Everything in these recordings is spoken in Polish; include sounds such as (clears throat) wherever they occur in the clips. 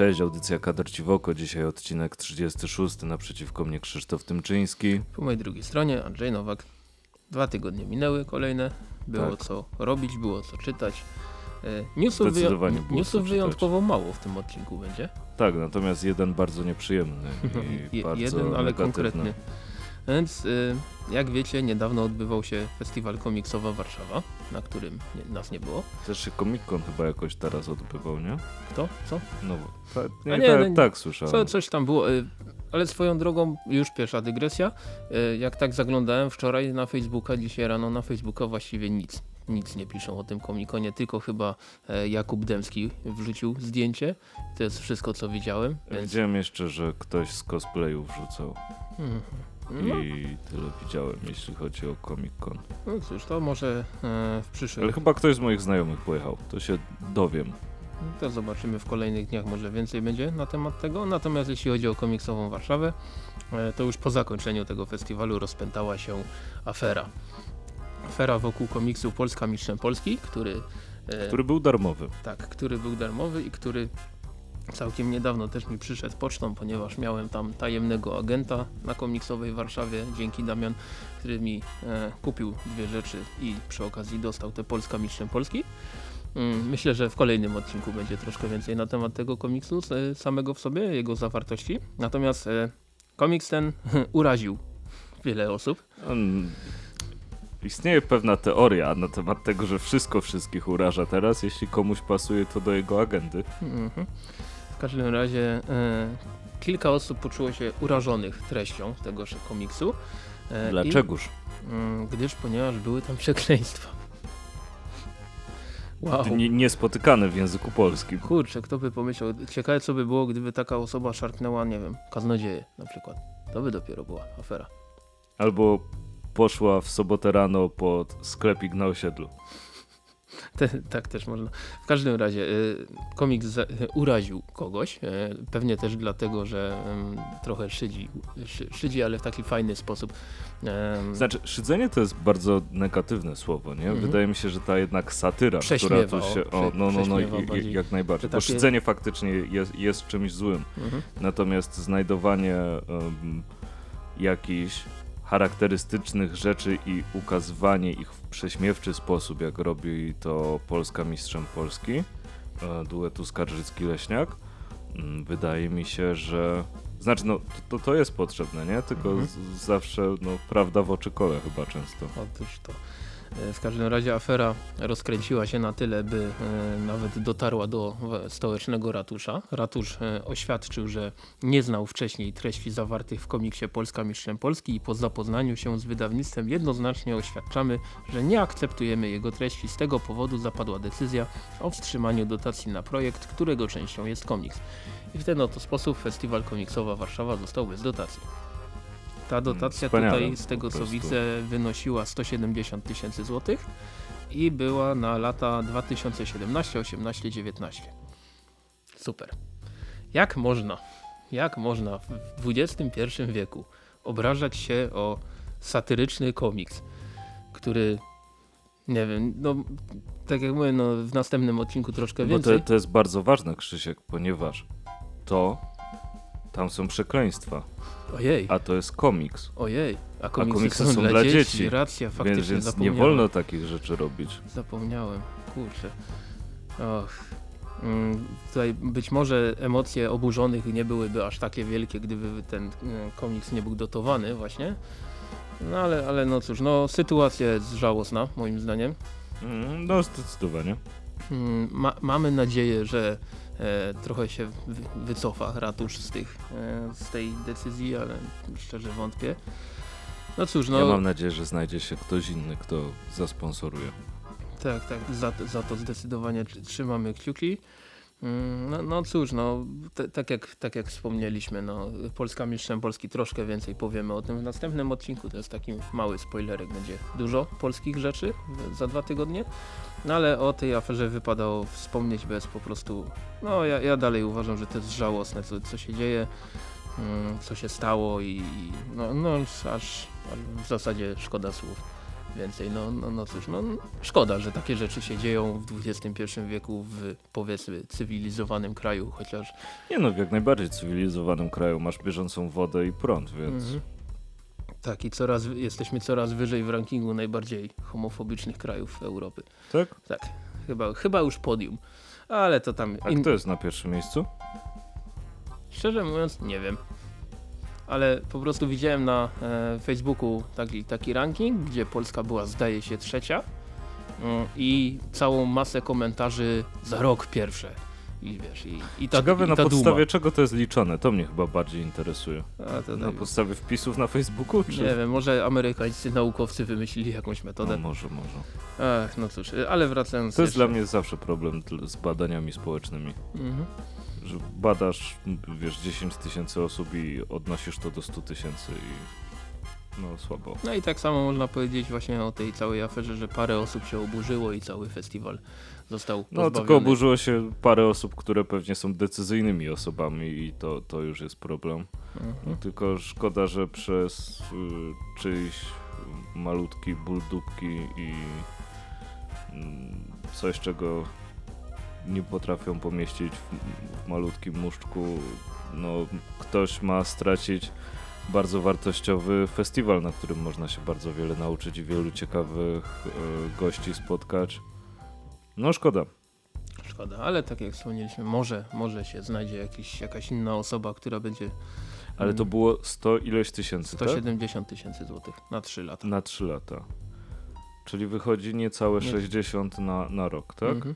Cześć, audycja Kadr Ci w oko. Dzisiaj odcinek 36. Naprzeciwko mnie Krzysztof Tymczyński. Po mojej drugiej stronie Andrzej Nowak. Dwa tygodnie minęły kolejne. Było Tak. co robić, było co czytać. E, Newsów, co newsów wyjątkowo mało w tym odcinku będzie. Tak, natomiast jeden bardzo nieprzyjemny (laughs) i Je- bardzo jeden, ale negatywny. konkretny. Więc y, jak wiecie, niedawno odbywał się festiwal komiksowa Warszawa, na którym nie, nas nie było. Też się Comic Con chyba jakoś teraz odbywał, nie? Kto? Co? No, ta, nie, nie, tak, no, tak słyszałem. Co, coś tam było, y, ale swoją drogą, już pierwsza dygresja, y, jak tak zaglądałem wczoraj na Facebooka, dzisiaj rano na Facebooka właściwie nic, nic nie piszą o tym komikonie, tylko chyba e, Jakub Dębski wrzucił zdjęcie, to jest wszystko co widziałem, więc Widziałem jeszcze, że ktoś z cosplayu wrzucał Mhm. No, i tyle widziałem, jeśli chodzi o Comic Con. no cóż, to może e, w przyszłym, Ale chyba ktoś z moich znajomych pojechał, to się dowiem. to zobaczymy w kolejnych dniach, może więcej będzie na temat tego, natomiast jeśli chodzi o komiksową Warszawę, e, to już po zakończeniu tego festiwalu rozpętała się afera. Afera wokół komiksu Polska Mistrzem Polski, który, e, Który był darmowy. tak, który był darmowy i który całkiem niedawno też mi przyszedł pocztą, ponieważ miałem tam tajemnego agenta na komiksowej Warszawie, dzięki Damian, który mi e, kupił dwie rzeczy i przy okazji dostał te Polska Mistrzem Polski. Mm, Myślę, że w kolejnym odcinku będzie troszkę więcej na temat tego komiksu e, samego w sobie, jego zawartości. Natomiast e, komiks ten (laughs) uraził wiele osób. On... Istnieje pewna teoria na temat tego, że wszystko wszystkich uraża teraz, jeśli komuś pasuje to do jego agendy. Mhm. Każdym razie e, kilka osób poczuło się urażonych treścią tegoż komiksu. E, Dlaczegoż? I, mm, gdyż, ponieważ były tam przekleństwa. (laughs) Wow. Nie, niespotykane w języku polskim. Kurczę, kto by pomyślał. Ciekawe co by było, gdyby taka osoba szarpnęła, nie wiem, kaznodzieję na przykład. To by dopiero była afera. Albo poszła w sobotę rano pod sklepik na osiedlu. Te, tak też można. W każdym razie y, komiks uraził kogoś. Y, pewnie też dlatego, że trochę szydzi, szy, szydzi, ale w taki fajny sposób. Znaczy, szydzenie to jest bardzo negatywne słowo, nie? Mhm. Wydaje mi się, że ta jednak satyra, która tu się... o, no, no, no, i- jak najbardziej. To Bo takie- szydzenie faktycznie jest, jest czymś złym. mhm. Natomiast znajdowanie um, jakichś charakterystycznych rzeczy i ukazywanie ich w prześmiewczy sposób, jak robi to Polska Mistrzem Polski, e, duetu Skarżycki-Leśniak, mm, wydaje mi się, że... Znaczy, no, to, to jest potrzebne, nie? Tylko Mhm. zawsze, no, prawda w oczy kole chyba często. Otóż to. E, W każdym razie afera rozkręciła się na tyle, by e, nawet dotarła do e, stołecznego ratusza. Ratusz oświadczył, że nie znał wcześniej treści zawartych w komiksie Polska Mistrzem Polski i po zapoznaniu się z wydawnictwem jednoznacznie oświadczamy, że nie akceptujemy jego treści. Z tego powodu zapadła decyzja o wstrzymaniu dotacji na projekt, którego częścią jest komiks. I w ten oto sposób Festiwal Komiksowa Warszawa został bez dotacji. Ta dotacja wspaniale, tutaj, z tego co widzę, wynosiła 170 tysięcy złotych i była na lata 2017, 18, 19. Super. Jak można, jak można w XXI wieku obrażać się o satyryczny komiks, który, nie wiem, no tak jak mówię, no, w następnym odcinku troszkę więcej. to, to jest bardzo ważne, Krzysiek, ponieważ to... Tam są przekleństwa, Ojej, a to jest komiks. ojej, a komiksy, komiksy są dla dzieci, Racja, faktycznie Więc, więc nie wolno takich rzeczy robić. Zapomniałem, kurczę. Och. Mm, Tutaj być może emocje oburzonych nie byłyby aż takie wielkie, gdyby ten mm, komiks nie był dotowany właśnie. No ale, ale no cóż, no sytuacja jest żałosna moim zdaniem. Mm, No zdecydowanie. Mm, Ma, mamy nadzieję, że e, trochę się wy, wycofa ratusz z, tych, e, z tej decyzji, ale szczerze wątpię. No cóż, no Ja mam nadzieję, że znajdzie się ktoś inny, kto zasponsoruje. Tak, tak, za, za to zdecydowanie tr- trzymamy kciuki. Mm, No, no cóż, no, tak, jak, tak jak wspomnieliśmy, no, Polska Mistrzem Polski troszkę więcej powiemy o tym w następnym odcinku. To jest taki mały spoilerek, będzie dużo polskich rzeczy za dwa tygodnie. No ale o tej aferze wypadało wspomnieć bez po prostu, no ja, ja dalej uważam, że to jest żałosne, co, co się dzieje, mm, co się stało i no, no aż, aż w zasadzie szkoda słów. Więcej. No, no, no cóż, no, szkoda, że takie rzeczy się dzieją w XXI wieku w powiedzmy cywilizowanym kraju, chociaż Nie no, w jak najbardziej cywilizowanym kraju masz bieżącą wodę i prąd, więc... Mhm. Tak, i coraz, jesteśmy coraz wyżej w rankingu najbardziej homofobicznych krajów Europy. Tak? Tak, chyba, chyba już podium. Ale to tam. A kto jest na pierwszym miejscu? Szczerze mówiąc, nie wiem. Ale po prostu widziałem na e, Facebooku taki, taki ranking, gdzie Polska była, zdaje się, trzecia. Mm, I całą masę komentarzy za rok pierwsze. I wiesz, i, i ta, Ciekawe i na ta podstawie duma. czego to jest liczone, to mnie chyba bardziej interesuje. A, Na tak, podstawie wpisów na Facebooku? Czy... nie wiem, może amerykańscy naukowcy wymyślili jakąś No, metodę. może, może. Ach, no cóż, ale wracając To jest jeszcze- dla mnie zawsze problem z badaniami społecznymi. Mhm. Że badasz, wiesz, 10 tysięcy osób i odnosisz to do 100 tysięcy i no słabo. No i tak samo można powiedzieć właśnie o tej całej aferze, że parę osób się oburzyło i cały festiwal został No pozbawiony. tylko oburzyło się parę osób, które pewnie są decyzyjnymi osobami i to, to już jest problem. No, tylko szkoda, że przez y, czyjś malutki ból dupki i mm, coś, czego nie potrafią pomieścić w, w malutkim muszczku, no ktoś ma stracić bardzo wartościowy festiwal, na którym można się bardzo wiele nauczyć i wielu ciekawych y, gości spotkać. No szkoda. Szkoda, ale tak jak wspomnieliśmy, może, może się znajdzie jakiś, jakaś inna osoba, która będzie Ale to mm, było 100 ileś tysięcy, tak? 170 tysięcy złotych na 3 lata. Na 3 lata. Czyli wychodzi niecałe Nie. 60 na, na rok, tak? Mhm.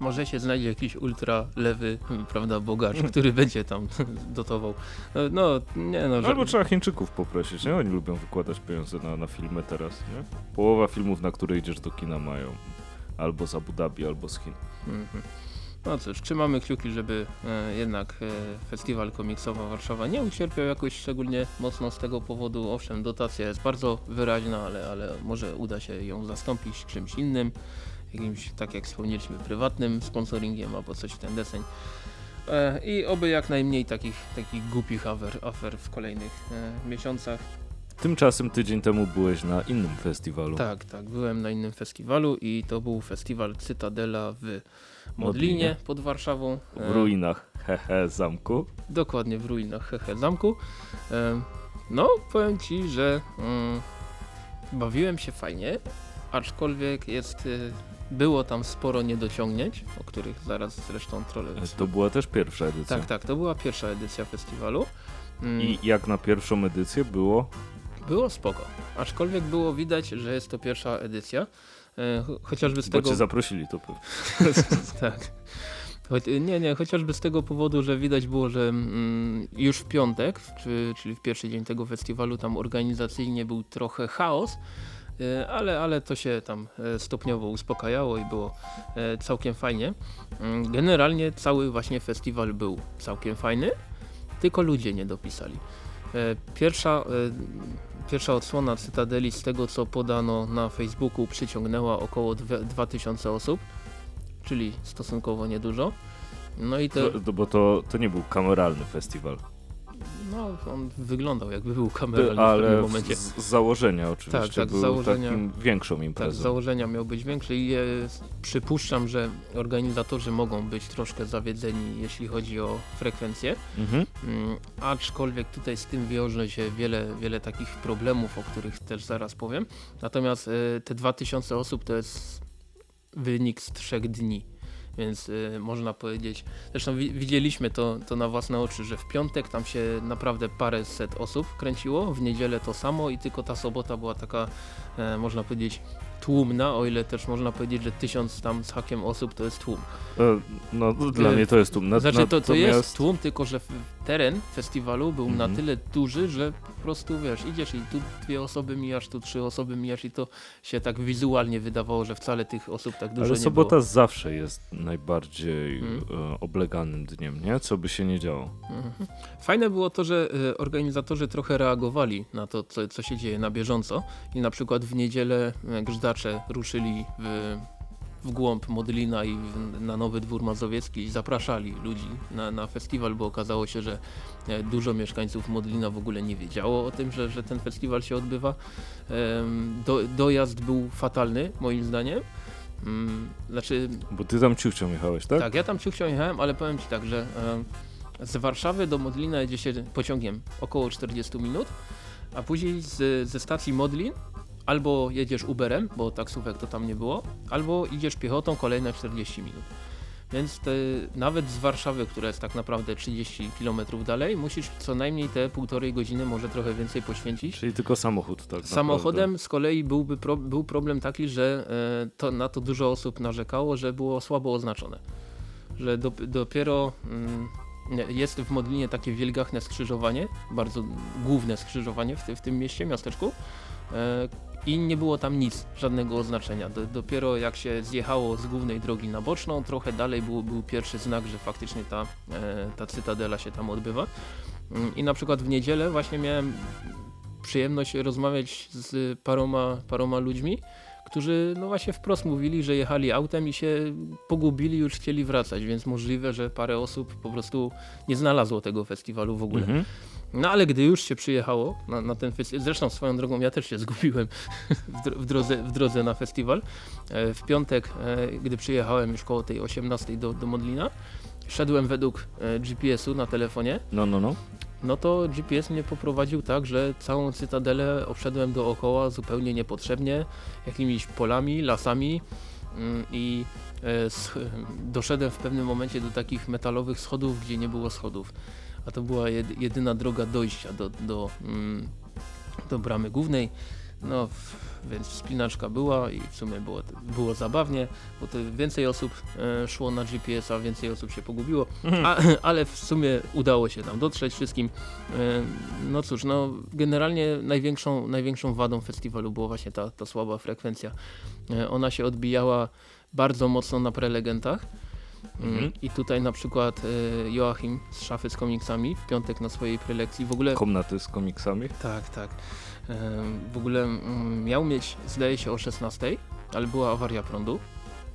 Może się znajdzie jakiś ultra lewy, prawda, bogacz, (laughs) który będzie tam (laughs) dotował. No, No, nie no, że... Albo trzeba Chińczyków poprosić, nie? Oni lubią wykładać pieniądze na, na filmy teraz, nie? Połowa filmów, na które idziesz do kina mają albo z Abu Dhabi, albo z Chin. Mhm. No cóż, trzymamy kciuki, żeby e, jednak e, festiwal komiksowa Warszawa nie ucierpiał jakoś szczególnie mocno z tego powodu. Owszem, dotacja jest bardzo wyraźna, ale, ale może uda się ją zastąpić czymś innym, jakimś, tak jak wspomnieliśmy, prywatnym sponsoringiem albo coś w ten deseń. E, I oby jak najmniej takich, takich głupich afer, afer w kolejnych e, miesiącach. Tymczasem tydzień temu byłeś na innym festiwalu. Tak, tak, byłem na innym festiwalu i to był festiwal Cytadela w Modlinie Modlinie. pod Warszawą. W E, ruinach hehe zamku. Dokładnie w ruinach Hehe Zamku. Em, No, powiem Ci, że mm, bawiłem się fajnie, aczkolwiek jest, było tam sporo niedociągnięć, o których zaraz zresztą trochę... To była też pierwsza edycja. Tak, tak, to była pierwsza edycja festiwalu. Mm, I jak na pierwszą edycję było? Było spoko, aczkolwiek było widać, że jest to pierwsza edycja. e, cho- Chociażby z Bo tego... cię zaprosili to pewnie. (laughs) tak. Choć, nie, nie, chociażby z tego powodu, że widać było, że mm, już w piątek, czy, czyli w pierwszy dzień tego festiwalu, tam organizacyjnie był trochę chaos, e, ale, ale to się tam e, stopniowo uspokajało i było e, całkiem fajnie. Mm, Generalnie cały właśnie festiwal był całkiem fajny, tylko ludzie nie dopisali. E, Pierwsza, e, pierwsza odsłona Cytadeli z tego co podano na Facebooku przyciągnęła około dwie- 2000 osób, czyli stosunkowo niedużo. No i To, to, bo to, to nie był kameralny festiwal. No on wyglądał jakby był kameralny w ale pewnym w, momencie. z, z założenia oczywiście Tak, tak, był założenia- takim większą Tak, z imprezą. założenia miał być większy i e, przypuszczam, że organizatorzy mogą być troszkę zawiedzeni, jeśli chodzi o frekwencję. Mhm. Mm, aczkolwiek tutaj z tym wiąże się wiele, wiele takich problemów, o których też zaraz powiem. Natomiast e, te 2000 osób to jest wynik z trzech dni. Więc e, można powiedzieć, zresztą wi widzieliśmy to, to na własne oczy, że w piątek tam się naprawdę parę set osób kręciło, w niedzielę to samo i tylko ta sobota była taka, e, można powiedzieć, tłumna, o ile też można powiedzieć, że tysiąc tam z hakiem osób to jest tłum. E, No, dla E, mnie to jest tłum. Na, Znaczy to, to natomiast- jest tłum, tylko że teren festiwalu był na Mhm. tyle duży, że po prostu wiesz, idziesz i tu dwie osoby mijasz, tu trzy osoby mijasz i to się tak wizualnie wydawało, że wcale tych osób tak dużo Ale nie sobota było. zawsze jest najbardziej Mm. e, obleganym dniem, nie? Co by się nie działo. Mhm. Fajne było to, że e, organizatorzy trochę reagowali na to, co, co się dzieje na bieżąco i na przykład w niedzielę e, grzdacze ruszyli w w głąb Modlina i w, na Nowy Dwór Mazowiecki i zapraszali ludzi na, na festiwal, bo okazało się, że e, dużo mieszkańców Modlina w ogóle nie wiedziało o tym, że, że ten festiwal się odbywa. Do, dojazd był fatalny moim zdaniem. Mm, Znaczy Bo ty tam ciuchcią jechałeś, tak? tak, ja tam ciuchcią jechałem, ale powiem Ci tak, że e, z Warszawy do Modlina jedzie się pociągiem około 40 minut, a później z, ze stacji Modlin albo jedziesz Uberem, bo taksówek to tam nie było, albo idziesz piechotą kolejne 40 minut. Więc te, nawet z Warszawy, która jest tak naprawdę 30 km dalej, musisz co najmniej te półtorej godziny, może trochę więcej poświęcić. Czyli tylko samochód, tak Samochodem z kolei byłby pro, był problem taki, że e, to, na to dużo osób narzekało, że było słabo oznaczone. Że do, dopiero mm, jest w Modlinie takie wielgachne skrzyżowanie, bardzo główne skrzyżowanie w, w tym mieście, miasteczku e, i nie było tam nic, żadnego oznaczenia. Do, dopiero jak się zjechało z głównej drogi na boczną, trochę dalej był, był pierwszy znak, że faktycznie ta, e, ta cytadela się tam odbywa. Mm, I na przykład w niedzielę właśnie miałem przyjemność rozmawiać z paroma, paroma ludźmi, którzy no właśnie wprost mówili, że jechali autem i się pogubili, już chcieli wracać, więc możliwe, że parę osób po prostu nie znalazło tego festiwalu w ogóle. Mhm. No ale gdy już się przyjechało na, na ten festiwal, zresztą swoją drogą ja też się zgubiłem (laughs) w, dro w, drodze, w drodze na festiwal. E, w piątek, e, gdy przyjechałem już koło tej 18 do, do Modlina, szedłem według e, GPS-u na telefonie, No, no, no. no to GPS mnie poprowadził tak, że całą cytadelę obszedłem dookoła zupełnie niepotrzebnie, jakimiś polami, lasami mm, i doszedłem w pewnym momencie do takich metalowych schodów, gdzie nie było schodów. A to była jed- jedyna droga dojścia do, do, mm, do bramy głównej. No, więc wspinaczka była i w sumie było, było zabawnie, bo to więcej osób e, szło na GPS-a, więcej osób się pogubiło, a, (laughs) ale w sumie udało się tam dotrzeć wszystkim. E, no cóż, no generalnie największą, największą wadą festiwalu była właśnie ta, ta słaba frekwencja. E, ona się odbijała bardzo mocno na prelegentach. Mhm. I tutaj na przykład e, Joachim z szafy z komiksami w piątek na swojej prelekcji w ogóle Komnaty z komiksami. tak, tak. W ogóle mm, miał mieć, zdaje się, o 16, ale była awaria prądu,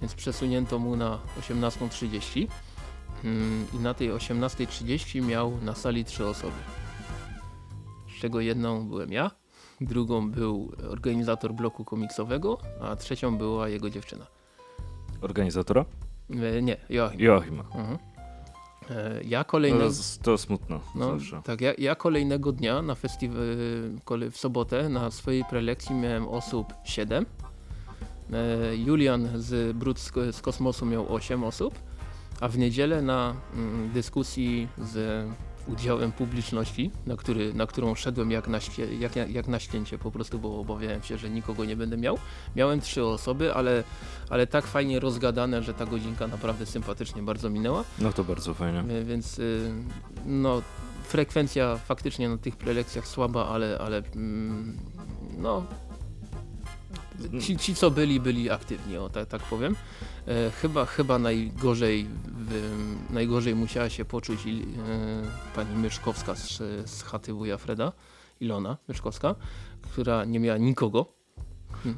więc przesunięto mu na 18.30 Mm, i na tej 18.30 miał na sali trzy osoby. Z czego jedną byłem ja, drugą był organizator bloku komiksowego, a trzecią była jego dziewczyna. Organizatora? E, Nie, Joachim. Joachima. Mhm. E, Ja No, kolejnego... z- to smutno No, zawsze. tak, ja, ja kolejnego dnia na festiwal, w sobotę na swojej prelekcji miałem osób 7. E, Julian z Brud z kosmosu miał 8 osób, a w niedzielę na mm, dyskusji z udziałem publiczności, na, który, na którą szedłem jak na, jak, jak na święcie po prostu, bo obawiałem się, że nikogo nie będę miał. Miałem trzy osoby, ale, ale tak fajnie rozgadane, że ta godzinka naprawdę sympatycznie bardzo minęła. No to bardzo fajnie. E, Więc y, no, frekwencja faktycznie na tych prelekcjach słaba, ale, ale mm, no, ci, ci co byli, byli aktywni, o tak, tak powiem. E, chyba, chyba najgorzej, najgorzej musiała się poczuć e, pani Myszkowska z, z chaty wuja Freda, Ilona Myszkowska, która nie miała nikogo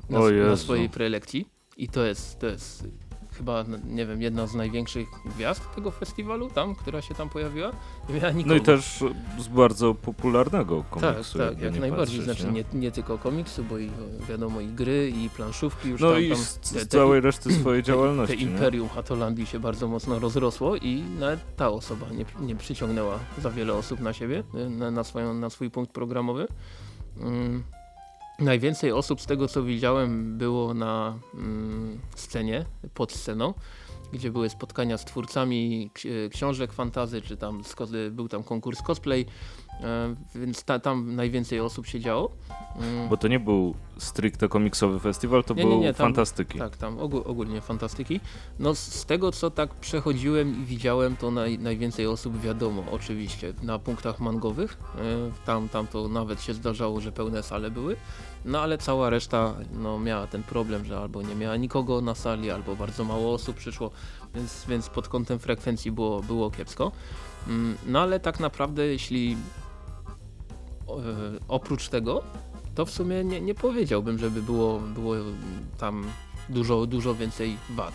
na, O na Jezu. swojej prelekcji i to jest, to jest chyba, n- nie wiem, jedna z największych gwiazd tego festiwalu, tam, która się tam pojawiła, nie. No i też z bardzo popularnego tak, komiksu. tak, jakby jak nie najbardziej, patrzeć, znaczy nie, nie tylko komiksu, bo i wiadomo i gry, i planszówki już No tam, i tam z, te- całej reszty swojej (clears throat) te, działalności. te nie? imperium Hatolandii się bardzo mocno rozrosło i nawet ta osoba nie, nie przyciągnęła za wiele osób na siebie, na, na, swoją, na swój punkt programowy. Mm. Najwięcej osób z tego co widziałem było na mm, scenie, pod sceną, gdzie były spotkania z twórcami ksi- książek fantazy, czy tam był tam konkurs cosplay, więc ta, tam najwięcej osób siedziało. Mm. Bo to nie był stricte komiksowy festiwal, to Nie, nie, był nie, tam- fantastyki. Tak, tam ogó ogólnie fantastyki. No z, tego co tak przechodziłem i widziałem, to naj, najwięcej osób wiadomo, oczywiście, na punktach mangowych. E, tam, tam to nawet się zdarzało, że pełne sale były. No ale cała reszta no, miała ten problem, że albo nie miała nikogo na sali, albo bardzo mało osób przyszło, więc, więc pod kątem frekwencji było, było kiepsko. Mm, No ale tak naprawdę jeśli e, oprócz tego, to w sumie nie, nie powiedziałbym, żeby było, było tam dużo, dużo więcej wad.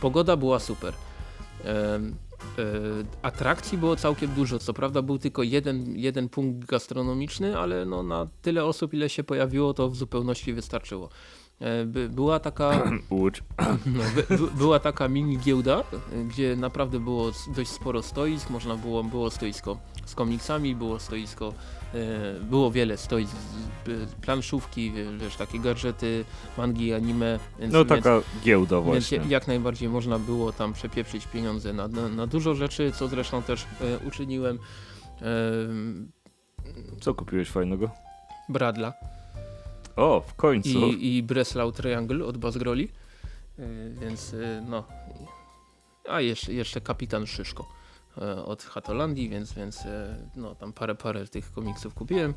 Pogoda była super. Em, e, atrakcji było całkiem dużo. Co prawda był tylko jeden, jeden punkt gastronomiczny, ale no na tyle osób, ile się pojawiło, to w zupełności wystarczyło. E, by, była taka (clears throat) (clears throat) by, by, była taka mini giełda, gdzie naprawdę było dość sporo stoisk, można było, było stoisko z komiksami, było stoisko, e, było wiele y, planszówki, wie- wiesz, takie gadżety, mangi, anime, więc, No więc, taka giełda więc właśnie. jak najbardziej można było tam przepieprzyć pieniądze na, na, na dużo rzeczy, co zresztą też e, uczyniłem. E, Co kupiłeś fajnego? Bradla O, w końcu. i, i Breslau Triangle od Bazgroli, y, więc y, no. A jeszcze, jeszcze Kapitan Szyszko od Hatolandii, więc, więc y, no, tam parę, parę tych komiksów kupiłem,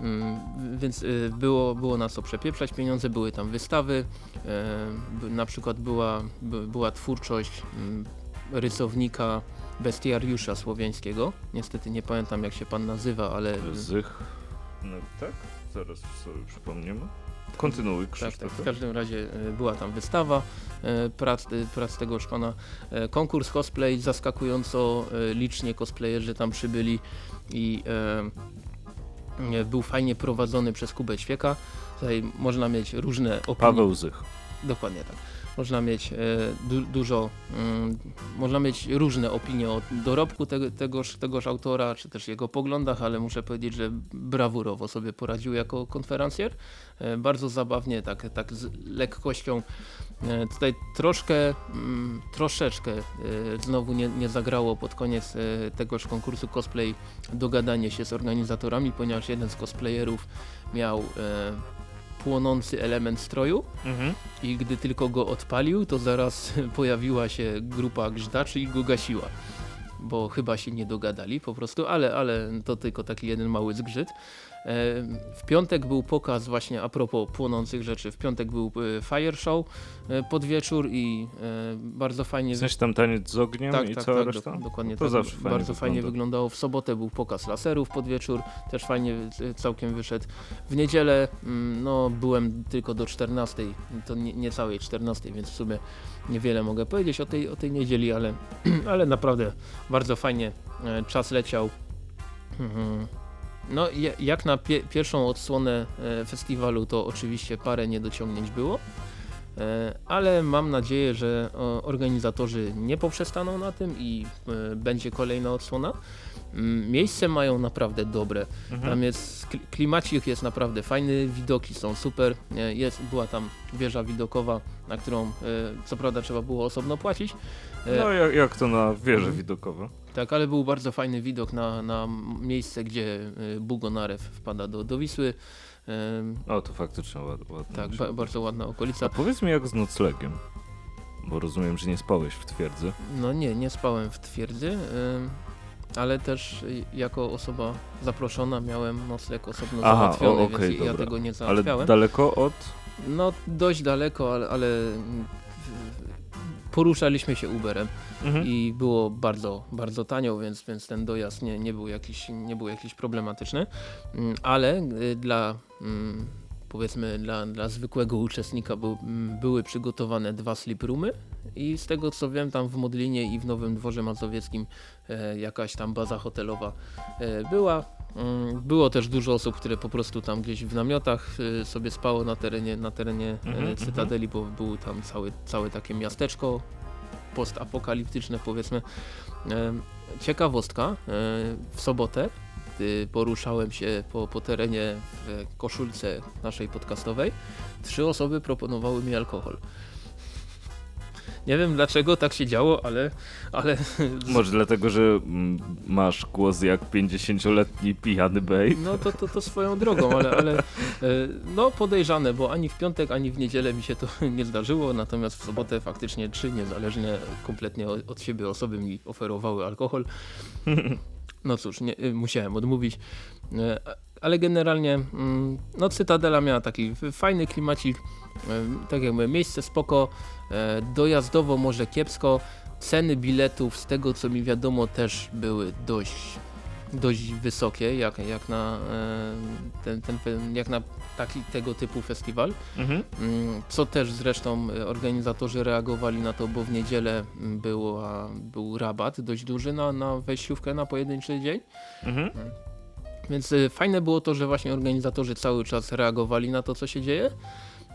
Mm, więc y, było, było na co przepieprzać pieniądze, były tam wystawy, na przykład była, by, była twórczość mm, rysownika bestiariusza słowiańskiego, niestety nie pamiętam jak się pan nazywa, ale Zych. No tak? Zaraz sobie przypomniemy. Kontynuuj, Tak, Krzysztof. tak. W każdym razie e, była tam wystawa e, prac, e, prac tegoż pana. E, Konkurs cosplay, zaskakująco licznie cosplayerzy tam przybyli i był fajnie prowadzony przez Kubę Ćwieka. Tutaj można mieć różne opinie. Paweł Zych. Dokładnie tak. Można mieć e, du dużo, mm, można mieć różne opinie o dorobku te tegoż, tegoż autora, czy też jego poglądach, ale muszę powiedzieć, że brawurowo sobie poradził jako konferencjer. E, bardzo zabawnie, tak, tak z lekkością. E, tutaj troszkę, mm, troszeczkę znowu nie, nie zagrało pod koniec tegoż konkursu cosplay dogadanie się z organizatorami, ponieważ jeden z cosplayerów miał płonący element stroju Mhm. i gdy tylko go odpalił, to zaraz (laughs) pojawiła się grupa grzdaczy i go gasiła. Bo chyba się nie dogadali po prostu, ale, ale to tylko taki jeden mały zgrzyt. E, W piątek był pokaz właśnie a propos płonących rzeczy. W piątek był e, fire show e, pod wieczór i bardzo fajnie sensie tam taniec z ogniem tak, i tak, cała tak, reszta? dok- dokładnie To tak. zawsze fajnie Bardzo fajnie wygląda. wyglądało. W sobotę był pokaz laserów pod wieczór, też fajnie całkiem wyszedł. W niedzielę mm, no, byłem tylko do 14, to nie, nie całej 14, więc w sumie niewiele mogę powiedzieć o tej, o tej niedzieli, ale, (clears throat) ale naprawdę bardzo fajnie czas leciał. No jak na pie pierwszą odsłonę e, festiwalu to oczywiście parę niedociągnięć było. E, ale mam nadzieję, że organizatorzy nie poprzestaną na tym i e, będzie kolejna odsłona. Mm, Miejsce mają naprawdę dobre. Mhm. Tam jest kli- klimacik jest naprawdę fajny, widoki są super. Jest, była tam wieża widokowa, na którą co prawda trzeba było osobno płacić. No jak, jak to na wieże Mhm. widokowe. Tak, ale był bardzo fajny widok na, na miejsce, gdzie e, Bugonarew wpada do, do Wisły. E, O, to faktycznie ład, ładnie. Tak, ba bardzo ładna A okolica. powiedz mi jak z noclegiem. Bo rozumiem, że nie spałeś w twierdzy. No nie, nie spałem w twierdzy, ym, ale też jako osoba zaproszona miałem nocleg osobno Aha, załatwiony, o, okej, więc ja dobra. tego nie Ale załatwiałem. daleko od... No dość daleko, ale, ale poruszaliśmy się Uberem Mhm. i było bardzo, bardzo tanio, więc, więc ten dojazd nie, nie, był jakiś, nie był jakiś problematyczny, Mm, ale y, dla mm, powiedzmy dla, dla zwykłego uczestnika był, mm, były przygotowane dwa sleep roomy i z tego co wiem tam w Modlinie i w Nowym Dworze Mazowieckim e, jakaś tam baza hotelowa e, była. Mm, Było też dużo osób, które po prostu tam gdzieś w namiotach e, sobie spało na terenie, na terenie Mhm, Cytadeli, bo było tam całe, całe takie miasteczko postapokaliptyczne powiedzmy. Ciekawostka, e, w sobotę gdy poruszałem się po, po terenie w koszulce naszej podcastowej, trzy osoby proponowały mi alkohol. Nie wiem dlaczego tak się działo, ale, ale (laughs) Może dlatego, że mm, masz głos jak 50-letni pijany bej. no to, to, to swoją drogą, ale, ale (laughs) e, no podejrzane, bo ani w piątek, ani w niedzielę mi się to (laughs) nie zdarzyło, natomiast w sobotę faktycznie trzy niezależne kompletnie od siebie osoby mi oferowały alkohol. No cóż, nie, y, musiałem odmówić. Ale generalnie, mm, no Cytadela miała taki fajny klimacik, e, tak jak mówię, miejsce spoko, e, dojazdowo może kiepsko, ceny biletów z tego co mi wiadomo też były dość, dość wysokie, jak, jak na e, ten, ten, jak na taki tego typu festiwal. Mhm. Mm, Co też zresztą organizatorzy reagowali na to, bo w niedzielę mm, była, był rabat dość duży na, na wejściówkę na pojedynczy dzień. Mhm. Więc y, fajne było to, że właśnie organizatorzy cały czas reagowali na to, co się dzieje.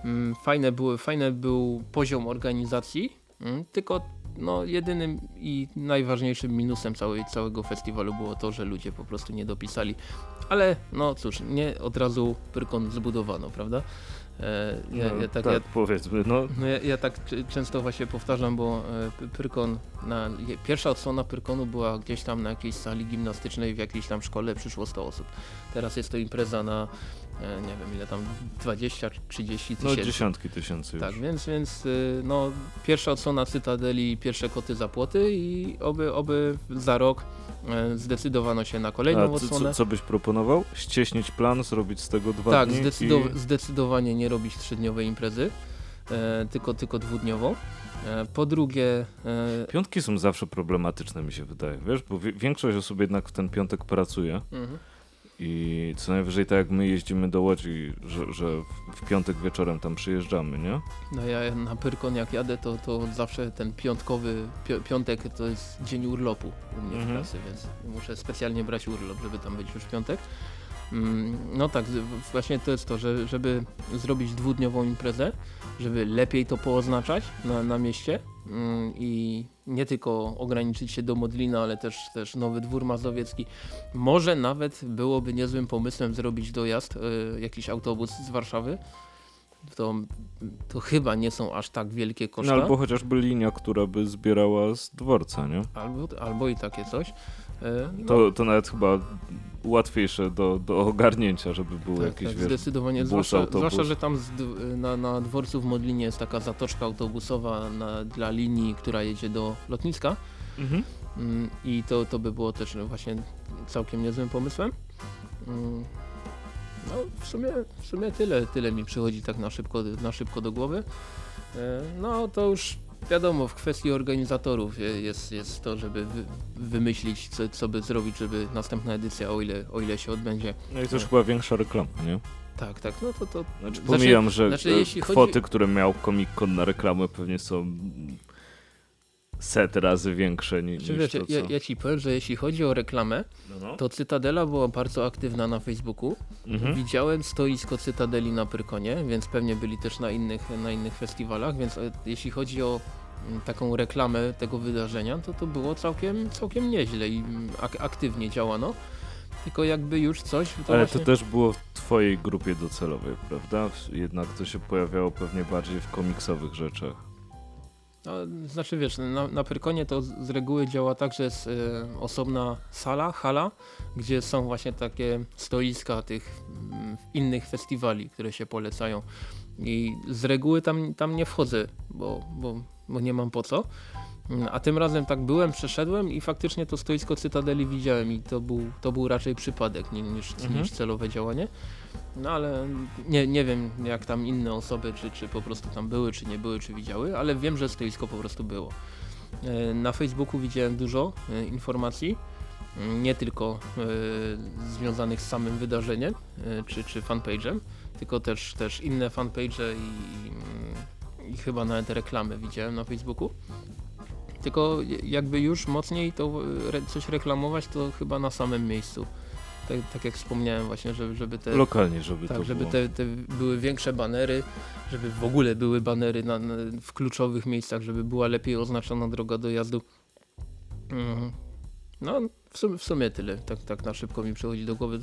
Mm, Fajne, były, fajny był poziom organizacji, mm, tylko no, jedynym i najważniejszym minusem całej, całego festiwalu było to, że ludzie po prostu nie dopisali. Ale no cóż, nie od razu Pyrkon zbudowano, prawda? E, ja, No, ja, tak, tak, ja, powiedzmy, no. no ja, ja tak często właśnie powtarzam, bo e, Py- Pyrkon, na, pierwsza odsłona Pyrkonu była gdzieś tam na jakiejś sali gimnastycznej w jakiejś tam szkole, przyszło 100 osób. Teraz jest to impreza na, e, nie wiem ile tam, 20 czy 30 No tysięcy. dziesiątki tysięcy już. tak, więc, więc y, no, pierwsza odsłona Cytadeli, pierwsze koty za płoty i oby, oby za rok zdecydowano się na kolejną A co, odsłonę. co, co byś proponował? Ścieśnić plan, zrobić z tego dwa tak, dni zdecydow- i... zdecydowanie nie robić trzydniowej imprezy, e, tylko, tylko dwudniową. E, po drugie, e, Piątki są zawsze problematyczne, mi się wydaje, wiesz, bo większość osób jednak w ten piątek pracuje mhm. I co najwyżej tak jak my jeździmy do Łodzi, że, że w- piątek wieczorem tam przyjeżdżamy, nie? no ja na Pyrkon jak jadę, to, to zawsze ten piątkowy, pi piątek to jest dzień urlopu u mnie Mhm. w pracy, więc muszę specjalnie brać urlop, żeby tam być już w piątek. Mm, No tak, właśnie to jest to, że, żeby zrobić dwudniową imprezę, żeby lepiej to pooznaczać na, na mieście i nie tylko ograniczyć się do Modlina, ale też, też Nowy Dwór Mazowiecki. Może nawet byłoby niezłym pomysłem zrobić dojazd, y, jakiś autobus z Warszawy. To, to chyba nie są aż tak wielkie koszty. No albo chociażby linia, która by zbierała z dworca, nie? albo, albo i takie coś. E, No, To, to nawet chyba łatwiejsze do, do ogarnięcia, żeby było tak, jakieś, tak, wiesz, zdecydowanie, zwłaszcza, zwłaszcza, że tam z, na, na dworcu w Modlinie jest taka zatoczka autobusowa na, dla linii, która jedzie do lotniska Mhm. mm, i to, to by było też właśnie całkiem niezłym pomysłem. Mm, No w sumie, w sumie tyle, tyle mi przychodzi tak na szybko, na szybko do głowy. E, No to już wiadomo, w kwestii organizatorów je- jest, jest to, żeby wy, wymyślić, co, co by zrobić, żeby następna edycja, o ile, o ile się odbędzie. No i też chyba większa reklama, nie? Tak, tak, no to, to Znaczy, Znaczy- pomijam, że znaczy, e, jeśli chodzi- kwoty, które miał Comic Con na reklamę pewnie są set razy większe ni, Czy niż wiesz, to, co... ja, ja ci powiem, że jeśli chodzi o reklamę, No, no. to Cytadela była bardzo aktywna na Facebooku. Mhm. Widziałem stoisko Cytadeli na Pyrkonie, więc pewnie byli też na innych, na innych festiwalach, więc e, jeśli chodzi o mm, taką reklamę tego wydarzenia, to to było całkiem, całkiem nieźle i mm, ak aktywnie działano. Tylko jakby już coś, to Ale właśnie... to też było w twojej grupie docelowej, prawda? Jednak to się pojawiało pewnie bardziej w komiksowych rzeczach. No, znaczy wiesz, na, na Pyrkonie to z, reguły działa tak, że jest e, osobna sala, hala, gdzie są właśnie takie stoiska tych mm, innych festiwali, które się polecają. I z reguły tam, tam nie wchodzę, bo, bo, bo nie mam po co. Mm, A tym razem tak byłem, przeszedłem i faktycznie to stoisko Cytadeli widziałem i to był, to był raczej przypadek ni- niż, Mhm. niż celowe działanie. No ale nie, nie wiem jak tam inne osoby, czy, czy po prostu tam były, czy nie były, czy widziały, ale wiem, że stoisko po prostu było. E, Na Facebooku widziałem dużo e, informacji, m, nie tylko e, związanych z samym wydarzeniem, czy, czy fanpage'em, tylko też, też inne fanpage'e i, i, i chyba nawet reklamy widziałem na Facebooku. Tylko jakby już mocniej to e, coś reklamować, to chyba na samym miejscu. Tak, tak jak wspomniałem właśnie, żeby, żeby te... Lokalnie, żeby Tak, to żeby te, te były większe banery, żeby w ogóle były banery na, na, w kluczowych miejscach, żeby była lepiej oznaczona droga dojazdu. Mhm. No, w sumie, w sumie tyle. Tak, tak na szybko mi przychodzi do głowy.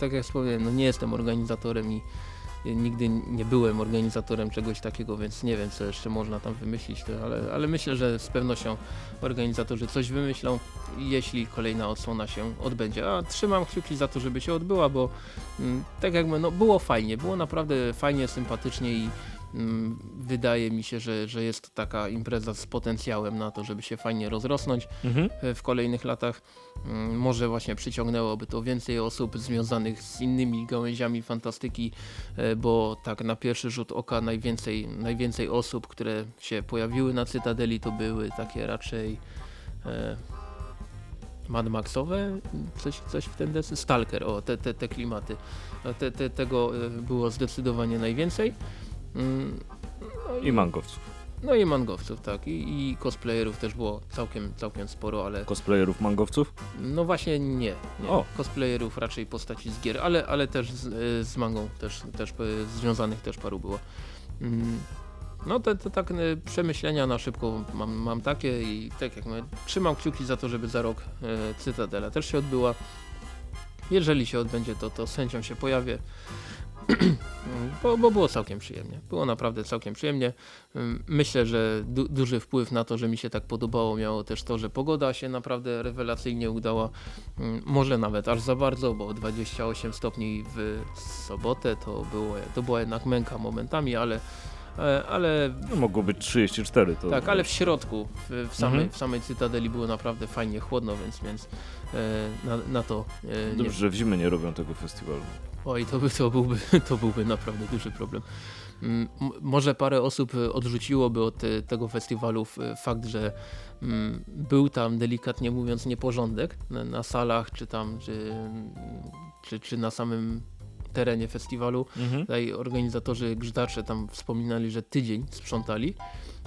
Tak jak wspomniałem, no nie jestem organizatorem i nigdy nie byłem organizatorem czegoś takiego, więc nie wiem, co jeszcze można tam wymyślić, ale, ale myślę, że z pewnością organizatorzy coś wymyślą, jeśli kolejna odsłona się odbędzie. A trzymam kciuki za to, żeby się odbyła, bo Mm, tak jakby, no było fajnie, było naprawdę fajnie, sympatycznie i wydaje mi się, że, że jest to taka impreza z potencjałem na to, żeby się fajnie rozrosnąć Mhm. e, w kolejnych latach. Mm, Może właśnie przyciągnęłoby to więcej osób związanych z innymi gałęziami fantastyki, e, bo tak na pierwszy rzut oka najwięcej, najwięcej osób, które się pojawiły na Cytadeli to były takie raczej e, Mad Maxowe, coś, coś w ten desy, Stalker, o te, te, te klimaty. Te, te, tego y, było zdecydowanie najwięcej. Mm, No I mangowców. no i mangowców, tak. I, I cosplayerów też było całkiem, całkiem sporo, ale Cosplayerów mangowców? no właśnie nie. nie. O. Cosplayerów raczej postaci z gier, ale, ale też z, y, z mangą też, też y, związanych też paru było. Mm, No te, te tak y, przemyślenia na szybko mam, mam takie i tak jak mówię, trzymam kciuki za to, żeby za rok y, Cytadela też się odbyła. Jeżeli się odbędzie, to, to chęcią się pojawię. Bo, bo było całkiem przyjemnie. Było naprawdę całkiem przyjemnie. Myślę, że du duży wpływ na to, że mi się tak podobało, miało też to, że pogoda się naprawdę rewelacyjnie udała. Może nawet aż za bardzo, bo 28 stopni w sobotę to, było, to była jednak męka momentami, ale, e, ale No, mogło być 34 to. tak, ale w środku, w, samej, Mhm. w samej Cytadeli było naprawdę fajnie chłodno, więc, więc na, na to e, nie, Dobrze, że w zimę nie robią tego festiwalu. Oj, to, by, to, byłby, (laughs) to byłby naprawdę duży problem. Mm, m- Może parę osób e, odrzuciłoby od e, tego festiwalu fakt, że mm, był tam delikatnie mówiąc nieporządek na, na salach, czy tam, czy, czy, czy na samym terenie festiwalu. Mhm. Tutaj organizatorzy grzdacze tam wspominali, że tydzień sprzątali,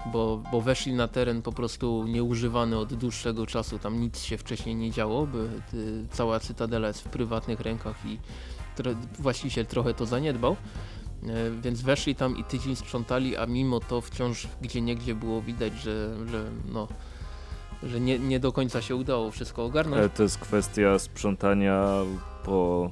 bo, bo weszli na teren po prostu nieużywany od dłuższego czasu, tam nic się wcześniej nie działo, by y, cała cytadela jest w prywatnych rękach i tro, właściciel trochę to zaniedbał. E, Więc weszli tam i tydzień sprzątali, a mimo to wciąż gdzie niegdzie było widać, że, że, no, że nie, nie do końca się udało wszystko ogarnąć. Ale to jest kwestia sprzątania po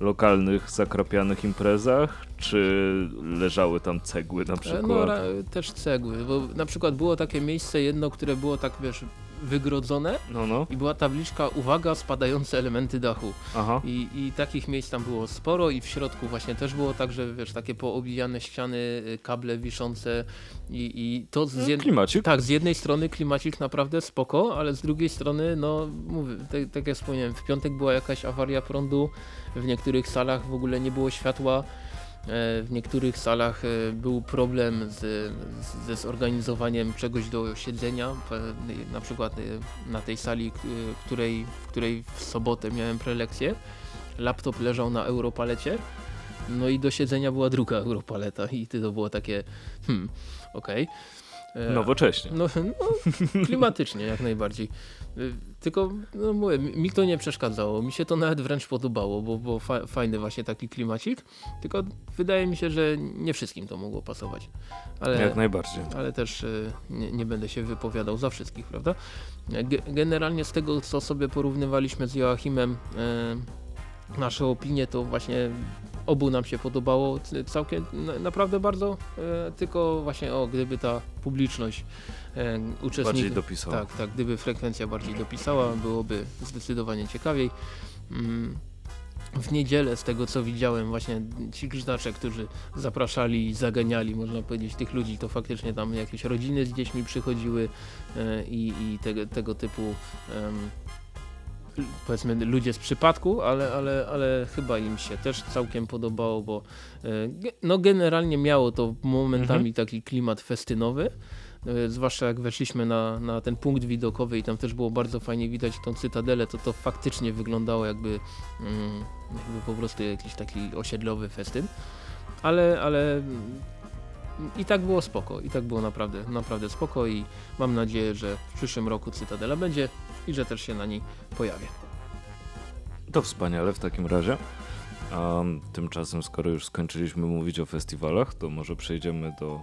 lokalnych, zakrapianych imprezach, czy leżały tam cegły na E, przykład? No, też cegły, bo na przykład było takie miejsce jedno, które było tak, wiesz, wygrodzone No, no, i była tabliczka uwaga, spadające elementy dachu. aha. I, I takich miejsc tam było sporo i w środku właśnie też było tak, że wiesz, takie poobijane ściany, y, kable wiszące i, i to z No, jed... Klimacik. Tak, z jednej strony klimacik naprawdę spoko, ale z drugiej strony, no mówię, tak, tak jak wspomniałem, w piątek była jakaś awaria prądu, w niektórych salach w ogóle nie było światła, w niektórych salach e, był problem z, ze zorganizowaniem czegoś do siedzenia, na przykład e, na tej sali, której, w której w sobotę miałem prelekcję, laptop leżał na europalecie, no i do siedzenia była druga europaleta i to było takie, hmm, okej. E, Nowocześnie. no, no klimatycznie jak najbardziej. Y, Tylko no mówię, mi to nie przeszkadzało, mi się to nawet wręcz podobało, bo, bo fa fajny właśnie taki klimacik, tylko wydaje mi się, że nie wszystkim to mogło pasować. Ale, Jak najbardziej. ale też y, nie, nie będę się wypowiadał za wszystkich, prawda? Ge generalnie z tego, co sobie porównywaliśmy z Joachimem, y, nasze opinie, to właśnie obu nam się podobało całkiem na, naprawdę bardzo, tylko właśnie o, gdyby ta publiczność e, Bardziej uczestników, dopisał. tak, tak, gdyby frekwencja bardziej dopisała, byłoby zdecydowanie ciekawiej. Mm, W niedzielę, z tego co widziałem, właśnie ci grzdacze, którzy zapraszali i zaganiali, można powiedzieć, tych ludzi, to faktycznie tam jakieś rodziny z dziećmi przychodziły e, i, i tego, tego typu powiedzmy ludzie z przypadku, ale, ale, ale chyba im się też całkiem podobało, bo e, no generalnie miało to momentami Mhm. taki klimat festynowy. E, Zwłaszcza jak weszliśmy na, na ten punkt widokowy i tam też było bardzo fajnie widać tą cytadelę, to to faktycznie wyglądało jakby, mm, jakby po prostu jakiś taki osiedlowy festyn. Ale, ale i tak było spoko, i tak było naprawdę, naprawdę spoko i mam nadzieję, że w przyszłym roku Cytadela będzie i że też się na niej pojawię. To wspaniale w takim razie. A tymczasem, skoro już skończyliśmy mówić o festiwalach, to może przejdziemy do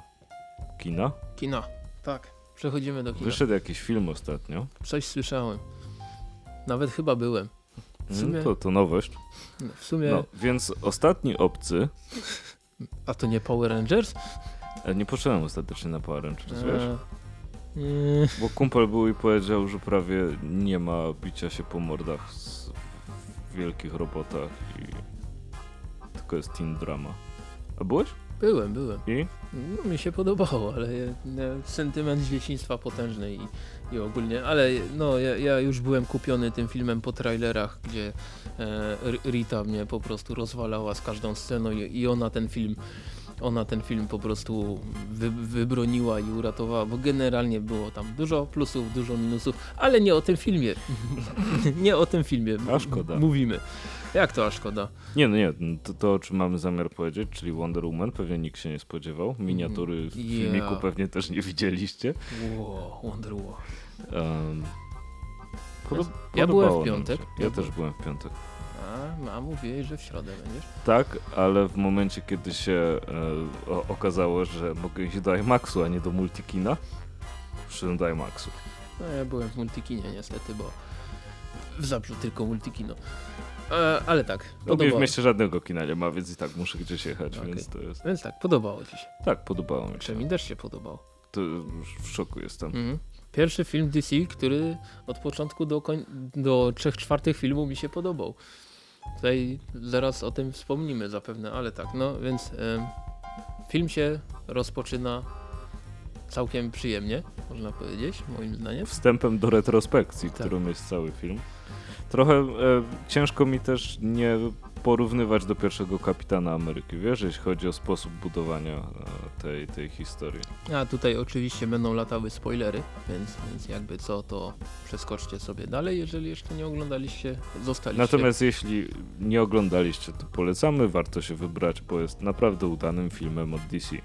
kina. Kina. Tak. Przechodzimy do kina. Wyszedł jakiś film ostatnio. Coś słyszałem. Nawet chyba byłem. W Mm, sumie- To, to nowość. W sumie, No, więc ostatni obcy. a to nie Power Rangers? e, Nie poszedłem ostatecznie na Power Rangers, wiesz? Bo kumpel był i powiedział, że prawie nie ma bicia się po mordach z, w wielkich robotach i tylko jest teen drama. A byłeś? Byłem, byłem. I? No, mi się podobało, ale sentyment z dzieciństwa potężny i, i ogólnie, ale no ja, ja już byłem kupiony tym filmem po trailerach, gdzie e, Rita mnie po prostu rozwalała z każdą sceną i, i ona ten film ona ten film po prostu wy, wybroniła i uratowała, bo generalnie było tam dużo plusów, dużo minusów, ale nie o tym filmie. (laughs) nie o tym filmie A szkoda. mówimy. Jak to a szkoda? Nie, no nie, to, to o czym mamy zamiar powiedzieć, czyli Wonder Woman, pewnie nikt się nie spodziewał. Miniatury w Yeah. filmiku pewnie też nie widzieliście. Wow, Wonder Woman. Um, podob- Ja byłem w piątek. Ja Ja też byłem w piątek. A, mówiłeś, że w środę będziesz? Tak, ale w momencie, kiedy się e, okazało, że mogę iść do IMAXu, a nie do Multikina, przyszedłem do IMAXu. No ja byłem w Multikinie niestety, bo w Zabrzu tylko Multikino. E, ale tak, No, w podobało, mieście żadnego kina nie ma, więc i tak muszę gdzieś jechać, Okej. więc to jest... więc tak, podobało ci się. Tak, podobało mi się. Mi też się podobało. To już w szoku jestem. Mhm. Pierwszy film DC, który od początku do, do trzech czwartych filmu mi się podobał. Tutaj zaraz o tym wspomnimy zapewne, ale tak, no więc film się rozpoczyna całkiem przyjemnie, można powiedzieć, moim zdaniem. Wstępem do retrospekcji, Tak. którą jest cały film. Trochę e, ciężko mi też nie porównywać do pierwszego Kapitana Ameryki, wiesz, jeśli chodzi o sposób budowania e, tej, tej historii. A tutaj oczywiście będą latały spoilery, więc, więc jakby co, to przeskoczcie sobie dalej, jeżeli jeszcze nie oglądaliście, zostaliście. Natomiast jeśli nie oglądaliście, to polecamy, warto się wybrać, bo jest naprawdę udanym filmem od DC.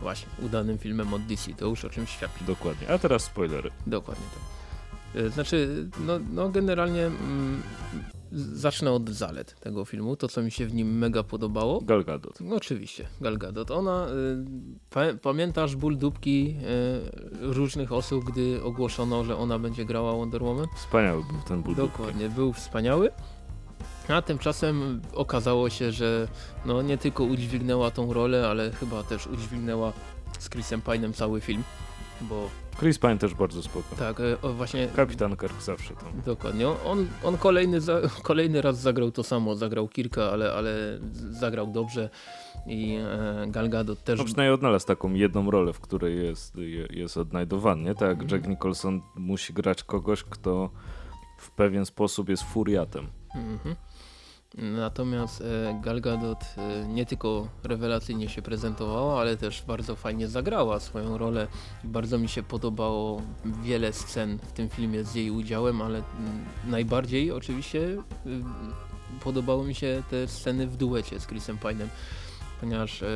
Właśnie, udanym filmem od DC, to już o czymś świadczy. Dokładnie. A teraz spoilery. Dokładnie tak. E, Znaczy, no, no generalnie mm, zacznę od zalet tego filmu, to co mi się w nim mega podobało. Gal Gadot. No oczywiście, Gal Gadot. Ona, y, pa, pamiętasz ból dupki y, różnych osób, gdy ogłoszono, że ona będzie grała Wonder Woman? Wspaniały był ten ból dupki. Dokładnie, był wspaniały. A tymczasem okazało się, że no nie tylko udźwignęła tą rolę, ale chyba też udźwignęła z Chrisem Pine'em cały film, bo Chris Pine też bardzo spoko. tak, e, o, właśnie Kapitan Kirk zawsze tam. Dokładnie. On, on kolejny, za, (laughs) kolejny raz zagrał to samo. Zagrał kilka, ale, ale zagrał dobrze. I e, Gal Gadot też. No przynajmniej odnalazł taką jedną rolę, w której jest, je- jest odnajdowany? Tak jak Mhm. Jack Nicholson musi grać kogoś, kto w pewien sposób jest furiatem. Mhm. Natomiast e, Gal Gadot e, nie tylko rewelacyjnie się prezentowała, ale też bardzo fajnie zagrała swoją rolę. Bardzo mi się podobało wiele scen w tym filmie z jej udziałem, ale mm, najbardziej oczywiście y, podobały mi się te sceny w duecie z Chrisem Pine'em. Ponieważ e,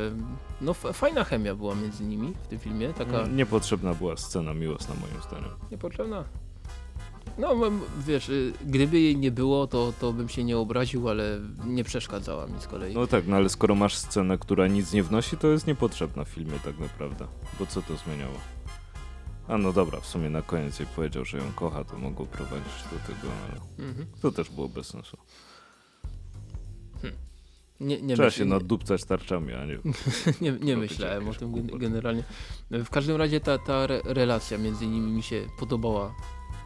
no, fajna chemia była między nimi w tym filmie, taka Niepotrzebna była scena miłosna moim zdaniem. niepotrzebna. No wiesz, y, gdyby jej nie było, to, to bym się nie obraził, ale nie przeszkadzała mi z kolei. No tak, no ale skoro masz scenę, która nic nie wnosi, to jest niepotrzebna w filmie tak naprawdę. Bo co to zmieniało? A no dobra, w sumie na koniec jej powiedział, że ją kocha, to mogło prowadzić do tego, ale Mhm. to też było bez sensu. Nie, nie, Trzeba myśl, się nadupcać tarczami, a nie... (laughs) nie, nie myślałem o tym generalnie. W każdym razie ta, ta re- relacja między nimi mi się podobała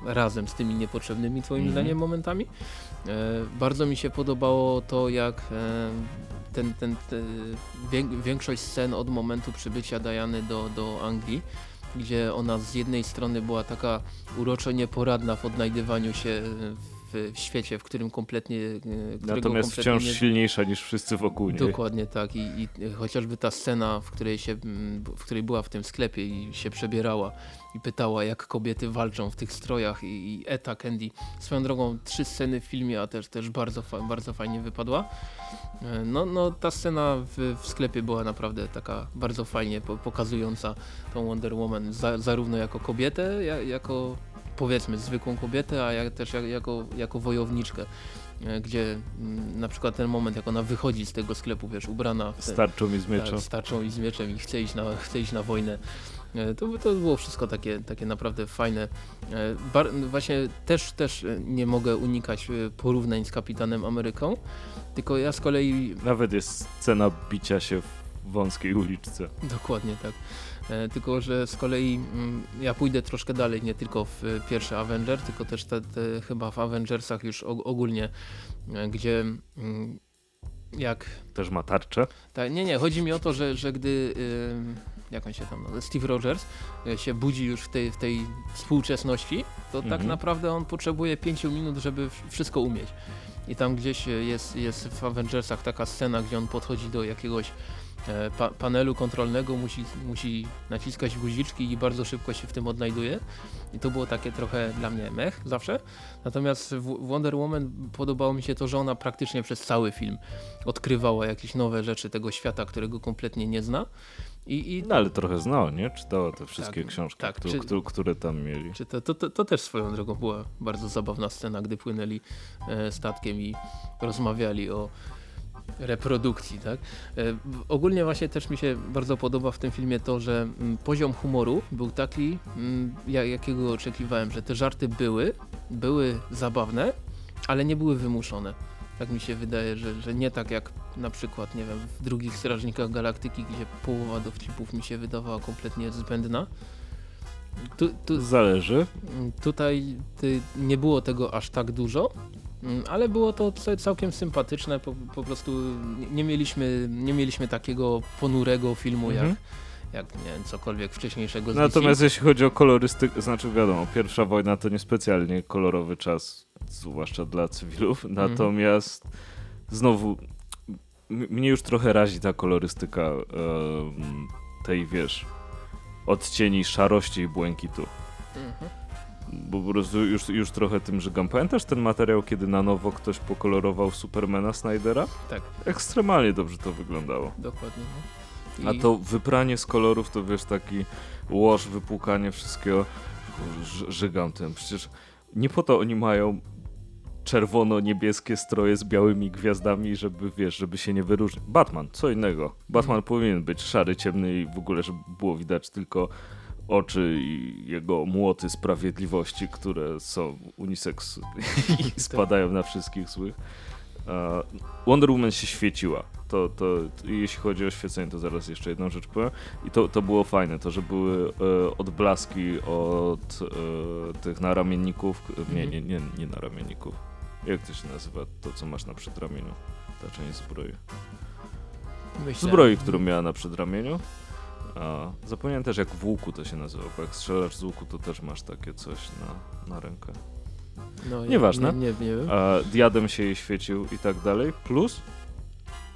razem z tymi niepotrzebnymi twoim Mhm. zdaniem momentami. E, bardzo mi się podobało to jak e, ten, ten, te, wię- większość scen od momentu przybycia Diany do, do Anglii gdzie ona z jednej strony była taka uroczo nieporadna w odnajdywaniu się w, w świecie, w którym kompletnie e, Natomiast kompletnie wciąż nie, silniejsza niż wszyscy wokół niej. Dokładnie tak I, i chociażby ta scena, w której, się, w której była w tym sklepie i się przebierała i pytała jak kobiety walczą w tych strojach i, i Eta Candy. Swoją drogą trzy sceny w filmie, a też, też bardzo, fa bardzo fajnie wypadła. E, No, no ta scena w, w sklepie była naprawdę taka bardzo fajnie po, pokazująca tą Wonder Woman za, zarówno jako kobietę, ja, jako powiedzmy zwykłą kobietę, a jak, też jak, jako, jako wojowniczkę e, gdzie mm, na przykład ten moment, jak ona wychodzi z tego sklepu, wiesz, ubrana w te, Starczą mi z mieczem. tak, z tarczą i z mieczem i chce iść na, chce iść na wojnę. E, To, to było wszystko takie, takie naprawdę fajne. E, Bar, właśnie też, też nie mogę unikać porównań z Kapitanem Ameryką, tylko ja z kolei Nawet jest scena bicia się w wąskiej uliczce. Dokładnie tak. E, tylko, że z kolei mm, ja pójdę troszkę dalej, nie tylko w e, pierwszy Avenger, tylko też te, te, chyba w Avengersach już og- ogólnie, e, gdzie mm, jak Też ma tarczę. Tak, nie, nie, chodzi mi o to, że, że gdy, y, jak on się tam Steve Rogers się budzi już w tej, w tej współczesności, to tak Mhm. naprawdę on potrzebuje 5 minut, żeby wszystko umieć. I tam gdzieś jest, jest w Avengersach taka scena, gdzie on podchodzi do jakiegoś pa panelu kontrolnego musi, musi naciskać guziczki i bardzo szybko się w tym odnajduje. I to było takie trochę dla mnie mech zawsze. Natomiast w Wonder Woman podobało mi się to, że ona praktycznie przez cały film odkrywała jakieś nowe rzeczy tego świata, którego kompletnie nie zna. I, i No ale trochę znał, nie? Czytała te wszystkie Tak, książki, tak, któ- czy- któ- które tam mieli. Czy to, to, to, to też swoją drogą była bardzo zabawna scena, gdy płynęli e, statkiem i rozmawiali o reprodukcji, tak? E, ogólnie właśnie też mi się bardzo podoba w tym filmie to, że mm, poziom humoru był taki, mm, ja, jakiego oczekiwałem, że te żarty były, były zabawne, ale nie były wymuszone. Tak mi się wydaje, że, że nie tak jak na przykład, nie wiem, w drugich Strażnikach Galaktyki, gdzie połowa dowcipów mi się wydawała kompletnie zbędna. Tu, tu, Zależy. Tutaj nie było tego aż tak dużo, ale było to ca- całkiem sympatyczne. Po, po prostu nie- mieliśmy, nie mieliśmy takiego ponurego filmu Mhm. jak, jak nie wiem, cokolwiek wcześniejszego z DC. Natomiast jeśli chodzi o kolorystykę, znaczy wiadomo, pierwsza wojna to niespecjalnie kolorowy czas, zwłaszcza dla cywilów, Mhm. natomiast znowu m- mnie już trochę razi ta kolorystyka tej, wiesz, odcieni szarości i błękitu. Mhm. Bo po prostu już, już trochę tym żygam. Pamiętasz ten materiał, kiedy na nowo ktoś pokolorował Supermana Snydera? Tak, Ekstremalnie dobrze to wyglądało. dokładnie. No. A I- to wypranie z kolorów, to wiesz, taki łoż, wypłukanie wszystkiego, żygam tym. Przecież nie po to oni mają czerwono-niebieskie stroje z białymi gwiazdami, żeby, wiesz, żeby się nie wyróżnić. Batman, co innego. Batman powinien być szary, ciemny i w ogóle, żeby było widać tylko oczy i jego młoty sprawiedliwości, które są unisex (laughs) i spadają na wszystkich złych. Wonder Woman się świeciła. To, to, jeśli chodzi o świecenie, to zaraz jeszcze jedną rzecz powiem. I to, to było fajne, to, że były e, odblaski od e, tych naramienników. Nie, nie, nie, nie naramienników. Jak to się nazywa? To, co masz na przedramieniu. Ta część zbroi. myślałem- Zbroi, którą miała na przedramieniu. A, zapomniałem też, jak w łuku to się nazywa, bo jak strzelasz z łuku, to też masz takie coś na, na rękę. No, Nieważne. Nie, nie, nie wiem. a diadem się jej świecił i tak dalej. Plus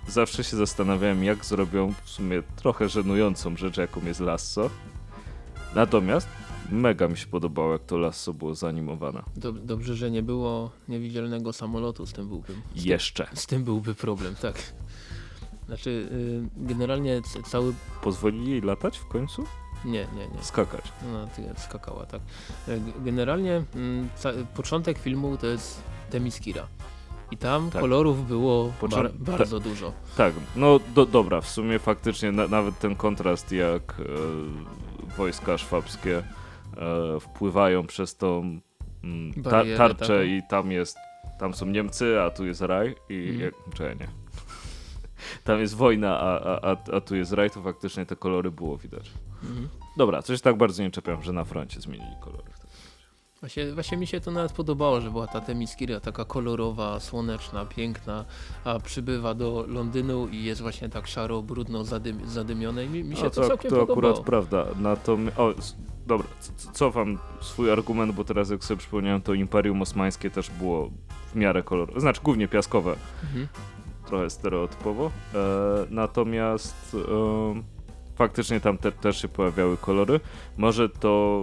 zawsze się zastanawiałem, jak zrobią w sumie trochę żenującą rzecz, jaką jest lasso. Natomiast mega mi się podobało, jak to lasso było zanimowane. Dob- dobrze, że nie było niewidzialnego samolotu, z tym byłby, z, Jeszcze. z tym byłby problem, tak. Znaczy, y, generalnie cały... Pozwolili jej latać w końcu? Nie, nie, nie. Skakać. No, ty skakała, tak. G- Generalnie mm, początek filmu to jest Temiskira. I tam Tak. kolorów było Począ- bar bardzo dużo. Tak, no do, dobra, w sumie faktycznie na, nawet ten kontrast, jak e, wojska szwabskie e, wpływają przez tą mm, ta, tarczę taką. i tam jest, tam są Niemcy, a tu jest raj i Mhm. jak, czy nie. Tam jest wojna, a, a, a, a tu jest raj, to faktycznie te kolory było widać. Mhm. Dobra, coś tak bardzo nie czepiam, że na froncie zmienili kolory. Właśnie, właśnie mi się to nawet podobało, że była ta Temiskira taka kolorowa, słoneczna, piękna, a przybywa do Londynu i jest właśnie tak szaro, brudno, zadym, zadymione i mi, mi się No, to, to, całkiem to podobało. akurat prawda. Natomiast, o, dobra, cofam swój argument, bo teraz jak sobie przypomniałem, to Imperium Osmańskie też było w miarę kolorowe, znaczy głównie piaskowe, Mhm. Trochę stereotypowo. E, natomiast e, faktycznie tam te, też się pojawiały kolory. Może to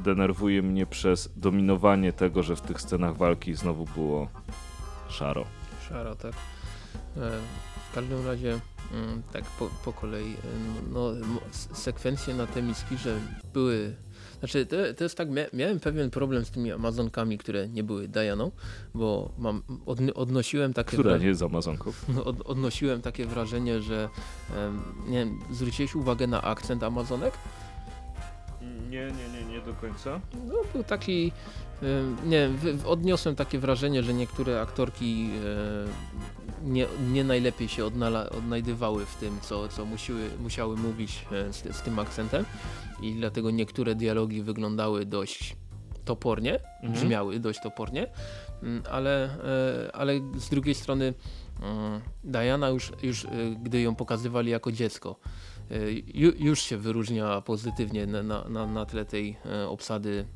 e, denerwuje mnie przez dominowanie tego, że w tych scenach walki znowu było szaro. Szaro, tak. E, W każdym razie, mm, tak po, po kolei, e, no, sekwencje na Temiskirze były... Znaczy, to, to jest tak, mia, miałem pewien problem z tymi Amazonkami, które nie były Dianą, bo mam, odn- odnosiłem takie... Która nie jest Amazonków. (laughs) Od, odnosiłem takie wrażenie, że nie wiem, zwróciłeś uwagę na akcent Amazonek? Nie, nie, nie, nie do końca. No, był taki, nie odniosłem takie wrażenie, że niektóre aktorki e, nie, nie najlepiej się odnala, odnajdywały w tym, co, co musiły, musiały mówić e, z, z tym akcentem. I dlatego niektóre dialogi wyglądały dość topornie, Mhm. brzmiały dość topornie, Mm, ale, e, ale z drugiej strony mm, Diana już, już e, gdy ją pokazywali jako dziecko, ju, już się wyróżniała pozytywnie na, na, na, tle tej obsady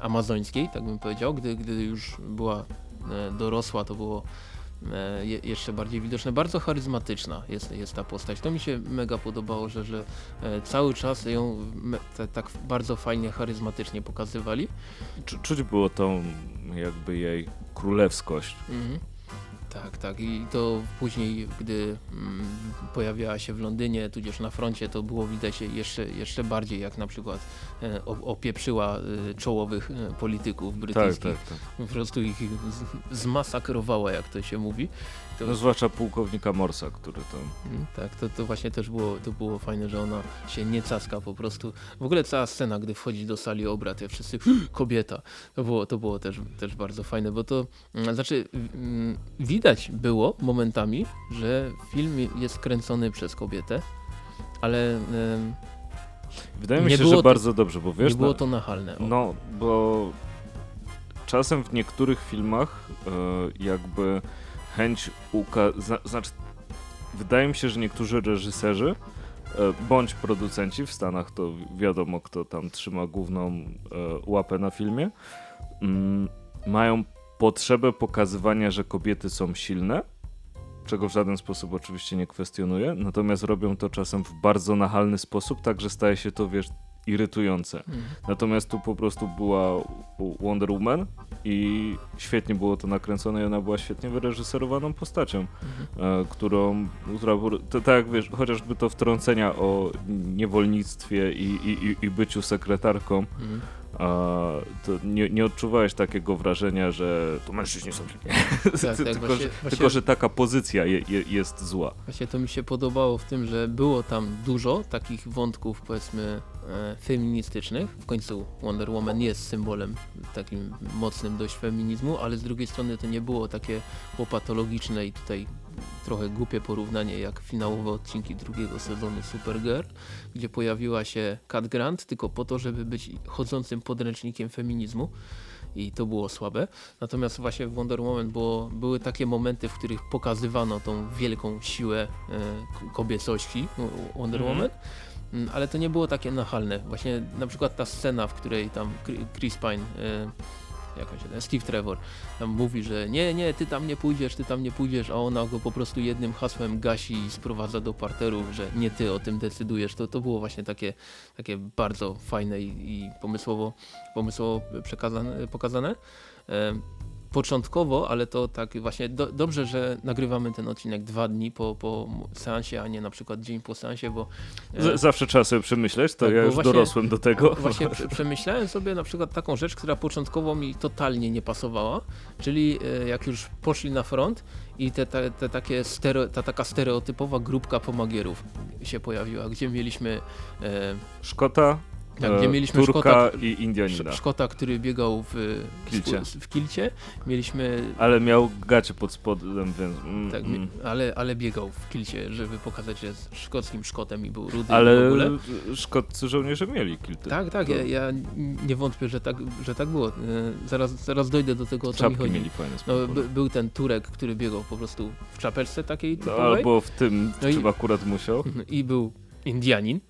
amazońskiej, tak bym powiedział, gdy, gdy już była dorosła, to było je, jeszcze bardziej widoczne. Bardzo charyzmatyczna jest, jest ta postać. To mi się mega podobało, że, że e, cały czas ją te, tak bardzo fajnie, charyzmatycznie pokazywali. Czu- Czuć było tą jakby jej królewskość. Mhm. Tak, tak. I to później, gdy mm, pojawiała się w Londynie, tudzież na froncie, to było widać jeszcze, jeszcze bardziej, jak na przykład e, opieprzyła e, czołowych e, polityków Tak, brytyjskich. tak, tak. Po prostu ich z, zmasakrowała, jak to się mówi. To, No, zwłaszcza pułkownika Morsa, który tam... Mm, Tak, to, to właśnie też było, to było fajne, że ona się nie caska po prostu. W ogóle cała scena, gdy wchodzi do sali obrad, jak wszyscy (gasps) kobieta, to było, to było też, też bardzo fajne, bo to mm, znaczy mm, widać było momentami, że film jest kręcony przez kobietę, ale Wydaje mi się, że to- bardzo dobrze, bo wiesz... nie było no- to nachalne. O. No, bo czasem w niektórych filmach e, jakby chęć uka... Zna, znaczy, wydaje mi się, że niektórzy reżyserzy e, bądź producenci w Stanach, to wi- wiadomo kto tam trzyma główną e, łapę na filmie, mm, mają potrzebę pokazywania, że kobiety są silne, czego w żaden sposób oczywiście nie kwestionuję, natomiast robią to czasem w bardzo nachalny sposób, tak że staje się to, wiesz, irytujące. Natomiast tu po prostu była Wonder Woman i świetnie było to nakręcone i ona była świetnie wyreżyserowaną postacią, e, którą, która, to, tak wiesz, chociażby to wtrącenia o niewolnictwie i, i, i- byciu sekretarką. A, to nie, nie odczuwałeś takiego wrażenia, że to mężczyźni są źli. tak, tylko, właśnie- że, właśnie- tylko, że taka pozycja je, je, jest zła. Właśnie to mi się podobało w tym, że było tam dużo takich wątków, powiedzmy, e, feministycznych. W końcu Wonder Woman jest symbolem takim mocnym dość feminizmu, ale z drugiej strony to nie było takie łopatologiczne i tutaj trochę głupie porównanie jak finałowe odcinki drugiego sezonu Supergirl, gdzie pojawiła się Cat Grant tylko po to, żeby być chodzącym podręcznikiem feminizmu i to było słabe. Natomiast właśnie w Wonder Woman było, były takie momenty, w których pokazywano tą wielką siłę e, kobiecości Wonder Mhm. Woman. Mm, Ale to nie było takie nachalne. Właśnie na przykład ta scena, w której tam Chri- Chris Pine, jak on się nazywa, Steve Trevor, tam mówi, że nie, nie, ty tam nie pójdziesz, ty tam nie pójdziesz, a ona go po prostu jednym hasłem gasi i sprowadza do parteru, że nie ty o tym decydujesz. To, to było właśnie takie, takie bardzo fajne i, i pomysłowo, pomysłowo przekazane, pokazane. E, Początkowo, ale to tak właśnie do, dobrze, że nagrywamy ten odcinek dwa dni po, po seansie, a nie na przykład dzień po seansie, bo e, Z, zawsze trzeba sobie przemyśleć, to tak, ja już właśnie- dorosłem do tego. (laughs) Właśnie prze- przemyślałem sobie na przykład taką rzecz, która początkowo mi totalnie nie pasowała, czyli e, jak już poszli na front i te, te, te takie stereo, ta taka stereotypowa grupka pomagierów się pojawiła, gdzie mieliśmy e, Szkota, tak, e, gdzie mieliśmy Turka Szkota, i Indianina. Sz- Szkota, który biegał w Kilcie. w, kilcie, mieliśmy Ale miał gacie pod spodem, więc... Mm, tak, mm. mi- ale, ale biegał w kilcie, żeby pokazać, że jest szkockim Szkotem i był rudy i w Ale ogóle. szkoccy żołnierze mieli kilty. Tak, tak, ja, ja nie wątpię, że tak, że tak było. E, Zaraz, zaraz dojdę do tego, o co mi Czapki chodzi. mieli fajne No, by, był ten Turek, który biegał po prostu w czapeczce takiej no, typowej albo w tym, No i- akurat musiał. (laughs) i był Indianin.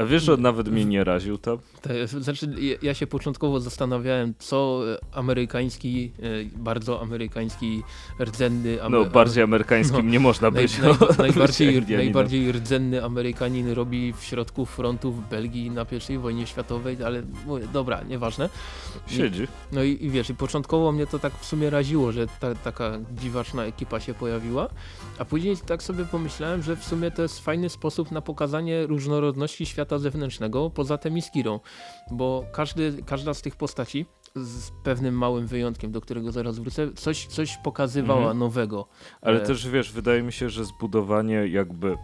A wiesz, że on nawet mnie nie raził? To, znaczy, ja- się początkowo zastanawiałem, co e, amerykański, e, bardzo amerykański, rdzenny... No, Amer- bardziej amerykańskim no, nie można Naj, być. naj, no, najbardziej, najbardziej rdzenny Amerykanin robi w środku frontu w Belgii na I wojnie światowej, ale mówię, dobra, nieważne. Siedzi. No i, i wiesz, i początkowo mnie to tak w sumie raziło, że ta, taka dziwaczna ekipa się pojawiła, a później tak sobie pomyślałem, że w sumie to jest fajny sposób na pokazanie różnorodności świata zewnętrznego poza Temiskirą, bo każdy, każda z tych postaci z pewnym małym wyjątkiem, do którego zaraz wrócę, coś, coś pokazywała Mhm. nowego. Ale E, też wiesz, wydaje mi się, że zbudowanie jakby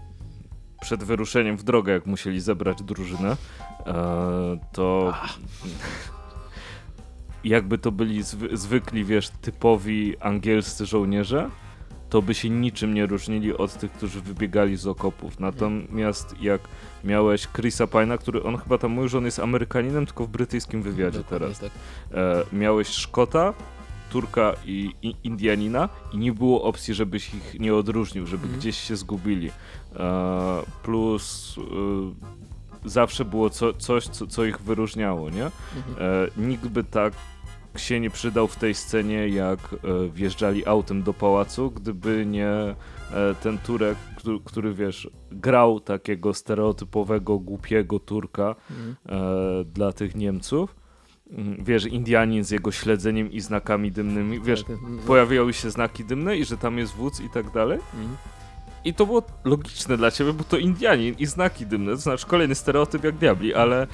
przed wyruszeniem w drogę, jak musieli zebrać drużynę, e, to (laughs) jakby to byli zwy, zwykli, wiesz, typowi angielscy żołnierze, to by się niczym nie różnili od tych, którzy wybiegali z okopów. Natomiast jak miałeś Chrisa Pine'a, który on chyba tam mówił, że on jest Amerykaninem, tylko w brytyjskim wywiadzie Dokładnie teraz. Tak. e, miałeś Szkota, Turka i, i Indianina i nie było opcji, żebyś ich nie odróżnił, żeby Mhm. gdzieś się zgubili. E, plus e, zawsze było co, coś, co, co ich wyróżniało, nie? Mhm. E, nikt by tak się nie przydał w tej scenie, jak e, wjeżdżali autem do pałacu, gdyby nie e, ten Turek, który, który wiesz, grał takiego stereotypowego, głupiego Turka e, dla tych Niemców. Mm, Wiesz, Indianin z jego śledzeniem i znakami dymnymi, wiesz, Tak, pojawiały się znaki dymne i że tam jest wódz i tak dalej. mhm. I to było logiczne dla ciebie, bo to Indianin i znaki dymne, to znaczy kolejny stereotyp jak diabli, ale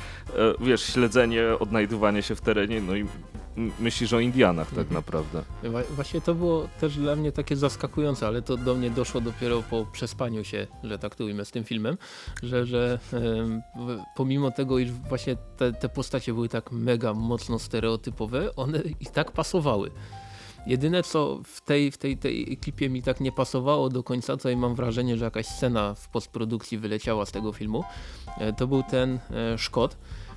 wiesz, śledzenie, odnajdywanie się w terenie, no i myślisz o Indianach tak Mhm. naprawdę. Właśnie to było też dla mnie takie zaskakujące, ale to do mnie doszło dopiero po przespaniu się, że tak to ujmę, z tym filmem, że, że pomimo tego, iż właśnie te, te postacie były tak mega mocno stereotypowe, one i tak pasowały. Jedyne co w tej, w tej, tej klipie mi tak nie pasowało do końca, to i mam wrażenie, że jakaś scena w postprodukcji wyleciała z tego filmu, e, to był ten e, Szkot,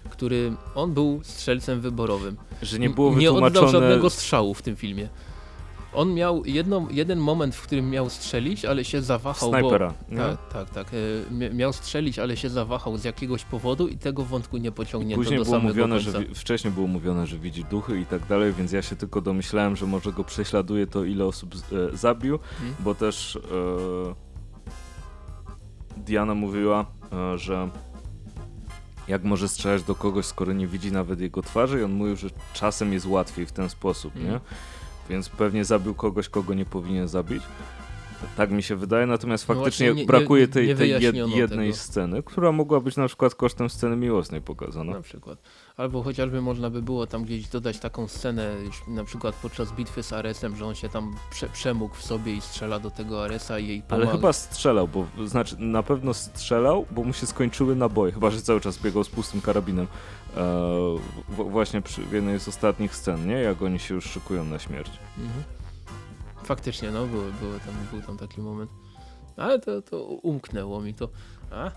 który on był strzelcem wyborowym Że nie było nie oddał wytłumaczone... żadnego strzału w tym filmie. On miał jedną, jeden moment, w którym miał strzelić, ale się zawahał. Snajpera, Bo, tak, tak, tak. e, mia- Miał strzelić, ale się zawahał z jakiegoś powodu i tego wątku nie pociągnięto Później do było samego mówione, końca. że wcześniej było mówione, że widzi duchy i tak dalej, więc ja się tylko domyślałem, że może go prześladuje to ile osób e, zabił, Mhm. bo też e, Diana mówiła, e, że jak może strzelać do kogoś, skoro nie widzi nawet jego twarzy i on mówił, że czasem jest łatwiej w ten sposób, nie? Mhm. Więc pewnie zabił kogoś, kogo nie powinien zabić. Tak mi się wydaje, natomiast No faktycznie właśnie nie- brakuje nie- tej, nie tej jed, jednej tego. sceny, która mogła być na przykład kosztem sceny miłosnej pokazana. Na przykład. Albo chociażby można by było tam gdzieś dodać taką scenę, już na przykład podczas bitwy z Aresem, że on się tam prze, przemógł w sobie i strzela do tego Aresa i jej Ale pomaga. chyba strzelał, bo znaczy na pewno strzelał, bo mu się skończyły naboje, chyba że cały czas biegał z pustym karabinem. E, w, właśnie przy w jednej z ostatnich scen, nie? Jak oni się już szykują na śmierć. Mhm. Faktycznie, no, było, było tam, był tam taki moment. Ale to, to umknęło mi to. A?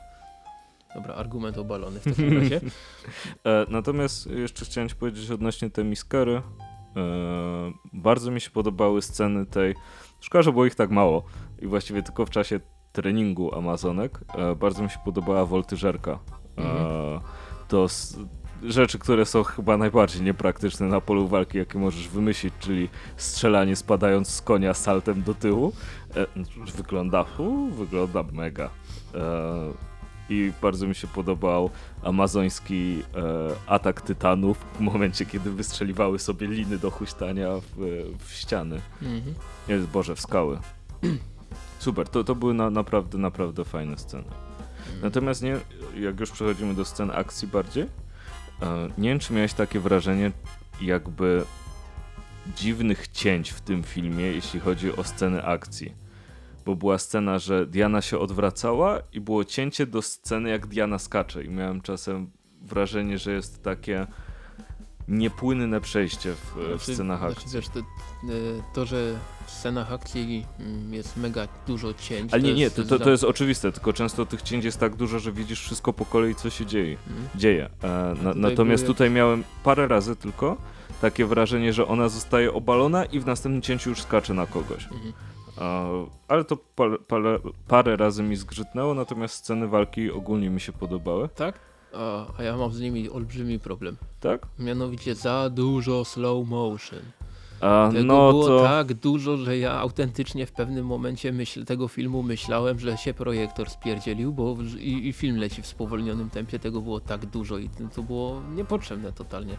Dobra, argument obalony w takim razie. (laughs) E, natomiast jeszcze chciałem ci powiedzieć odnośnie tej Miskary. E, bardzo mi się podobały sceny tej. Szkoda, że było ich tak mało. I właściwie tylko w czasie treningu Amazonek. E, bardzo mi się podobała woltyżerka. E, Mhm. to rzeczy, które są chyba najbardziej niepraktyczne na polu walki, jakie możesz wymyślić, czyli strzelanie spadając z konia saltem do tyłu. E, wygląda, u, wygląda mega. E, i bardzo mi się podobał amazoński e, atak tytanów w momencie, kiedy wystrzeliwały sobie liny do huśtania w, w ściany. Mhm. Nie, Boże, w skały. (clears throat) Super, to, to były na, naprawdę, naprawdę fajne sceny. Natomiast nie, jak już przechodzimy do scen akcji bardziej, nie wiem, czy miałeś takie wrażenie, jakby dziwnych cięć w tym filmie, jeśli chodzi o sceny akcji. Bo była scena, że Diana się odwracała i było cięcie do sceny, jak Diana skacze. I miałem czasem wrażenie, że jest takie niepłynne przejście w, w Znaczy- scenach znaczy, akcji. wiesz, to, e, to, że w scenach akcji mm, jest mega dużo cięć. Ale nie, nie, to, to, to jest oczywiste, tylko często tych cięć jest tak dużo, że widzisz wszystko po kolei, co się dzieje. Mhm. dzieje. E, na, tutaj natomiast były- tutaj miałem parę razy tylko takie wrażenie, że ona zostaje obalona i w następnym cięciu już skacze na kogoś. Mhm. E, ale to parę, parę, parę razy mi zgrzytnęło, natomiast sceny walki ogólnie mi się podobały. Tak? A, a ja mam z nimi olbrzymi problem. Tak? Mianowicie za dużo slow motion. A, Tego no było to... tak dużo, że ja autentycznie w pewnym momencie myśl, tego filmu myślałem, że się projektor spierdzielił, bo i, i film leci w spowolnionym tempie, tego było tak dużo i to było niepotrzebne totalnie.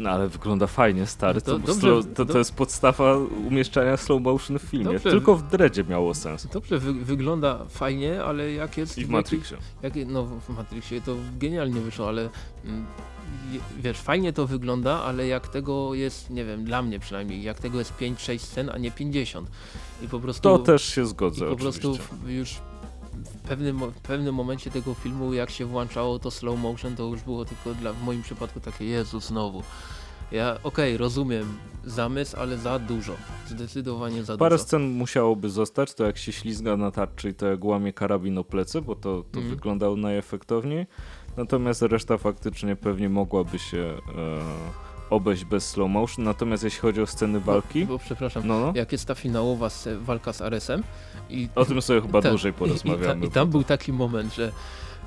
No ale wygląda fajnie, stary. No to to, dobrze, slow, to, to jest podstawa umieszczania slow motion w filmie. Dobrze. Tylko w Dredzie miało sens. Dobrze, wy, wygląda fajnie, ale jak jest... I w Matrixie. Jak, no w Matrixie to genialnie wyszło, ale mm, wiesz, fajnie to wygląda, ale jak tego jest, nie wiem, dla mnie przynajmniej, jak tego jest 5-6 scen, a nie 50. I po prostu... To też się I zgodzę po oczywiście. prostu już w pewnym, w pewnym momencie tego filmu, jak się włączało to slow motion, to już było tylko dla, w moim przypadku takie Jezu znowu. Ja okej, rozumiem zamysł, ale za dużo. Zdecydowanie za Parę dużo. scen musiałoby zostać, to jak się ślizga na tarczy i to jak łamie karabin o plecy, bo to, to Mhm. wyglądało najefektowniej. Natomiast reszta faktycznie pewnie mogłaby się e, obejść bez slow motion. Natomiast jeśli chodzi o sceny walki, Bo, bo przepraszam, no no, jak jest ta finałowa walka z Aresem i o tym sobie chyba Tak. dłużej I, i, ta, porozmawiamy. I tam był taki moment, że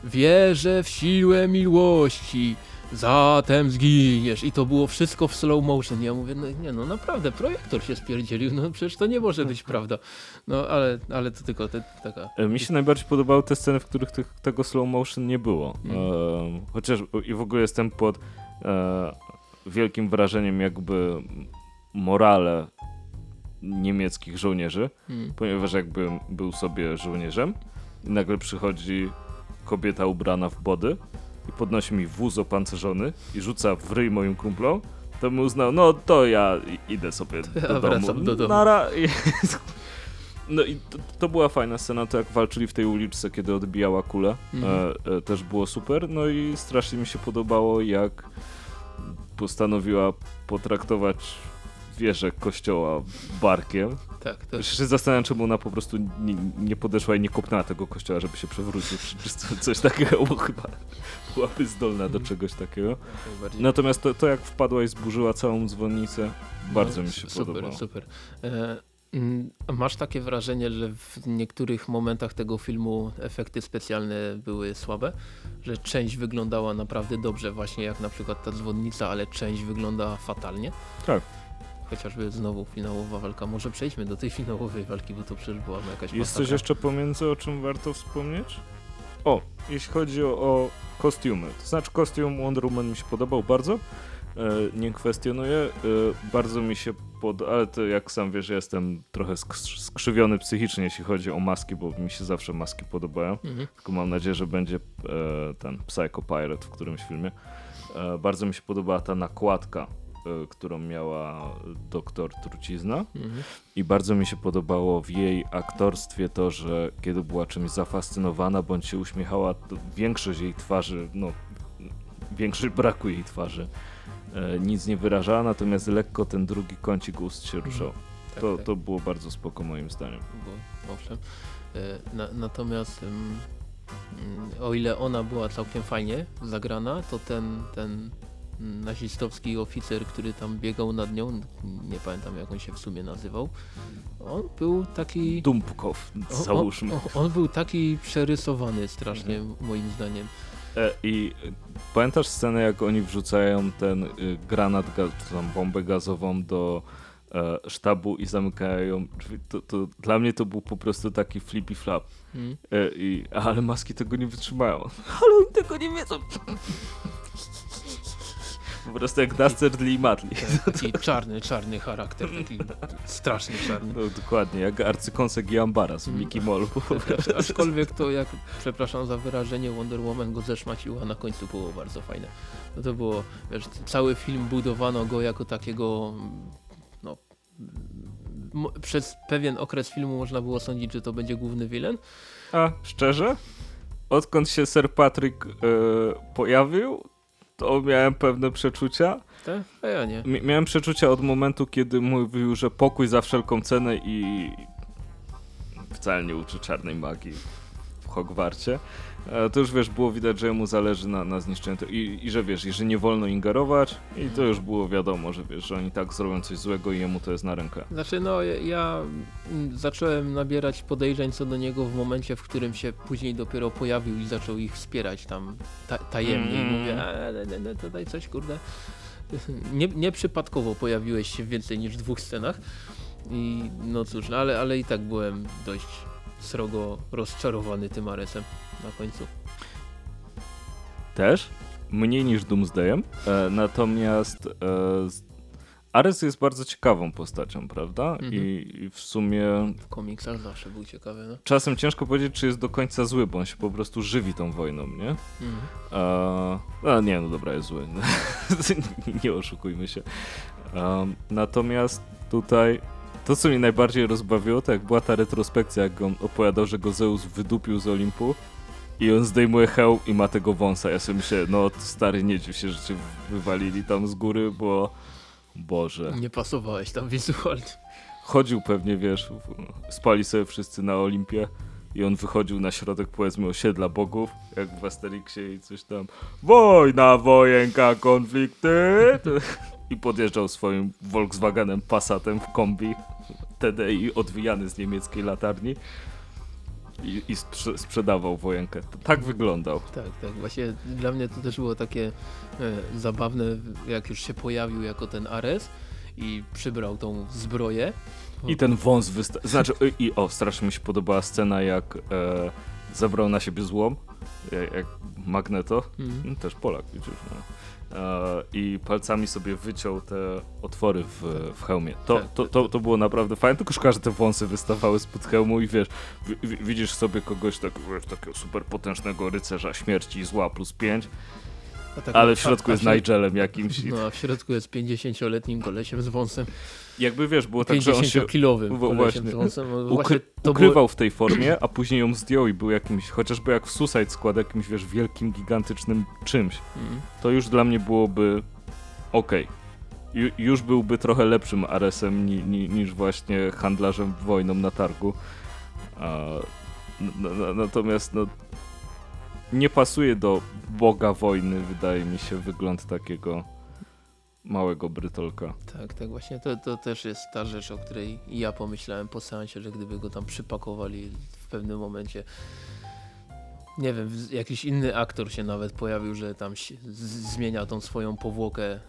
wierzę w siłę miłości, zatem zginiesz. I to było wszystko w slow motion. Ja mówię, no nie no naprawdę, projektor się spierdzielił, no przecież to nie może być prawda. No ale, ale to tylko te, taka... E, Mi się najbardziej podobały te sceny, w których tych, tego slow motion nie było. Mm. E, chociaż i w ogóle jestem pod e, wielkim wrażeniem jakby morale niemieckich żołnierzy, Mm. ponieważ jakby był sobie żołnierzem i nagle przychodzi kobieta ubrana w body i podnosi mi wóz opancerzony i rzuca w ryj moim kumplom, to bym uznał, no to ja idę sobie ja do domu. do domu. Nara. No i to, to była fajna scena, to jak walczyli w tej uliczce, kiedy odbijała kulę, Mhm. e, e, też było super, no i strasznie mi się podobało, jak postanowiła potraktować wieżę kościoła barkiem. Tak, Już się zastanawiam, czemu ona po prostu nie, nie podeszła i nie kopnęła tego kościoła, żeby się przewrócił, czy, (laughs) czy co- coś takiego, chyba byłaby zdolna do czegoś takiego. Natomiast to, to jak wpadła i zburzyła całą dzwonnicę, bardzo No, mi się super, podobało. Super, a Masz takie wrażenie, że w niektórych momentach tego filmu efekty specjalne były słabe? Że część wyglądała naprawdę dobrze, właśnie jak na przykład ta dzwonnica, ale część wygląda fatalnie? Tak. Chociażby znowu finałowa walka. Może przejdźmy do tej (laughs) finałowej walki, bo to przecież była jakaś Jest coś masakra. jeszcze pomiędzy, o czym warto wspomnieć? O, jeśli chodzi o, o kostiumy. To znaczy kostium Wonder Woman mi się podobał bardzo. E, nie kwestionuję. E, bardzo mi się pod... Ale to jak sam wiesz, jestem trochę sk- skrzywiony psychicznie, jeśli chodzi o maski, bo mi się zawsze maski podobają. Mhm. Tylko mam nadzieję, że będzie e, ten Psycho Pirate w którymś filmie. Bardzo mi się podobała ta nakładka, którą miała doktor Trucizna. Mhm. I bardzo mi się podobało w jej aktorstwie to, że kiedy była czymś zafascynowana bądź się uśmiechała, to większość jej twarzy, no większość braku jej twarzy nic nie wyrażała, natomiast lekko ten drugi kącik ust się ruszał. Tak, To, tak. to było bardzo spoko moim zdaniem. Bo, owszem. E, Na, natomiast mm, o ile ona była całkiem fajnie zagrana, to ten, ten nazistowski oficer, który tam biegał nad nią, nie pamiętam jak on się w sumie nazywał, on był taki... Dumpkow, załóżmy. O, o, on był taki przerysowany strasznie, moim zdaniem. E, I pamiętasz scenę, jak oni wrzucają ten y, granat, czy tam bombę gazową do e, sztabu i zamykają drzwi? To, to dla mnie to był po prostu taki flippy flap. Mm. E, i, ale maski tego nie wytrzymają. Ale oni tego nie wiedzą. Po prostu jak Dastardly i Matli. Ten Taki czarny, czarny charakter, taki strasznie czarny. No, dokładnie, jak arcykonsek i Ambaras w Mickey Mallu. (laughs) Aczkolwiek to jak, przepraszam za wyrażenie, Wonder Woman go zeszmaciła na końcu było bardzo fajne. No to było, wiesz, cały film budowano go jako takiego, no, przez pewien okres filmu można było sądzić, że to będzie główny wilen. A szczerze, odkąd się Sir Patrick e, pojawił, to miałem pewne przeczucia. Tak? A ja nie. Mi- miałem przeczucia od momentu, kiedy mówił, że pokój za wszelką cenę i wcale nie uczy czarnej magii Hogwarcie. E, To już wiesz, było widać, że mu zależy na, na zniszczeniu. I, I że wiesz, i że nie wolno ingerować i to już było wiadomo, że wiesz, że oni tak zrobią coś złego i jemu to jest na rękę. Znaczy, no, ja, mm, zacząłem nabierać podejrzeń co do niego w momencie, w którym się później dopiero pojawił i zaczął ich wspierać tam ta, tajemnie. Mm. I mówię, a, ne, ne, ne, tutaj coś, kurde. (laughs) Nie, nieprzypadkowo pojawiłeś się w więcej niż dwóch scenach. I no cóż, no, ale, ale i tak byłem dość srogo rozczarowany tym Aresem na końcu. Też, mniej niż Doomsdayem, e, natomiast e, Ares jest bardzo ciekawą postacią, prawda? Mhm. I, I w sumie W komiksach zawsze był ciekawy, no. czasem ciężko powiedzieć, czy jest do końca zły, bo on się po prostu żywi tą wojną, nie? Mhm. E, a nie, no dobra, jest zły. (laughs) nie oszukujmy się. Em, natomiast tutaj to, co mnie najbardziej rozbawiło, to jak była ta retrospekcja, jak on opowiadał, że go Zeus wydupił z Olimpu i on zdejmuje hełm i ma tego wąsa. Ja sobie myślę, no stary, nie dziw się, że cię wywalili tam z góry, bo Boże. Nie pasowałeś tam wizualnie. Chodził pewnie, wiesz, spali sobie wszyscy na Olimpie i on wychodził na środek, powiedzmy, osiedla bogów, jak w Asterixie i coś tam. Wojna, wojenka, konflikty. I podjeżdżał swoim Volkswagenem Passatem w kombi TDI odwijany z niemieckiej latarni. i, i sprze sprzedawał wojenkę. Tak wyglądał. Tak, tak. Właśnie dla mnie to też było takie e, zabawne, jak już się pojawił jako ten Ares i przybrał tą zbroję. I ten wąs. Znaczy, y, i o, strasznie mi się podobała scena, jak e, zabrał na siebie złom, jak, jak Magneto, Mhm. też Polak, widzisz, no. E, I palcami sobie wyciął te otwory w, w hełmie. To, Tak, to, tak, to, to było naprawdę fajne, tylko szkoda, że te wąsy wystawały spod hełmu i wiesz, wi- wi- widzisz sobie kogoś tak, wiesz, takiego super potężnego rycerza śmierci, zła plus 5, A tak- ale w a- środku a jest w Nigelem jakimś. i- No, a w środku jest 50-letnim kolesiem z wąsem. Jakby wiesz, było tak, że on się 50-kilowym wo- kolesiem właśnie. właśnie to ukrywał było, w tej formie, a później ją zdjął i był jakimś, chociażby jak w Suicide Squad, jakimś, wiesz, wielkim, gigantycznym czymś. Mhm. To już dla mnie byłoby okej. Ju, już byłby trochę lepszym Aresem ni, ni, niż właśnie handlarzem wojną na targu. A, natomiast no, nie pasuje do boga wojny, wydaje mi się, wygląd takiego małego brytolka. Tak, tak, właśnie to, to też jest ta rzecz, o której ja pomyślałem po seansie, że gdyby go tam przypakowali w pewnym momencie, nie wiem, jakiś inny aktor się nawet pojawił, że tam zmienia tą swoją powłokę. E,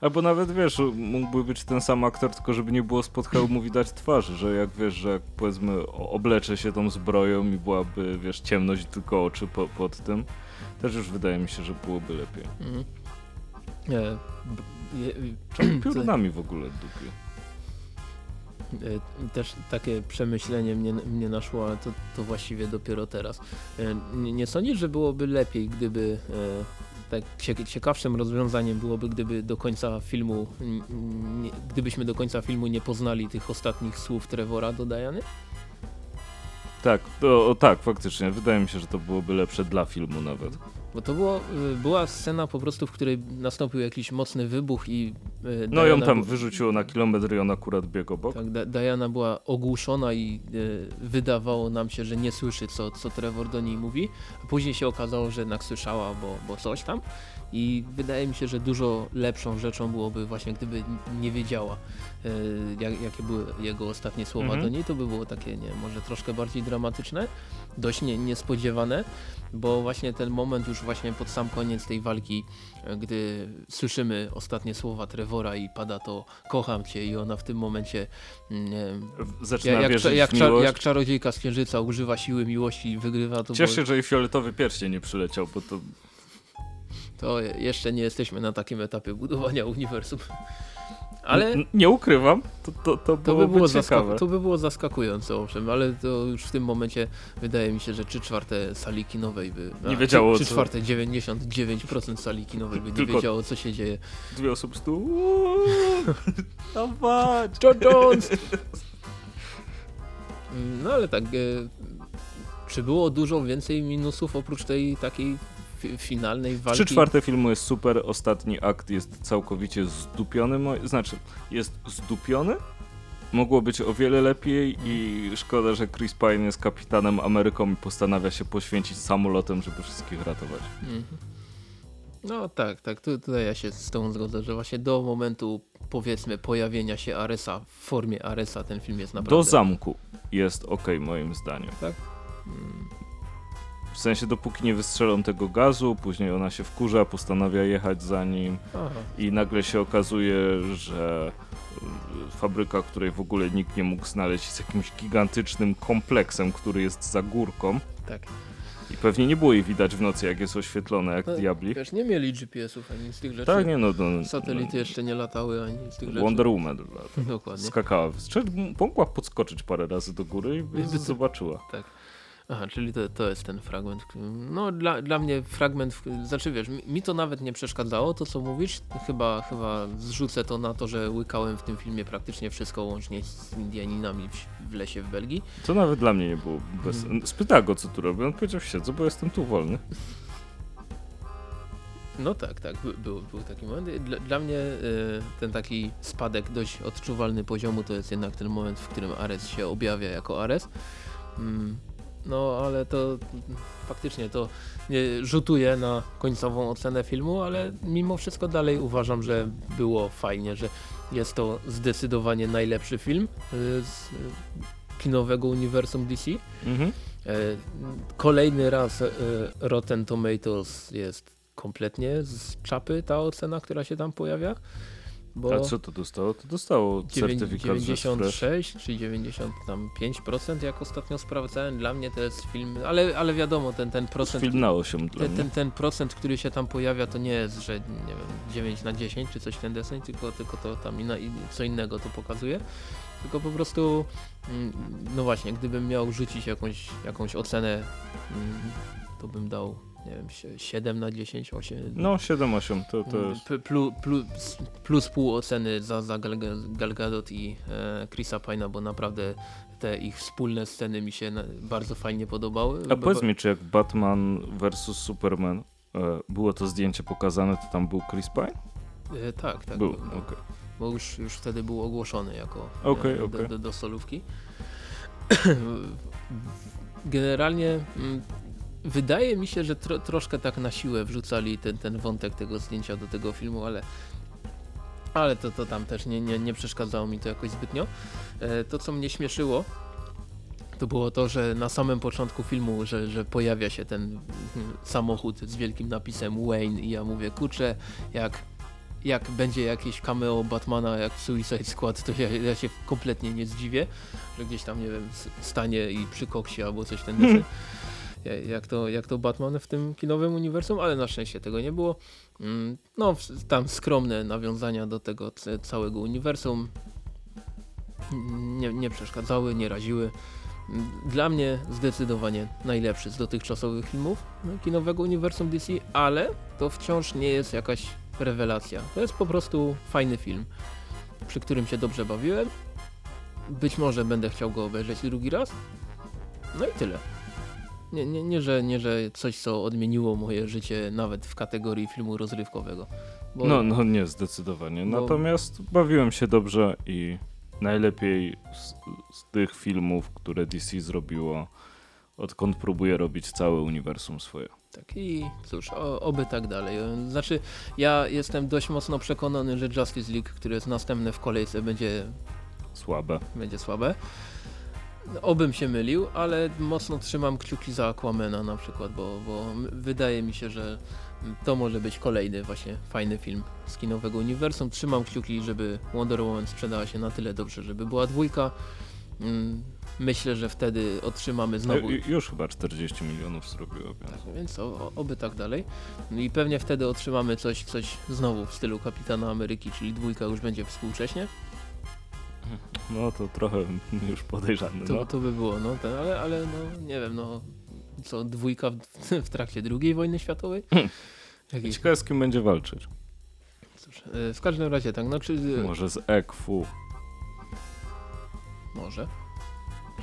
Albo nawet wiesz, mógłby być ten sam aktor, tylko żeby nie było spod hełmu widać twarzy, że jak wiesz, że jak powiedzmy oblecze się tą zbroją i byłaby, wiesz, ciemność tylko oczy po, pod tym, też już wydaje mi się, że byłoby lepiej. mhm. E, (clears throat) Czemu piórnami w ogóle dupie? E, Też takie przemyślenie mnie, mnie naszło, ale to, to właściwie dopiero teraz. E, Nie, sądzisz, że byłoby lepiej, gdyby tak cie- ciekawszym rozwiązaniem byłoby, gdyby do końca filmu, nie, gdybyśmy do końca filmu nie poznali tych ostatnich słów Trevora do Diany? Tak, to, o, tak, faktycznie. Wydaje mi się, że to byłoby lepsze dla filmu nawet. Bo to było, y, była scena po prostu, w której nastąpił jakiś mocny wybuch i y, No ją Diana tam bu- wyrzuciło na kilometr i on akurat biegł obok. Tak, Diana była ogłuszona i e, wydawało nam się, że nie słyszy, co, co Trevor do niej mówi, a później się okazało, że jednak słyszała, bo, bo coś tam. I wydaje mi się, że dużo lepszą rzeczą byłoby właśnie, gdyby nie wiedziała, jak, jakie były jego ostatnie słowa Mhm. do niej, to by było takie, nie może troszkę bardziej dramatyczne, dość nie, niespodziewane, bo właśnie ten moment już właśnie pod sam koniec tej walki, e, gdy słyszymy ostatnie słowa Trevora i pada to kocham cię i ona w tym momencie mm, Zaczyna jak, jak, jak, jak czarodziejka z księżyca używa siły miłości i wygrywa, to, Cieszę się, że jej fioletowy pierścień nie przyleciał, bo to to jeszcze nie jesteśmy na takim etapie budowania uniwersum. Ale nie ukrywam, to, to, to, to by, było ciekawe. to by było zaskakujące, owszem, ale to już w tym momencie wydaje mi się, że 3 czwarte sali kinowej by... Nie wiedziało, 3 co- czwarte, 99% sali kinowej by nie wiedziało, co się dzieje. Dwie osoby z tu. (laughs) Dawać! John Jones! No ale tak, e, czy było dużo więcej minusów oprócz tej takiej finalnej walki? Trzy czwarte filmu jest super, ostatni akt jest całkowicie zdupiony, znaczy jest zdupiony. Mogło być o wiele lepiej i szkoda, że Chris Pine jest kapitanem Ameryką i postanawia się poświęcić samolotem, żeby wszystkich ratować. Mhm. No tak, tak, tu, tutaj ja się z tą zgodzę, że właśnie do momentu powiedzmy pojawienia się Aresa w formie Aresa ten film jest naprawdę... Do zamku jest ok moim zdaniem. Tak? Mm, W sensie dopóki nie wystrzelą tego gazu, później ona się wkurza, postanawia jechać za nim Aha. i nagle się okazuje, że y, fabryka, której w ogóle nikt nie mógł znaleźć jest jakimś gigantycznym kompleksem, który jest za górką Tak. i pewnie nie było jej widać w nocy jak jest oświetlone jak No, diabli. Wiesz, nie mieli GPS-ów ani z tych rzeczy. Tak, nie no, no Satelity jeszcze nie latały ani z tych no, rzeczy. Wonder Woman. Dokładnie. skakała. Mogła podskoczyć parę razy do góry i by zobaczyła. Aha, czyli to, to jest ten fragment. No dla, dla mnie fragment, znaczy wiesz, mi, mi to nawet nie przeszkadzało, to co mówisz, chyba, chyba zrzucę to na to, że łykałem w tym filmie praktycznie wszystko łącznie z Indianinami w, w lesie w Belgii. To nawet dla mnie nie było bez... Mhm. Spytała go co tu robię, on powiedział siedzę, bo jestem tu wolny. No tak, tak, by, był, był taki moment. Dla, dla mnie y, ten taki spadek dość odczuwalny poziomu to jest jednak ten moment, w którym Ares się objawia jako Ares. Mm, no ale to faktycznie to nie rzutuje na końcową ocenę filmu, ale mimo wszystko dalej uważam, że było fajnie, że jest to zdecydowanie najlepszy film y, z y, kinowego uniwersum DC. Mhm. E, kolejny raz e, Rotten Tomatoes jest kompletnie z czapy ta ocena, która się tam pojawia. Bo A co to dostało? To dostało dziewię- certyfikat, że fresh. 96 czy 95% jak ostatnio sprawdzałem. Dla mnie to jest film, ale, ale wiadomo, ten, ten procent... Film na 8 dla Ten, ten, ten procent, który się tam pojawia, to nie jest, że nie wiem, 9 na 10 czy coś ten deseń, tylko, tylko to tam inna, i co innego to pokazuje. Tylko po prostu, mm, no właśnie, gdybym miał rzucić jakąś, jakąś ocenę, mm, to bym dał, nie wiem, sie- 7 na 10, 8. No 7-8 to, to jest... P- Plus, plus, plus pół oceny za, za Gal, Gal Gadot i e, Chrisa Pine'a, bo naprawdę te ich wspólne sceny mi się na, bardzo fajnie podobały. A powiedz mi, czy jak Batman vs Superman e, było to zdjęcie pokazane, to tam był Chris Pine? E, tak, tak. był, okej. był. bo już, już wtedy był ogłoszony jako Okej, e, do, okej. do, do solówki. (clears throat) Generalnie mm, wydaje mi się, że tro, troszkę tak na siłę wrzucali ten, ten wątek tego zdjęcia do tego filmu, ale ale to, to tam też nie, nie, nie przeszkadzało mi to jakoś zbytnio. E, to co mnie śmieszyło to było to, że na samym początku filmu, że, że pojawia się ten mm, samochód z wielkim napisem Wayne i ja mówię, kurczę, jak jak będzie jakieś cameo Batmana jak Suicide Squad, to ja, ja się kompletnie nie zdziwię, że gdzieś tam, nie wiem, stanie i przy koksie albo coś ten (laughs) deseń. Ja- Jak to, jak to Batman w tym kinowym uniwersum, ale na szczęście tego nie było. Mm, No, tam skromne nawiązania do tego całego uniwersum nie, nie przeszkadzały, nie raziły. Dla mnie zdecydowanie najlepszy z dotychczasowych filmów no, kinowego uniwersum DC, ale to wciąż nie jest jakaś rewelacja. To jest po prostu fajny film, przy którym się dobrze bawiłem. Być może będę chciał go obejrzeć drugi raz. No i tyle. Nie, nie, nie, że, nie, że coś, co odmieniło moje życie nawet w kategorii filmu rozrywkowego. Bo No, no nie, zdecydowanie. bo- Natomiast bawiłem się dobrze i najlepiej z, z tych filmów, które DC zrobiło, odkąd próbuje robić całe uniwersum swoje. Tak i cóż, o, oby tak dalej. Znaczy, ja jestem dość mocno przekonany, że Justice League, które jest następne w kolejce, będzie Słabe. będzie słabe. Obym się mylił, ale mocno trzymam kciuki za Aquamena na przykład, bo, bo wydaje mi się, że to może być kolejny właśnie fajny film z kinowego uniwersum. Trzymam kciuki, żeby Wonder Woman sprzedała się na tyle dobrze, żeby była dwójka. Mm, Myślę, że wtedy otrzymamy znowu... E, Już chyba 40 milionów zrobiło, więc... Tak, więc o- oby tak dalej. I pewnie wtedy otrzymamy coś, coś znowu w stylu Kapitana Ameryki, czyli dwójka już będzie współcześnie. No to trochę już podejrzane. To, No. to by było, no, ten, ale, ale no nie wiem, no co, dwójka w, w trakcie II wojny światowej? Jakiś, Ciekawe z kim będzie walczyć. cóż, e, w każdym razie tak, no czy... Może z Ekfu. Może.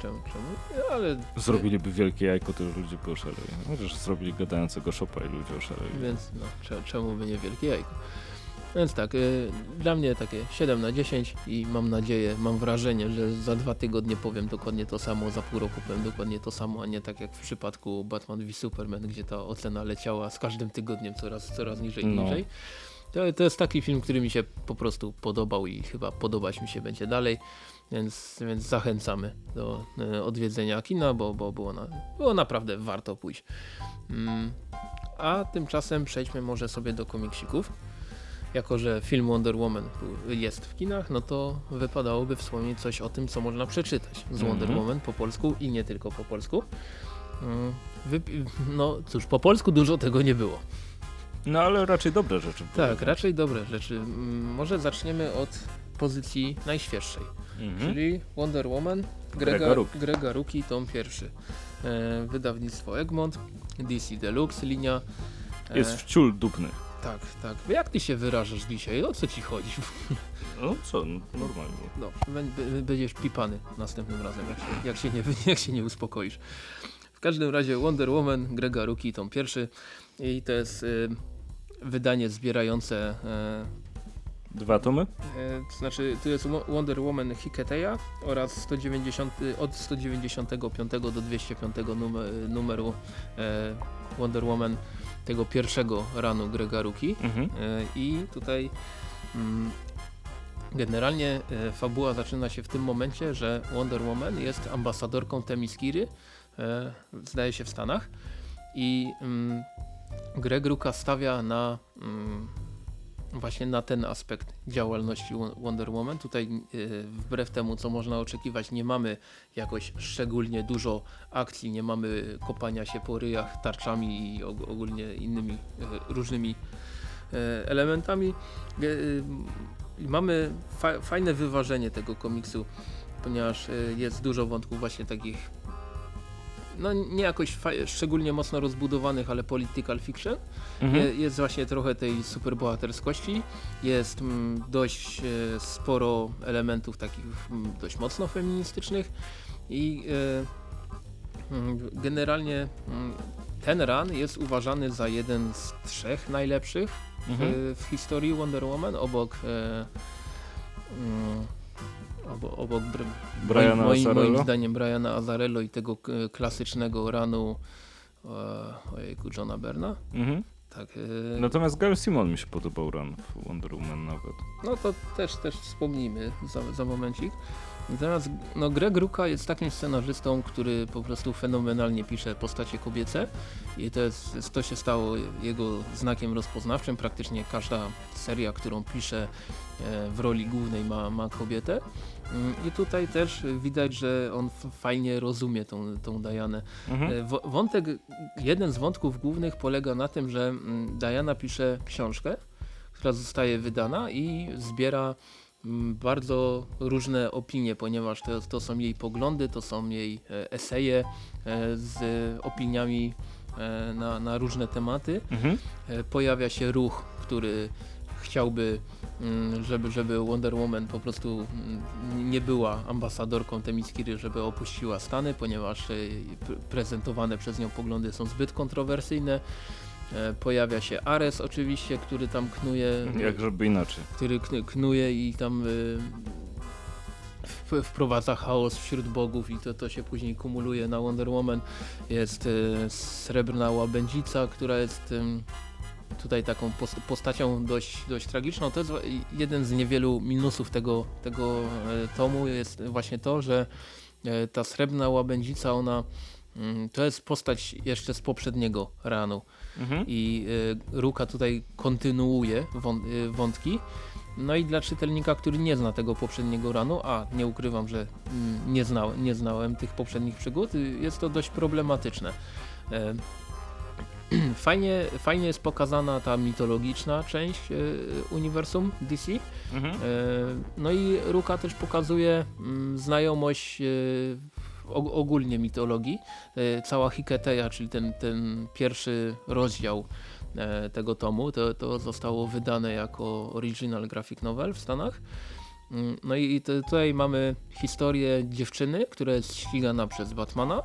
Czemu, czemu? No, Ale... Zrobiliby wielkie jajko, to już ludzie by oszaleli. Chociaż zrobili gadającego szopa i ludzie oszaleli. Więc no, cze- czemu by nie wielkie jajko? Więc tak, y, dla mnie takie 7 na 10 i mam nadzieję, mam wrażenie, że za dwa tygodnie powiem dokładnie to samo, za pół roku powiem dokładnie to samo, a nie tak jak w przypadku Batman v Superman, gdzie ta ocena leciała z każdym tygodniem coraz, coraz niżej No. niżej. To, to jest taki film, który mi się po prostu podobał i chyba podobać mi się będzie dalej, więc, więc zachęcamy do e, odwiedzenia kina, bo, bo było, na, było naprawdę warto pójść. Mm. A tymczasem przejdźmy może sobie do komiksików. Jako, że film Wonder Woman jest w kinach, no to wypadałoby wspomnieć coś o tym, co można przeczytać z Wonder Mhm. Woman po polsku i nie tylko po polsku. Mm, no cóż, po polsku dużo tego nie było. No ale raczej dobre rzeczy. były. Tak, raczej dobre rzeczy. Mm, Może zaczniemy od pozycji najświeższej, Mhm. czyli Wonder Woman Grega Grega, Rucki, tom pierwszy. E, wydawnictwo Egmont, DC Deluxe linia. E, Jest wciul dupny. Tak, tak. Jak ty się wyrażasz dzisiaj? O co ci chodzi? No co, no, normalnie. No, bę- bę- będziesz pipany następnym razem, jak się, jak się, nie, (laughs) jak się nie uspokoisz. W każdym razie Wonder Woman, Grega Ruki, tom pierwszy i to jest y, wydanie zbierające, e, Dwa tomy? e, to znaczy tu jest Wo- Wonder Woman Hiketeja oraz 190, od 195 do 205 numer, numeru e, Wonder Woman tego pierwszego ranu Grega Ruki. Mhm. E, I tutaj mm, generalnie e, fabuła zaczyna się w tym momencie, że Wonder Woman jest ambasadorką Temiskiry, e, zdaje się w Stanach. I mm, Greg Ruka stawia na mm, właśnie na ten aspekt działalności Wo- Wonder Woman. Tutaj e, wbrew temu, co można oczekiwać, nie mamy jakoś szczególnie dużo akcji, nie mamy kopania się po ryjach tarczami i og- ogólnie innymi e, różnymi e, elementami. Y, Mamy fa fajne wyważenie tego komiksu, ponieważ jest dużo wątków właśnie takich no nie jakoś szczególnie mocno rozbudowanych, ale political fiction. Mhm. Je, jest właśnie trochę tej superbohaterskości, jest mm, dość e, sporo elementów takich mm, dość mocno feministycznych i e, mm, generalnie ten run jest uważany za jeden z trzech najlepszych Mhm. w, w historii Wonder Woman obok e, obo, obok Br Briana moim, moim, moim zdaniem Briana Azarello i tego klasycznego runu e, ojejku Johna Berna Mhm. tak, e, Natomiast Gail Simon mi się podobał run w Wonder Woman nawet. No to też, też wspomnijmy za, za momencik. Teraz no Greg Ruka jest takim scenarzystą, który po prostu fenomenalnie pisze postacie kobiece i to, jest, to się stało jego znakiem rozpoznawczym. Praktycznie każda seria, którą pisze e, w roli głównej ma, ma kobietę. Mm, I tutaj też widać, że on fajnie rozumie tą, tą Dianę. Mhm. E, Wątek, jeden z wątków głównych polega na tym, że mm, Diana pisze książkę, która zostaje wydana i zbiera bardzo różne opinie, ponieważ to, to są jej poglądy, to są jej e, eseje e, z opiniami e, na, na różne tematy. Mhm. Pojawia się ruch, który chciałby, mm, żeby, żeby Wonder Woman po prostu mm, nie była ambasadorką Temiskiry, żeby opuściła Stany, ponieważ pre- prezentowane przez nią poglądy są zbyt kontrowersyjne. E, Pojawia się Ares oczywiście, który tam knuje, Jak żeby inaczej. który kn- knuje i tam wp- wprowadza chaos wśród bogów i to, to się później kumuluje na Wonder Woman. Jest y, srebrna łabędzica, która jest tutaj taką pos- postacią dość, dość tragiczną. To jest jeden z niewielu minusów tego, tego e, tomu jest właśnie to, że e, ta srebrna łabędzica ona mm, to jest postać jeszcze z poprzedniego ranu Mhm. i y, Ruka tutaj kontynuuje y, wątki. No i dla czytelnika, który nie zna tego poprzedniego ranu, a nie ukrywam, że mm, nie, znałem, nie znałem tych poprzednich przygód, y, jest to dość problematyczne. E, (clears throat) Fajnie, fajnie jest pokazana ta mitologiczna część y, uniwersum DC. Mhm. E, No i Ruka też pokazuje mm, znajomość e, ogólnie mitologii. E, Cała Hiketeja, czyli ten, ten pierwszy rozdział e, tego tomu, to, to zostało wydane jako original graphic novel w Stanach. Mm, No i tutaj mamy historię dziewczyny, która jest ścigana przez Batmana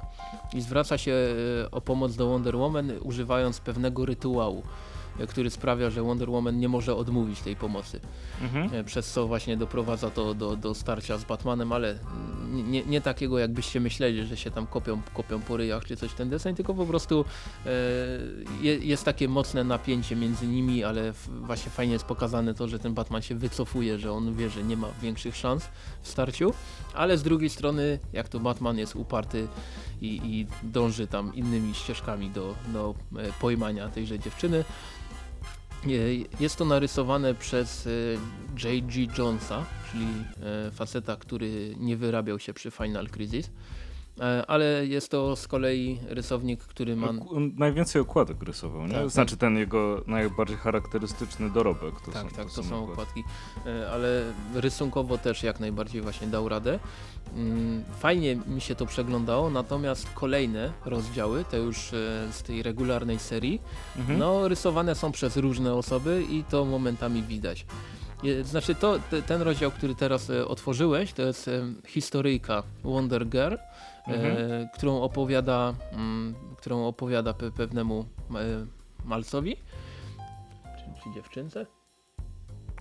i zwraca się e, o pomoc do Wonder Woman używając pewnego rytuału, który sprawia, że Wonder Woman nie może odmówić tej pomocy. Mhm. E, przez co właśnie doprowadza to do, do starcia z Batmanem, ale nie, nie, takiego jakbyście myśleli, że się tam kopią, kopią po ryjach czy coś ten deseń, tylko po prostu e, je, jest takie mocne napięcie między nimi, ale właśnie fajnie jest pokazane to, że ten Batman się wycofuje, że on wie, że nie ma większych szans w starciu, ale z drugiej strony jak to Batman jest uparty i, i dąży tam innymi ścieżkami do, do e, pojmania tejże dziewczyny, Jest to narysowane przez e, J.G. Jonesa, czyli e, faceta, który nie wyrabiał się przy Final Crisis, E, ale jest to z kolei rysownik, który ma... Najwięcej okładek rysował, nie? Tak, znaczy ten jego najbardziej charakterystyczny dorobek. To tak, są, tak, to są okładki. okładki, E, ale rysunkowo też jak najbardziej właśnie dał radę. Mm, Fajnie mi się to przeglądało, natomiast kolejne rozdziały, te już e, z tej regularnej serii, Mhm. No, rysowane są przez różne osoby i to momentami widać. Znaczy to, te, ten rozdział, który teraz e, otworzyłeś, to jest e, historyjka Wonder Girl, Mhm. e, którą opowiada, mm, którą opowiada pe, pewnemu e, malcowi, czy, czy dziewczynce.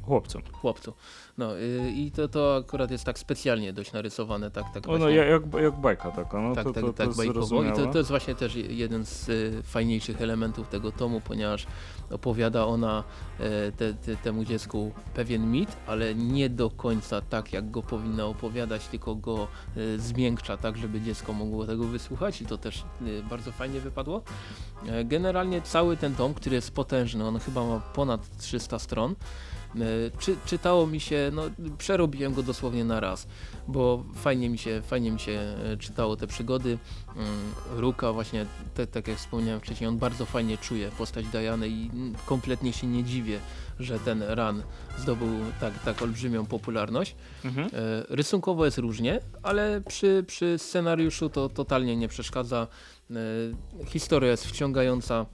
Chłopcem. chłopcu. No y, i to, to akurat jest tak specjalnie dość narysowane, tak, tak O, no właśnie. jak, jak, bajka taka, no tak, to, tak, to, tak to bajkowo. I to, to jest właśnie też jeden z y, fajniejszych elementów tego tomu, ponieważ opowiada ona e, te, te, temu dziecku pewien mit, ale nie do końca tak, jak go powinna opowiadać, tylko go e, zmiękcza tak, żeby dziecko mogło tego wysłuchać i to też e, bardzo fajnie wypadło. Generalnie cały ten tom, który jest potężny, on chyba ma ponad 300 stron, Czy, czytało mi się, no przerobiłem go dosłownie na raz, bo fajnie mi się, fajnie mi się e, czytało te przygody. Mm, Ruka właśnie, te, tak jak wspomniałem wcześniej, on bardzo fajnie czuje postać Diany i kompletnie się nie dziwię, że ten run zdobył tak, tak olbrzymią popularność. Mhm. E, Rysunkowo jest różnie, ale przy, przy scenariuszu to totalnie nie przeszkadza. E, Historia jest wciągająca.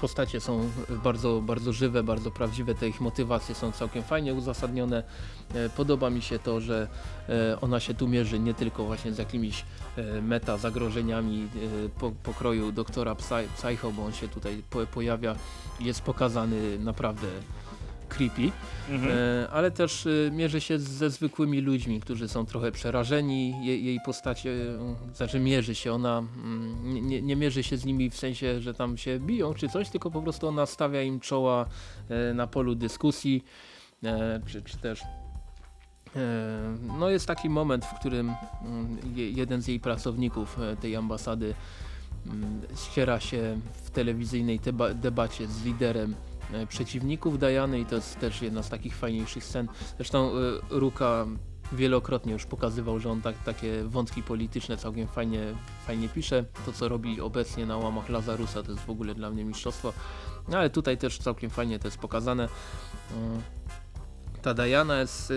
Postacie są bardzo, bardzo żywe, bardzo prawdziwe, te ich motywacje są całkiem fajnie uzasadnione. E, Podoba mi się to, że e, ona się tu mierzy nie tylko właśnie z jakimiś e, meta zagrożeniami po, pokroju doktora Psy- Psycho, bo on się tutaj po, pojawia jest pokazany naprawdę creepy. Mhm. E, ale też e, mierzy się ze zwykłymi ludźmi, którzy są trochę przerażeni je, jej postacie, e, znaczy mierzy się ona, mm, nie- nie, mierzy się z nimi w sensie, że tam się biją czy coś, tylko po prostu ona stawia im czoła na polu dyskusji, czy, czy też no jest taki moment, w którym mm, je, jeden z jej pracowników tej ambasady mm, ściera się w telewizyjnej deba debacie z liderem przeciwników Diany i to jest też jedna z takich fajniejszych scen. Zresztą e, Ruka wielokrotnie już pokazywał, że on tak, takie wątki polityczne całkiem fajnie, fajnie pisze. To co robi obecnie na łamach Lazarusa to jest w ogóle dla mnie mistrzostwo. No, ale tutaj też całkiem fajnie to jest pokazane. Mm. Ta Diana jest...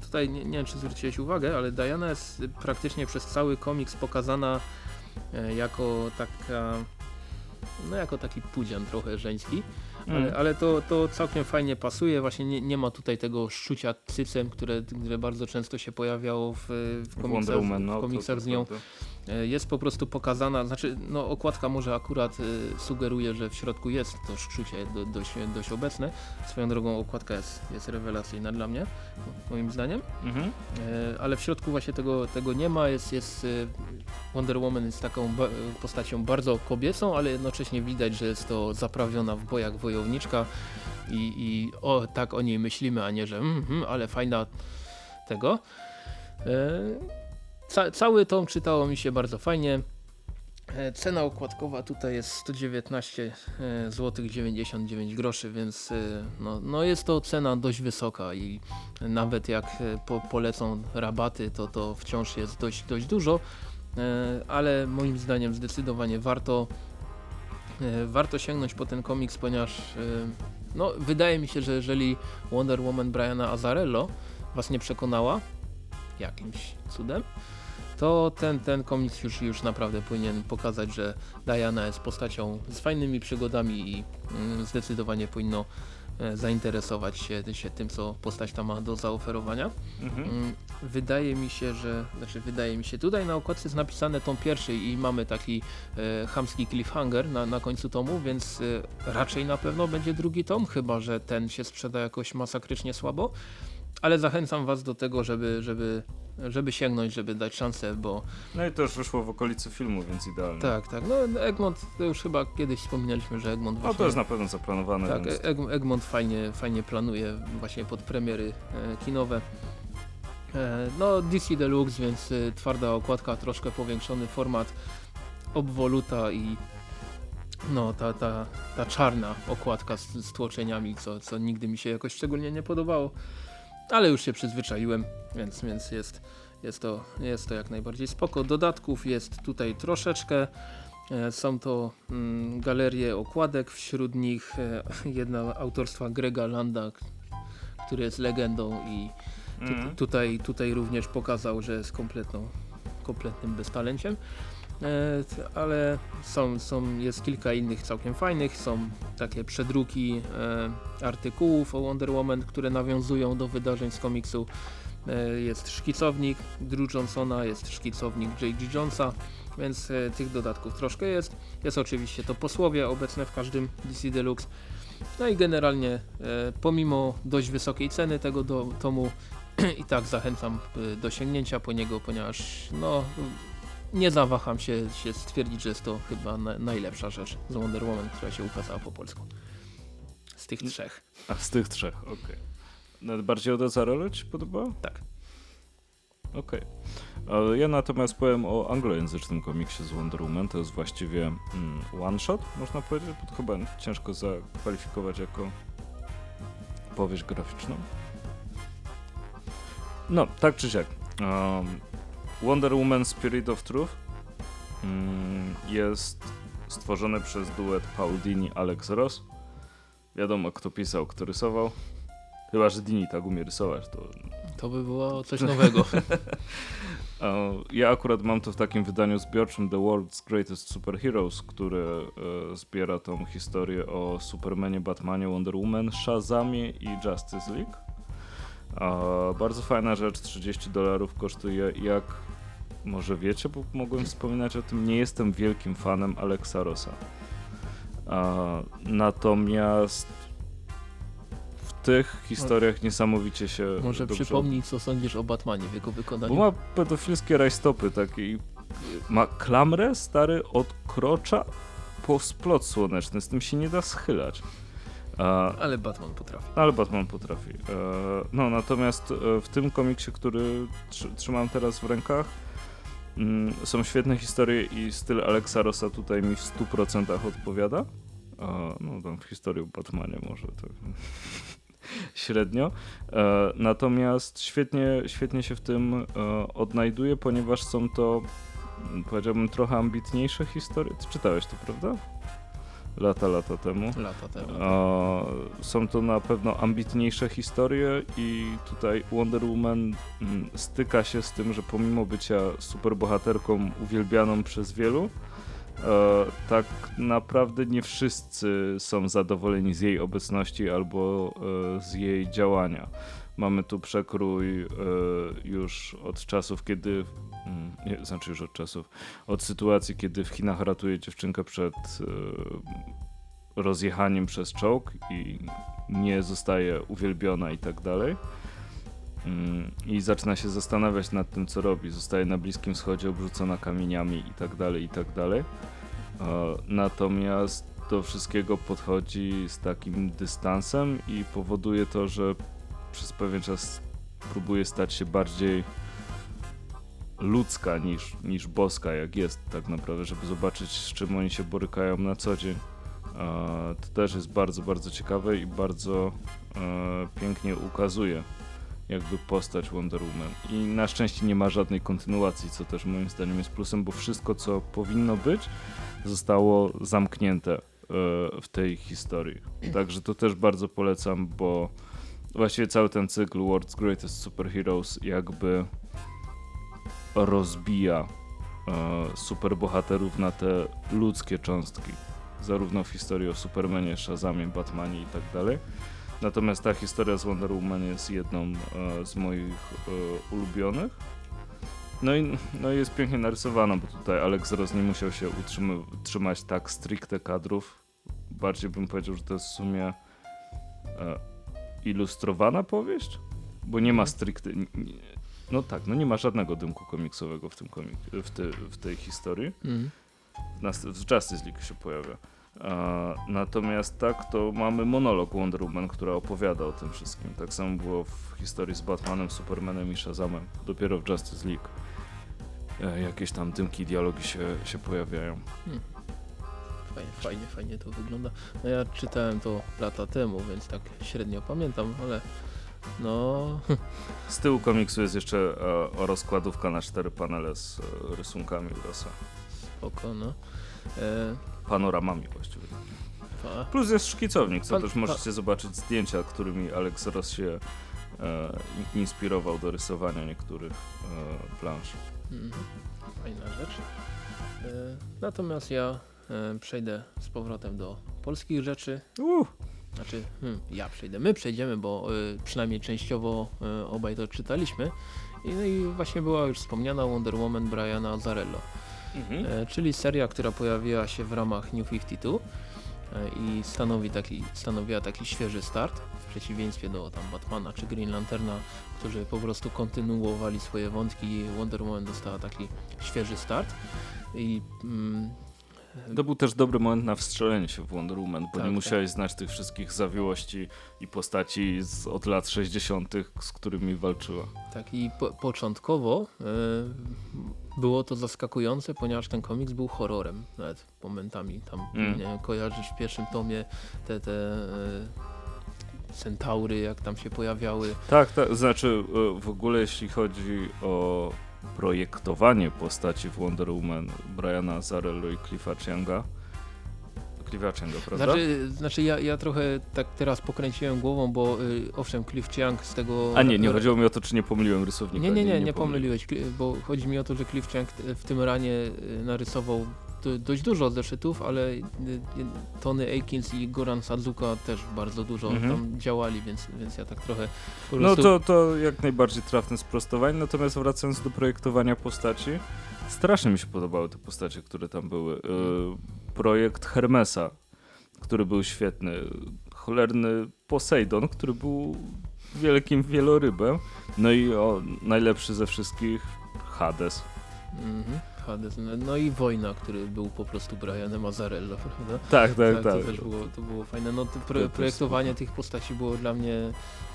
Tutaj nie, nie wiem czy zwróciłeś uwagę, ale Diana jest praktycznie przez cały komiks pokazana e, jako taka no jako taki pudzian trochę żeński, Mm. ale, ale to, to całkiem fajnie pasuje, właśnie nie, nie ma tutaj tego szczucia cycem, które, które bardzo często się pojawiało w, w komiksach, Woman, no, w to- komiksach to z nią. E, Jest po prostu pokazana, znaczy no okładka może akurat e, sugeruje, że w środku jest to szczucie do, dość, dość obecne. Swoją drogą okładka jest, jest rewelacyjna dla mnie, moim zdaniem. Mhm. E, ale w środku właśnie tego, tego nie ma. Jest, jest e, Wonder Woman jest taką postacią bardzo kobiecą, ale jednocześnie widać, że jest to zaprawiona w bojach wojowniczka i, i o, tak o niej myślimy, a nie, że mm, mm, ale fajna tego. E, ca cały tom czytało mi się bardzo fajnie. E, Cena okładkowa tutaj jest 119 zł 99 groszy, więc e, no, no jest to cena dość wysoka i nawet jak e, po, polecą rabaty, to to wciąż jest dość, dość dużo, ale moim zdaniem zdecydowanie warto warto sięgnąć po ten komiks, ponieważ no, wydaje mi się, że jeżeli Wonder Woman Briana Azarello was nie przekonała jakimś cudem, to ten, ten komiks już, już naprawdę powinien pokazać, że Diana jest postacią z fajnymi przygodami i mm, zdecydowanie powinno e, zainteresować się, się tym, co postać ta ma do zaoferowania. Mhm. Mm, Wydaje mi się, że, znaczy wydaje mi się, tutaj na okładce jest napisane tom pierwszy i mamy taki e, chamski cliffhanger na, na końcu tomu, więc e, raczej na pewno będzie drugi tom, chyba że ten się sprzeda jakoś masakrycznie słabo. Ale zachęcam Was do tego, żeby, żeby, żeby sięgnąć, żeby dać szansę, bo No i to już wyszło w okolicy filmu, więc idealnie. tak, tak, no Egmont, to już chyba kiedyś wspominaliśmy, że Egmont No właśnie... to jest na pewno zaplanowane, Tak, więc... Eg Egmont fajnie, fajnie planuje właśnie pod premiery e, kinowe. E, no DC Deluxe, więc e, twarda okładka, troszkę powiększony format, obwoluta i no ta, ta, ta czarna okładka z, z tłoczeniami, co, co nigdy mi się jakoś szczególnie nie podobało. Ale już się przyzwyczaiłem, więc, więc jest, jest, to, jest to jak najbardziej spoko. Dodatków jest tutaj troszeczkę. E, Są to mm, galerie okładek, wśród nich e, (laughs) jedna autorstwa Grega Landa, który jest legendą i tu, Mhm. tutaj, tutaj również pokazał, że jest kompletną, kompletnym beztalenciem. E, ale są, są, jest kilka innych całkiem fajnych, są takie przedruki e, artykułów o Wonder Woman, które nawiązują do wydarzeń z komiksu. E, jest szkicownik Drew Johnsona, jest szkicownik J.G. Jonesa, więc tych dodatków troszkę jest. Jest oczywiście to posłowie obecne w każdym DC Deluxe. No i generalnie pomimo dość wysokiej ceny tego do, tomu (clears throat) i tak zachęcam do sięgnięcia po niego, ponieważ no nie zawaham się, się stwierdzić, że jest to chyba na, najlepsza rzecz z Wonder Woman, która się ukazała po polsku. Z tych trzech. A z tych trzech, okej. Nawet bardziej od Azarello ci podoba? Tak. Okej. E, Ja natomiast powiem o anglojęzycznym komiksie z Wonder Woman. To jest właściwie mm, one shot, można powiedzieć, bo to chyba ciężko zakwalifikować jako powieść graficzną. No, tak czy siak. Um, Wonder Woman Spirit of Truth mm, jest stworzony przez duet Paul Dini Alex Ross. Wiadomo, kto pisał, kto rysował. Chyba, że Dini tak umie rysować, to To by było coś nowego. (laughs) (laughs) Ja akurat mam to w takim wydaniu zbiorczym The World's Greatest Superheroes, które e, zbiera tą historię o Supermanie, Batmanie, Wonder Woman, Shazamie i Justice League. Bardzo fajna rzecz, 30 dolarów kosztuje. Jak może wiecie, bo mogłem wspominać o tym, nie jestem wielkim fanem Alexa Rossa. E, natomiast w tych historiach niesamowicie się Może dobrze przypomnij, co sądzisz o Batmanie w jego wykonaniu. bo ma pedofilskie rajstopy takie i ma klamrę stary od krocza po splot słoneczny, z tym się nie da schylać. Ale Batman potrafi. ale Batman potrafi. E, no natomiast e, w tym komiksie, który tr- trzymam teraz w rękach, mm, są świetne historie i styl Alexa Rossa tutaj mi w 100% odpowiada. E, no tam w historii o Batmanie może tak (laughs) średnio. Natomiast świetnie, świetnie się w tym odnajduje, ponieważ są to mm, powiedziałbym trochę ambitniejsze historie. Ty czytałeś to, prawda? Lata, lata temu. Lata temu. E, Są to na pewno ambitniejsze historie i tutaj Wonder Woman mm, styka się z tym, że pomimo bycia superbohaterką uwielbianą przez wielu, e, tak naprawdę nie wszyscy są zadowoleni z jej obecności albo e, z jej działania. Mamy tu przekrój e, już od czasów, kiedy. mm, Nie, znaczy już od czasów. Od sytuacji, kiedy w Chinach ratuje dziewczynkę przed e, rozjechaniem przez czołg i nie zostaje uwielbiona i tak dalej. Mm, I zaczyna się zastanawiać nad tym, co robi. Zostaje na Bliskim Wschodzie obrzucona kamieniami i tak dalej, i tak dalej. E, Natomiast do wszystkiego podchodzi z takim dystansem i powoduje to, że przez pewien czas próbuje stać się bardziej ludzka niż, niż boska, jak jest tak naprawdę, żeby zobaczyć, z czym oni się borykają na co dzień. To też jest bardzo, bardzo ciekawe i bardzo e, pięknie ukazuje jakby postać Wonder Woman. I na szczęście nie ma żadnej kontynuacji, co też moim zdaniem jest plusem, bo wszystko, co powinno być, zostało zamknięte e, w tej historii. Także to też bardzo polecam, bo właściwie cały ten cykl World's Greatest Superheroes jakby rozbija e, superbohaterów na te ludzkie cząstki. Zarówno w historii o Supermanie, Shazamie, Batmanie i tak dalej. Natomiast ta historia z Wonder Woman jest jedną e, z moich e, ulubionych. No i, no i jest pięknie narysowana, bo tutaj Alex Ross nie musiał się utrzymy- trzymać tak stricte kadrów. Bardziej bym powiedział, że to jest w sumie e, ilustrowana powieść, bo nie ma stricte... No tak, no nie ma żadnego dymku komiksowego w tym komik, w, te, w tej historii na, w Justice League się pojawia. Natomiast tak, to mamy monolog Wonder Woman, która opowiada o tym wszystkim. Tak samo było w historii z Batmanem, Supermanem i Shazamem. Dopiero w Justice League e, jakieś tam dymki, dialogi się, się pojawiają. Fajnie, fajnie, fajnie to wygląda. No ja czytałem to lata temu, więc tak średnio pamiętam, ale no Z tyłu komiksu jest jeszcze e, rozkładówka na cztery panele z e, rysunkami Rossa. spoko, no. E, Panoramami właściwie. fa, Plus jest szkicownik, co Pan- też możecie zobaczyć zdjęcia, którymi Alex Ross się e, in- inspirował do rysowania niektórych e, plansz. mhm. Fajna rzecz. E, natomiast ja przejdę z powrotem do polskich rzeczy. Uh. Znaczy, hmm, ja przejdę. My przejdziemy, bo y, przynajmniej częściowo y, obaj to czytaliśmy. I, no i właśnie była już wspomniana Wonder Woman Briana Azarello. Mhm. E, czyli seria, która pojawiła się w ramach New 52. e, i stanowi taki, stanowiła taki świeży start w przeciwieństwie do tam Batmana czy Green Lanterna, którzy po prostu kontynuowali swoje wątki i Wonder Woman dostała taki świeży start i mm, To był też dobry moment na wstrzelenie się w Wonder Woman, bo Tak, nie tak. musiałeś znać tych wszystkich zawiłości i postaci z, od lat 60., z którymi walczyła. Tak i po, początkowo e, było to zaskakujące, ponieważ ten komiks był horrorem nawet momentami. Tam Mm. nie, kojarzysz w pierwszym tomie te, te e, centaury, jak tam się pojawiały. Tak, tak, znaczy e, w ogóle jeśli chodzi o projektowanie postaci w Wonder Woman Briana Azarello i Cliffa Chianga, Cliffa Chianga, prawda? Znaczy, znaczy ja, ja trochę tak teraz pokręciłem głową, bo y, owszem, Cliff Chiang z tego... A nie, nie chodziło mi o to, czy nie pomyliłem rysownika. Nie, nie, nie, nie, pomyliłem. pomyliłeś, bo chodzi mi o to, że Cliff Chiang w tym ranie y, narysował dość dużo zeszytów, ale y, y, Tony Akins i Goran Sadzuka też bardzo dużo Mhm. tam działali, więc, więc ja tak trochę po No prostu... to, to jak najbardziej trafne sprostowanie, natomiast wracając do projektowania postaci, strasznie mi się podobały te postacie, które tam były. Yy, projekt Hermesa, który był świetny, cholerny Poseidon, który był wielkim wielorybem, no i o, najlepszy ze wszystkich Hades. Mhm, Hades. No, no i Wojna, który był po prostu Brianem Azarello, prawda? Tak, tak, Tak, tak. to też było, to było fajne. No, pro, projektowanie tych postaci było dla mnie,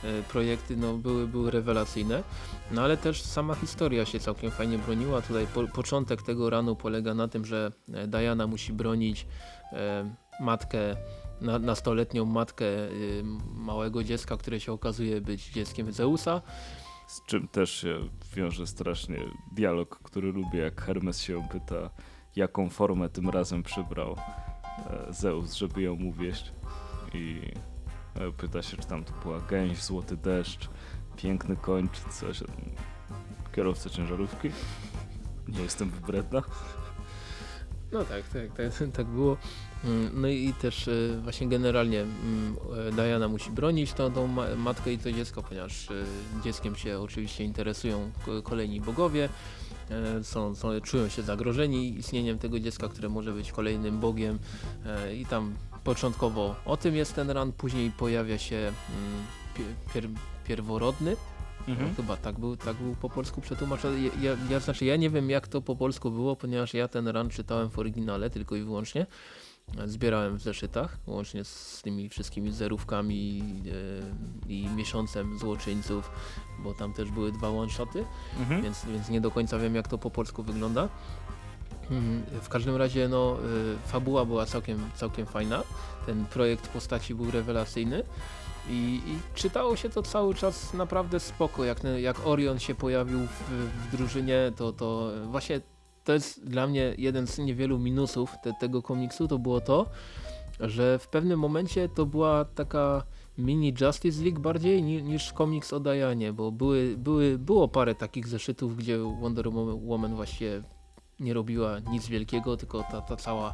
e, projekty no, były, były rewelacyjne, no ale też sama historia się całkiem fajnie broniła. Tutaj po, początek tego ranu polega na tym, że e, Diana musi bronić e, matkę, na, nastoletnią matkę e, małego dziecka, które się okazuje być dzieckiem Zeusa. Z czym też się wiąże strasznie dialog, który lubię, jak Hermes się pyta, jaką formę tym razem przybrał e, Zeus, żeby ją uwieść. I e, pyta się, czy tam to była gęś, złoty deszcz, piękny koń, czy coś. Kierowca ciężarówki. Nie jestem wybredna. No tak, tak, tak, tak było. Mm, No i też e, właśnie generalnie mm, e, Diana musi bronić tą, tą ma matkę i to dziecko, ponieważ e, dzieckiem się oczywiście interesują ko- kolejni bogowie. Są, są, czują się zagrożeni istnieniem tego dziecka, które może być kolejnym bogiem i tam początkowo o tym jest ten ran, później pojawia się mm, pie- pier pierworodny, no, chyba tak był, tak był po polsku przetłumaczony. Ja, ja, ja, znaczy ja nie wiem jak to po polsku było, ponieważ ja ten run czytałem w oryginale tylko i wyłącznie. E, Zbierałem w zeszytach, łącznie z tymi wszystkimi zerówkami e, i miesiącem złoczyńców, bo tam też były dwa one-shoty, Mhm. więc, więc nie do końca wiem jak to po polsku wygląda. Mhm, W każdym razie no, y, fabuła była całkiem, całkiem fajna. Ten projekt postaci był rewelacyjny. I, I czytało się to cały czas naprawdę spoko. Jak, jak Orion się pojawił w, w drużynie, to, to właśnie to jest dla mnie jeden z niewielu minusów te, tego komiksu, to było to, że w pewnym momencie to była taka mini Justice League bardziej ni, niż komiks o Dianie, bo były, były, było parę takich zeszytów, gdzie Wonder Woman właściwie nie robiła nic wielkiego, tylko ta, ta cała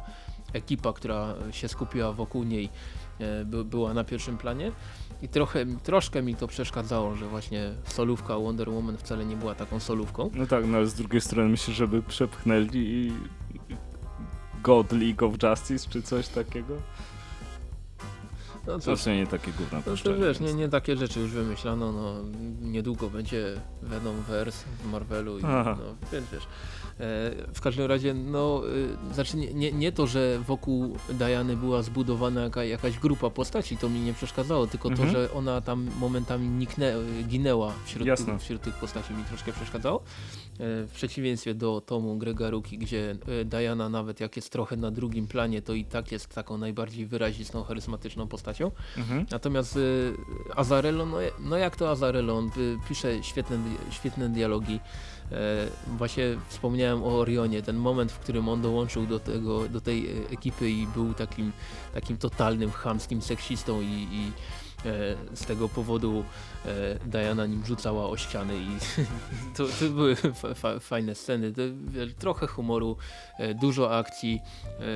ekipa, która się skupiła wokół niej e, by, była na pierwszym planie i trochę, troszkę mi to przeszkadzało, że właśnie solówka Wonder Woman wcale nie była taką solówką. No tak, no ale z drugiej strony myślę, żeby przepchnęli God League of Justice, czy coś takiego. No To już nie takie gówna No to wiesz, nie, więc- nie takie rzeczy już wymyślano, no niedługo będzie Venomverse w Marvelu i Aha. no, więc wiesz. E, w każdym razie, no, y, znaczy nie, nie, nie to, że wokół Diany była zbudowana jaka, jakaś grupa postaci, to mi nie przeszkadzało, tylko Mhm. to, że ona tam momentami niknę, ginęła wśród, Jasne. tych, wśród tych postaci mi troszkę przeszkadzało. E, w przeciwieństwie do tomu Grega Ruki, gdzie e, Diana nawet jak jest trochę na drugim planie, to i tak jest taką najbardziej wyrazistą, charyzmatyczną postacią. Mhm. Natomiast y, Azarello, no, no jak to Azarello, on pisze świetne, świetne dialogi. E, właśnie wspomniałem o Orionie, ten moment, w którym on dołączył do, tego, do tej e, ekipy i był takim, takim totalnym, chamskim seksistą i, i e, z tego powodu e, Diana nim rzucała o ściany i (laughs) to, to były fa, fa, fajne sceny, trochę humoru, e, dużo akcji,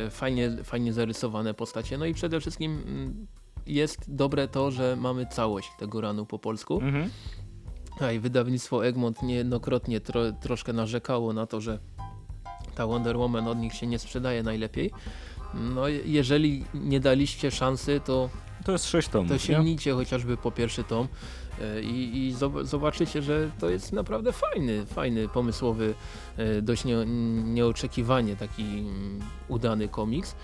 e, fajnie, fajnie zarysowane postacie, no i przede wszystkim mm, jest dobre to, że mamy całość tego ranu po polsku. Mhm. A i wydawnictwo Egmont niejednokrotnie tro, troszkę narzekało na to, że ta Wonder Woman od nich się nie sprzedaje najlepiej. No je- jeżeli nie daliście szansy, to, To jest sześć tomów, to sięgnijcie chociażby po pierwszy tom e, i, i zob- zobaczycie, że to jest naprawdę fajny, fajny, pomysłowy, e, dość nie, nieoczekiwanie taki mm, udany komiks.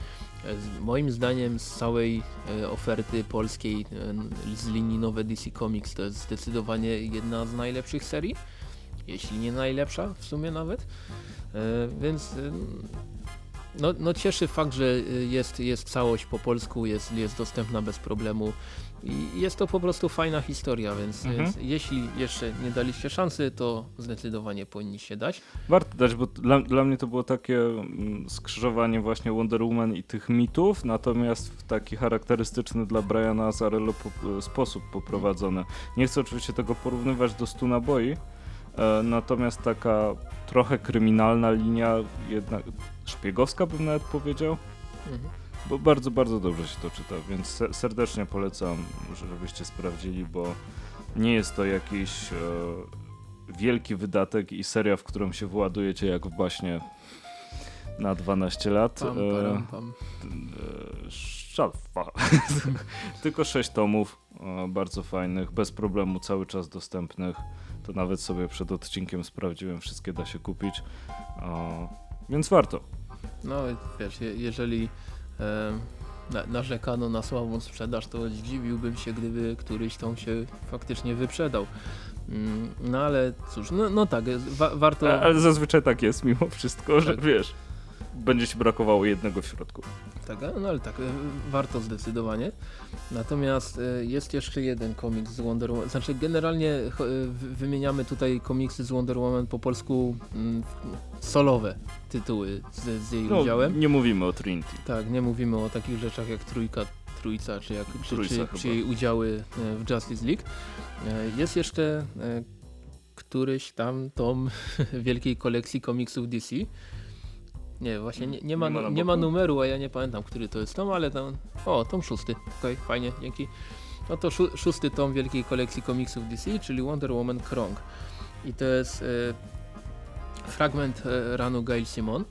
E, Moim zdaniem z całej oferty polskiej z linii nowe DC Comics to jest zdecydowanie jedna z najlepszych serii, jeśli nie najlepsza w sumie nawet. Więc no, no cieszy fakt, że y, jest, jest całość po polsku, jest, jest dostępna bez problemu i jest to po prostu fajna historia, więc, Mhm. więc jeśli jeszcze nie daliście szansy, to zdecydowanie powinniście dać. Warto dać, bo dla, dla mnie to było takie mm, skrzyżowanie właśnie Wonder Woman i tych mitów, natomiast w taki charakterystyczny dla Briana Azarello po, sposób poprowadzony. Nie chcę oczywiście tego porównywać do Stu Naboi, e, natomiast taka trochę kryminalna linia, jednak szpiegowska bym nawet powiedział, Mhm. bo bardzo, bardzo dobrze się to czyta, więc se- serdecznie polecam, żebyście sprawdzili, bo nie jest to jakiś e, wielki wydatek i seria, w którą się władujecie jak w baśnie na 12 lat. Pam, E, param, pam. e, Szafa. (laughs) Tylko 6 tomów, e, bardzo fajnych, bez problemu cały czas dostępnych. To nawet sobie przed odcinkiem sprawdziłem, wszystkie da się kupić. E, Więc warto. No wiesz, je, jeżeli e, na, narzekano na słabą sprzedaż, to zdziwiłbym się, gdyby któryś tom się faktycznie wyprzedał. Mm, No ale cóż, no, no tak, wa, warto... Ale zazwyczaj tak jest mimo wszystko, że Tak. wiesz, będzie ci brakowało jednego w środku. Tak, no ale tak, e, warto zdecydowanie. Natomiast e, jest jeszcze jeden komiks z Wonder Woman. Znaczy generalnie wy- wymieniamy tutaj komiksy z Wonder Woman po polsku mm, solowe tytuły z, z jej No, udziałem. nie mówimy o Trinity. Tak, nie mówimy o takich rzeczach jak Trójka, Trójca, czy, jak, czy, Trójca czy, czy jej udziały w Justice League. Jest jeszcze któryś tam tom (laughs) wielkiej kolekcji komiksów DC. Nie, właśnie nie, nie, ma, Nie ma nie ma numeru, a ja nie pamiętam, który to jest tom, ale tam... O, tom szósty. Okej, fajnie, dzięki. No to szó szósty tom wielkiej kolekcji komiksów DC, czyli Wonder Woman Krong. I to jest e, fragment e, ranu Gail Simon,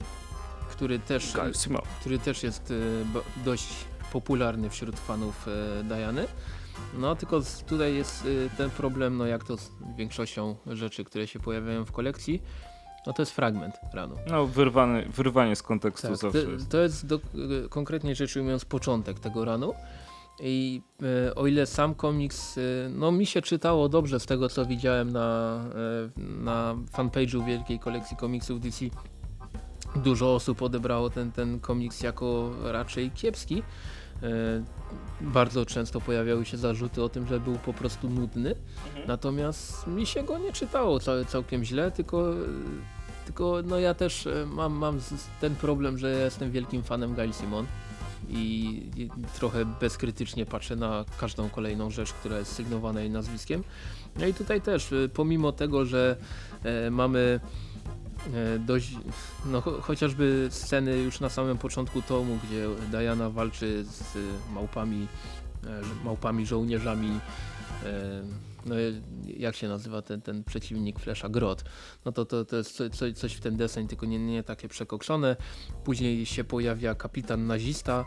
który też Gail Simon. który też jest e, dość popularny wśród fanów Diany. No tylko tutaj jest ten problem, no jak to z większością rzeczy, które się pojawiają w kolekcji, no to jest fragment ranu. No, wyrwany, wyrwanie z kontekstu Tak, zawsze to, jest. to jest do, e, konkretnie rzecz ujmując początek tego ranu. I e, o ile sam komiks, e, no mi się czytało dobrze z tego co widziałem na, e, na fanpage'u wielkiej kolekcji komiksów DC, dużo osób odebrało ten, ten komiks jako raczej kiepski. Bardzo często pojawiały się zarzuty o tym, że był po prostu nudny. Natomiast mi się go nie czytało cał, całkiem źle, tylko, tylko no ja też e, mam, mam ten problem, że ja jestem wielkim fanem Gail Simon i, trochę bezkrytycznie patrzę na każdą kolejną rzecz, która jest sygnowana jej nazwiskiem. No i tutaj też, e, pomimo tego, że e, mamy dość, no cho chociażby sceny już na samym początku tomu, gdzie Diana walczy z małpami, e, małpami żołnierzami, e, jak się nazywa ten, ten przeciwnik Flesza Grot, no to, to, to jest co, co, coś w ten deseń, tylko nie, nie takie przekokszone. Później się pojawia kapitan nazista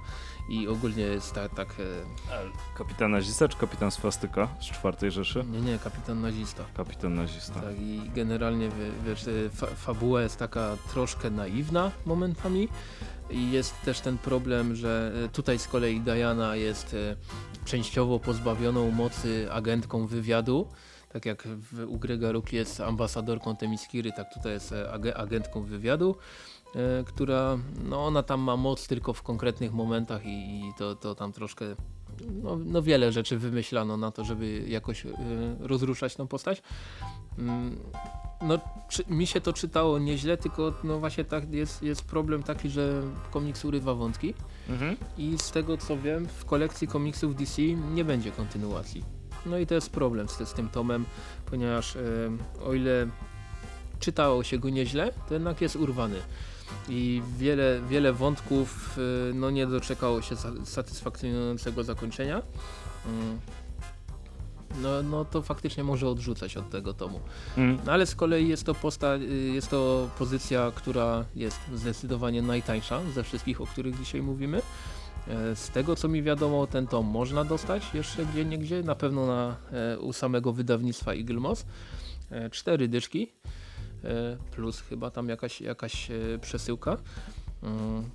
i ogólnie jest tak, tak e, Kapitan nazista czy kapitan swastyka z czwartej Rzeszy? nie, nie, kapitan nazista. Kapitan nazista. Tak, i generalnie wie- wiesz, y, fa fabuła jest taka troszkę naiwna momentami i jest też ten problem, że y, tutaj z kolei Diana jest y, częściowo pozbawioną mocy agentką wywiadu. Tak jak u Grega Rook jest ambasadorką Temiskiry, tak tutaj jest e, ag agentką wywiadu, e, która, no ona tam ma moc tylko w konkretnych momentach i, i to, to tam troszkę, no, no wiele rzeczy wymyślano na to, żeby jakoś e, rozruszać tą postać. Mm, No, czy, mi się to czytało nieźle, tylko no właśnie tak jest, jest problem taki, że komiks urywa wątki Mhm. i z tego co wiem w kolekcji komiksów DC nie będzie kontynuacji. No i to jest problem z, z tym tomem, ponieważ e, o ile czytało się go nieźle, to jednak jest urwany. I wiele, wiele wątków e, no, nie doczekało się sa- satysfakcjonującego zakończenia. Mm. no, no to faktycznie może odrzucać od tego tomu. Mm. No ale z kolei jest to, posta y, jest to pozycja, która jest zdecydowanie najtańsza ze wszystkich, o których dzisiaj mówimy. E, Z tego co mi wiadomo, ten tom można dostać jeszcze gdzie niegdzie, na pewno na, e, u samego wydawnictwa Eagle Moss. E, Cztery dyszki, plus chyba tam jakaś, jakaś e, przesyłka. Mm,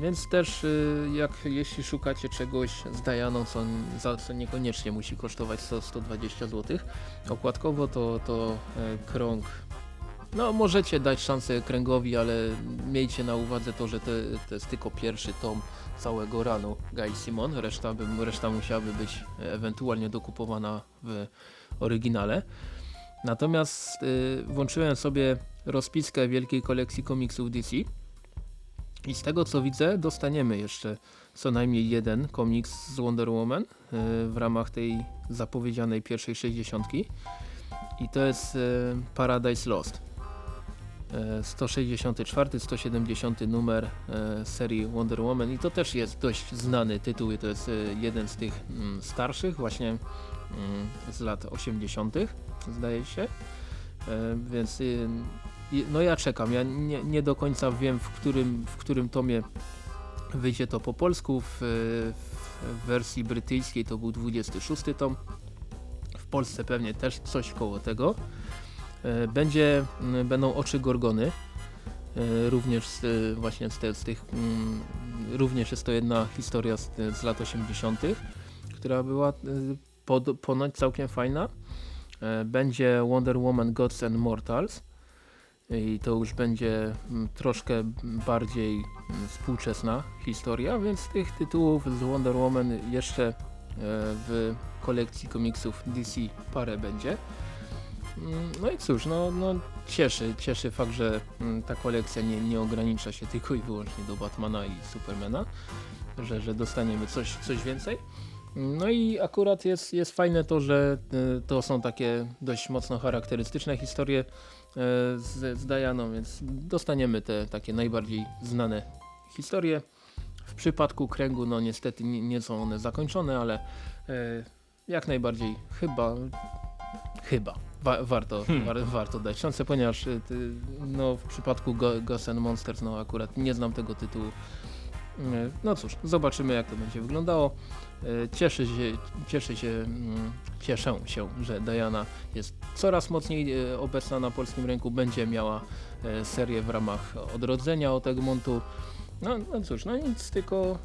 Więc też y, jak jeśli szukacie czegoś z Dianą, co, co niekoniecznie musi kosztować 100-120 zł, okładkowo to, to e, krąg no możecie dać szansę kręgowi, ale miejcie na uwadze to, że to, to jest tylko pierwszy tom całego ranu Guy Simon, reszta, by, reszta musiałaby być e, ewentualnie dokupowana w oryginale. Natomiast y, włączyłem sobie rozpiskę wielkiej kolekcji komiksów DC i z tego co widzę dostaniemy jeszcze co najmniej jeden komiks z Wonder Woman y, w ramach tej zapowiedzianej pierwszej 60. I to jest y, Paradise Lost. E, 164, 170 numer e, serii Wonder Woman i to też jest dość znany tytuł i to jest e, jeden z tych mm, starszych właśnie z lat 80. zdaje się. E, Więc y, no ja czekam, ja nie, nie do końca wiem w którym, w którym tomie wyjdzie to po polsku, w, w wersji brytyjskiej to był 26 tom, w Polsce pewnie też coś koło tego. E, Będzie, będą oczy Gorgony, e, również z, e, właśnie z, te, z tych, również jest to jedna historia z, z lat 80., która była e, pod, ponoć całkiem fajna. E, Będzie Wonder Woman Gods and Mortals i to już będzie mm, troszkę bardziej mm, współczesna historia, więc tych tytułów z Wonder Woman jeszcze e, w kolekcji komiksów DC parę będzie. Mm, No i cóż, no, no cieszy, cieszy fakt, że ta kolekcja nie, nie ogranicza się tylko i wyłącznie do Batmana i Supermana, że, że dostaniemy coś, coś więcej. No i akurat jest, jest fajne to, że y, to są takie dość mocno charakterystyczne historie y, z, z Dianą, więc dostaniemy te takie najbardziej znane historie. W przypadku kręgu, no niestety nie, nie są one zakończone, ale y, jak najbardziej chyba, chyba wa warto, war warto dać szansę, ponieważ no, w przypadku Go Ghosts and Monsters no akurat nie znam tego tytułu. No cóż, zobaczymy jak to będzie wyglądało. Y, Cieszę się, cieszę się, mm, cieszę się, że Diana jest coraz mocniej y, obecna na polskim rynku, będzie miała y, serię w ramach odrodzenia od Egmontu. No, no cóż, no nic, tylko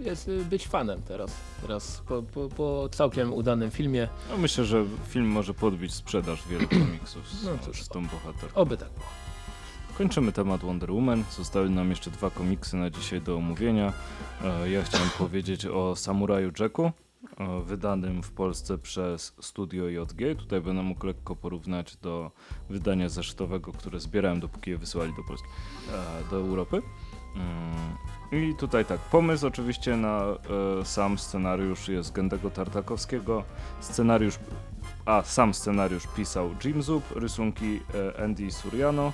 jest być fanem teraz, teraz po, po, po całkiem udanym filmie. No myślę, że film może podbić sprzedaż wielu (clears throat) komiksów z, No cóż. z tą bohaterką. Oby tak było. Kończymy temat Wonder Woman. Zostały nam jeszcze dwa komiksy na dzisiaj do omówienia. E, Ja chciałem (laughs) powiedzieć o Samuraju Jacku, e, wydanym w Polsce przez Studio JG. Tutaj będę mógł lekko porównać do wydania zeszytowego, które zbierałem, dopóki je wysyłali do Polski, e, do Europy. Mm, I tutaj tak, pomysł oczywiście na sam scenariusz jest Gędego Tartakowskiego. Scenariusz, a sam scenariusz pisał Jim Zub, rysunki Andy Suriano.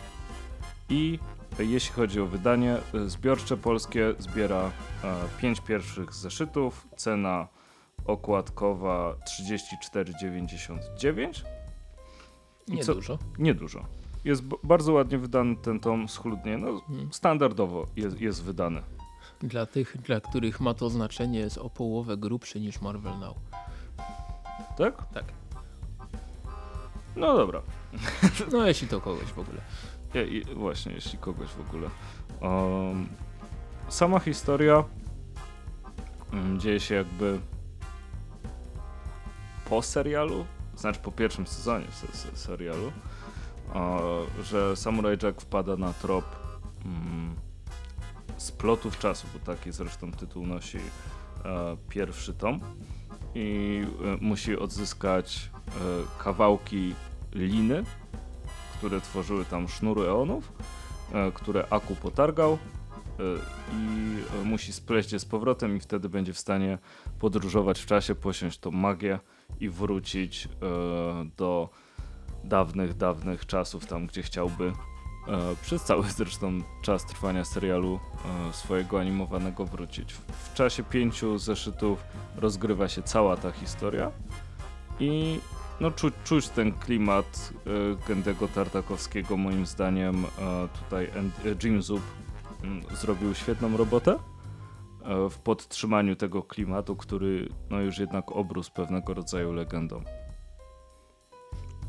I jeśli chodzi o wydanie, e, zbiorcze polskie zbiera 5 pierwszych zeszytów, cena okładkowa 34,99. I Nie co- dużo. Niedużo. Jest bardzo ładnie wydany ten tom, schludnie, no Hmm. standardowo jest, jest wydany. Dla tych, dla których ma to znaczenie jest o połowę grubszy niż Marvel Now. Tak? Tak. No dobra. No jeśli to kogoś w ogóle. I, właśnie, jeśli kogoś w ogóle. Um, sama historia mm, dzieje się jakby po serialu, znaczy po pierwszym sezonie se, se, serialu, o, że Samurai Jack wpada na trop mm, splotów czasu, bo taki zresztą tytuł nosi e, pierwszy tom i e, musi odzyskać kawałki liny, które tworzyły tam sznury eonów, e, które Aku potargał e, i e, musi spleść je z powrotem i wtedy będzie w stanie podróżować w czasie, posiąść tą magię i wrócić do dawnych, dawnych czasów, tam gdzie chciałby przez cały (laughs) zresztą czas trwania serialu swojego animowanego wrócić. W czasie pięciu zeszytów rozgrywa się cała ta historia I no czuć, czuć ten klimat e, Gędego Tartakowskiego moim zdaniem e, tutaj e, Jim Zub mm, zrobił świetną robotę e, w podtrzymaniu tego klimatu, który no już jednak obrósł pewnego rodzaju legendą.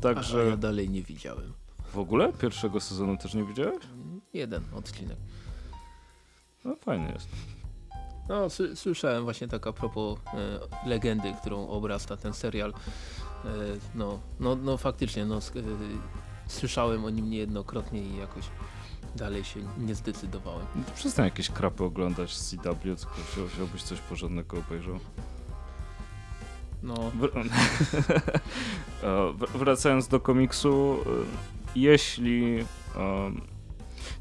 Także Także ja dalej nie widziałem. w ogóle pierwszego sezonu też nie widziałeś? Jeden odcinek. No fajny jest. No, słyszałem właśnie tak a propos e, legendy, którą obrasta ten serial. E, no, no, no faktycznie, no, e, słyszałem o nim niejednokrotnie i jakoś dalej się nie zdecydowałem. No Przestań jakieś krapy oglądać z CW, tylko wziął- wziąłbyś coś porządnego obejrzał. No, Wr- (laughs) wr- Wracając do komiksu, e, jeśli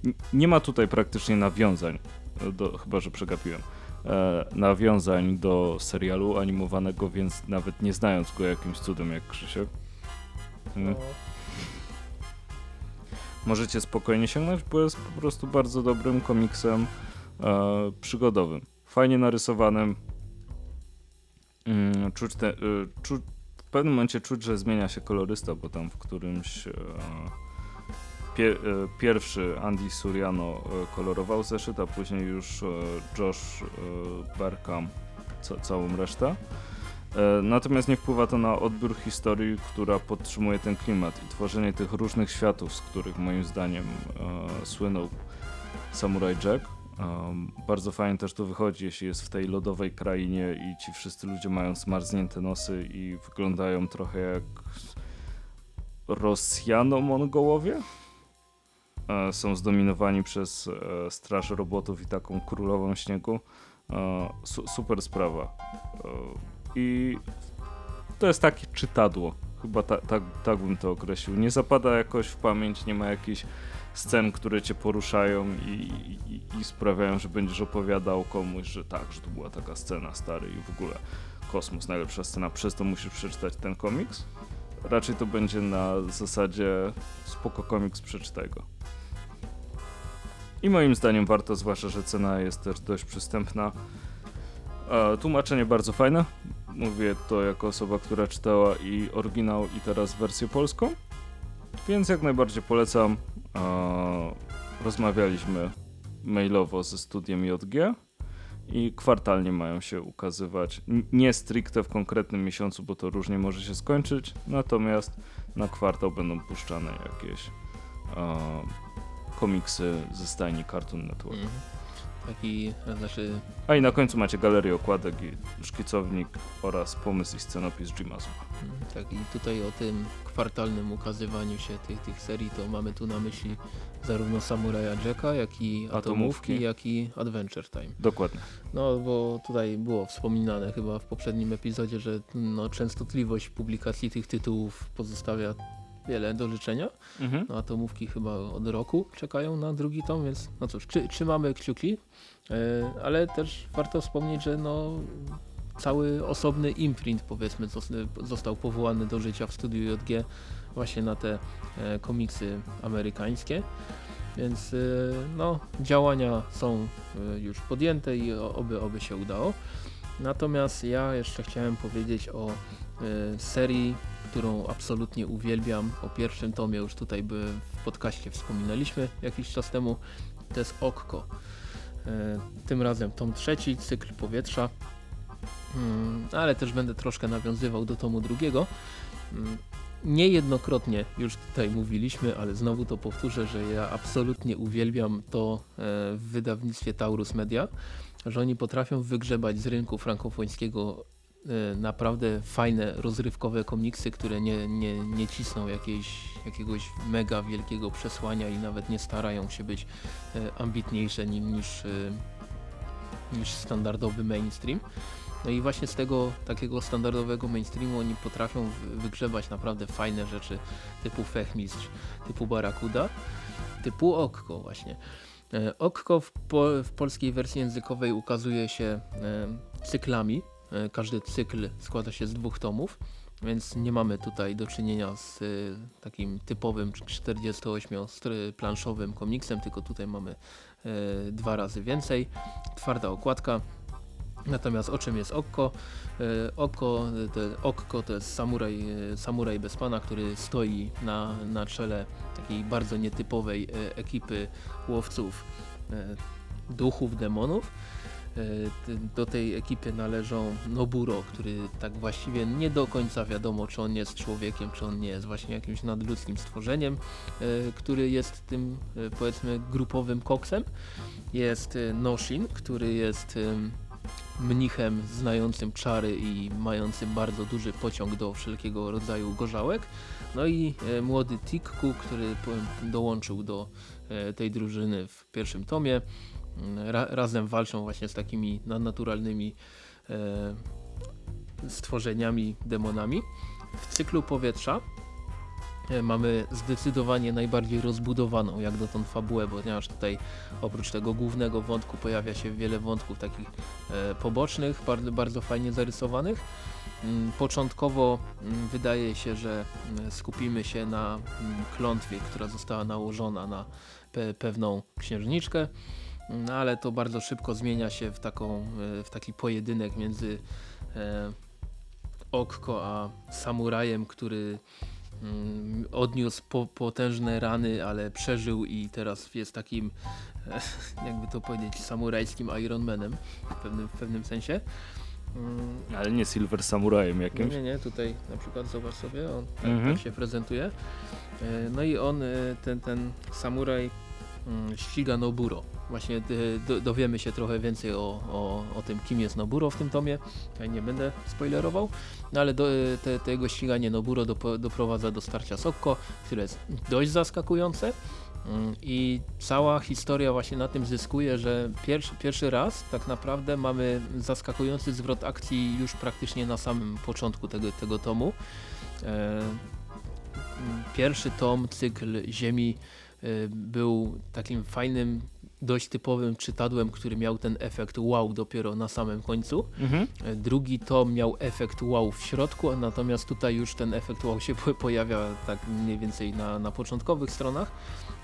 n- nie ma tutaj praktycznie nawiązań, do, chyba że przegapiłem, nawiązań do serialu animowanego, więc nawet nie znając go jakimś cudem jak Krzysiek, mm, no, możecie spokojnie sięgnąć, bo jest po prostu bardzo dobrym komiksem e, przygodowym. Fajnie narysowanym. Mm, czuć te, y, czu, w pewnym momencie czuć, że zmienia się kolorysta, bo tam w którymś e, e, pierwszy Andy Suriano e, kolorował zeszyt, a później już e, Josh Berkham ca, całą resztę. Natomiast nie wpływa to na odbiór historii, która podtrzymuje ten klimat i tworzenie tych różnych światów, z których moim zdaniem e, słynął Samurai Jack. Bardzo fajnie też to wychodzi, jeśli jest w tej lodowej krainie i ci wszyscy ludzie mają zmarznięte nosy i wyglądają trochę jak Rosjano-Mongołowie. E, są zdominowani przez e, straż robotów i taką królową śniegu. E, su super sprawa. I to jest takie czytadło. Chyba ta, tak, tak bym to określił. Nie zapada jakoś w pamięć, nie ma jakichś scen, które cię poruszają i, i, i sprawiają, że będziesz opowiadał komuś, że tak, że to była taka scena stary i w ogóle kosmos, najlepsza scena, przez to musisz przeczytać ten komiks. Raczej to będzie na zasadzie spoko komiks, przeczytaj go. I moim zdaniem warto, zwłaszcza, że cena jest też dość przystępna. E, tłumaczenie bardzo fajne. Mówię to jako osoba, która czytała i oryginał, i teraz wersję polską. Więc jak najbardziej polecam. E, rozmawialiśmy mailowo ze studiem JG i kwartalnie mają się ukazywać. Nie stricte w konkretnym miesiącu, bo to różnie może się skończyć, natomiast na kwartał będą puszczane jakieś e, komiksy ze stajni Cartoon Network. mhm. taki, znaczy, A i na końcu macie galerię okładek i szkicownik oraz pomysł i scenopis Jima mm, tak i tutaj o tym kwartalnym ukazywaniu się tych, tych serii, to mamy tu na myśli zarówno Samuraja Jacka, jak i Atomówki, Atomówki. jak i Adventure Time. Dokładnie. No, bo tutaj było wspominane chyba w poprzednim epizodzie, że no, częstotliwość publikacji tych tytułów pozostawia wiele do życzenia. Mhm. No, atomówki chyba od roku czekają na drugi tom, więc no cóż, trzy, trzymamy kciuki, e, ale też warto wspomnieć, że no, cały osobny imprint powiedzmy zos- został powołany do życia w studiu JG właśnie na te e, komiksy amerykańskie. Więc e, no, działania są już podjęte i oby, oby się udało. Natomiast ja jeszcze chciałem powiedzieć o serii, którą absolutnie uwielbiam. O pierwszym tomie już tutaj by w podcaście wspominaliśmy jakiś czas temu. To jest Okko. E, Tym razem tom trzeci, cykl powietrza. Mm, Ale też będę troszkę nawiązywał do tomu drugiego. Mm, Niejednokrotnie już tutaj mówiliśmy, ale znowu to powtórzę, że ja absolutnie uwielbiam to e, w wydawnictwie Taurus Media, że oni potrafią wygrzebać z rynku frankofońskiego naprawdę fajne, rozrywkowe komiksy, które nie, nie, nie cisną jakiejś, jakiegoś mega wielkiego przesłania i nawet nie starają się być e, ambitniejsze ni- niż, e, niż standardowy mainstream. No i właśnie z tego takiego standardowego mainstreamu oni potrafią wy- wygrzebać naprawdę fajne rzeczy typu Fechmistrz, typu Barakuda, typu Okko właśnie. Okko w, po, w polskiej wersji językowej ukazuje się e, cyklami. E, Każdy cykl składa się z dwóch tomów, więc nie mamy tutaj do czynienia z e, takim typowym 48-planszowym komiksem, tylko tutaj mamy e, dwa razy więcej. Twarda okładka. Natomiast o czym jest Okko? Okko to, Okko to jest samuraj, samuraj bez pana, który stoi na, na czele takiej bardzo nietypowej ekipy łowców duchów, demonów. Do tej ekipy należą Noburo, który tak właściwie nie do końca wiadomo, czy on jest człowiekiem, czy on nie jest właśnie jakimś nadludzkim stworzeniem, który jest tym powiedzmy grupowym koksem. Jest Noshin, który jest mnichem znającym czary i mającym bardzo duży pociąg do wszelkiego rodzaju gorzałek. No i e, młody Tikku, który dołączył do e, tej drużyny w pierwszym tomie. Mm, ra razem walczą właśnie z takimi nadnaturalnymi e, stworzeniami, demonami. W cyklu powietrza E, mamy zdecydowanie najbardziej rozbudowaną jak dotąd fabułę, ponieważ tutaj oprócz tego głównego wątku pojawia się wiele wątków takich e, pobocznych, bardzo, bardzo fajnie zarysowanych. Mm, początkowo mm, wydaje się, że skupimy się na klątwie, która została nałożona na pe pewną księżniczkę, no ale to bardzo szybko zmienia się w, taką, e, w taki pojedynek między e, Okko a samurajem, który Mm, odniósł po, potężne rany, ale przeżył i teraz jest takim, (laughs) jakby to powiedzieć, samurajskim Ironmanem w pewnym, w pewnym sensie. Mm. Ale nie Silver Samurajem jakimś? Nie, nie, tutaj na przykład zobacz sobie, on tak, mhm. tak się prezentuje. E, no i on, e, ten, ten samuraj mm, ściga Noburo właśnie y, dowiemy się trochę więcej o, o, o tym, kim jest Noburo w tym tomie. Ja nie będę spoilerował, no ale do, y, te, te jego ściganie Noburo do, doprowadza do starcia Sokko, które jest dość zaskakujące. Mm, I cała historia właśnie na tym zyskuje, że pierwszy, pierwszy raz tak naprawdę mamy zaskakujący zwrot akcji już praktycznie na samym początku tego, tego tomu. E, pierwszy tom, cykl Ziemi e, był takim fajnym dość typowym czytadłem, który miał ten efekt wow dopiero na samym końcu. Mhm. Drugi to miał efekt wow w środku, natomiast tutaj już ten efekt wow się (laughs) pojawia tak mniej więcej na, na początkowych stronach.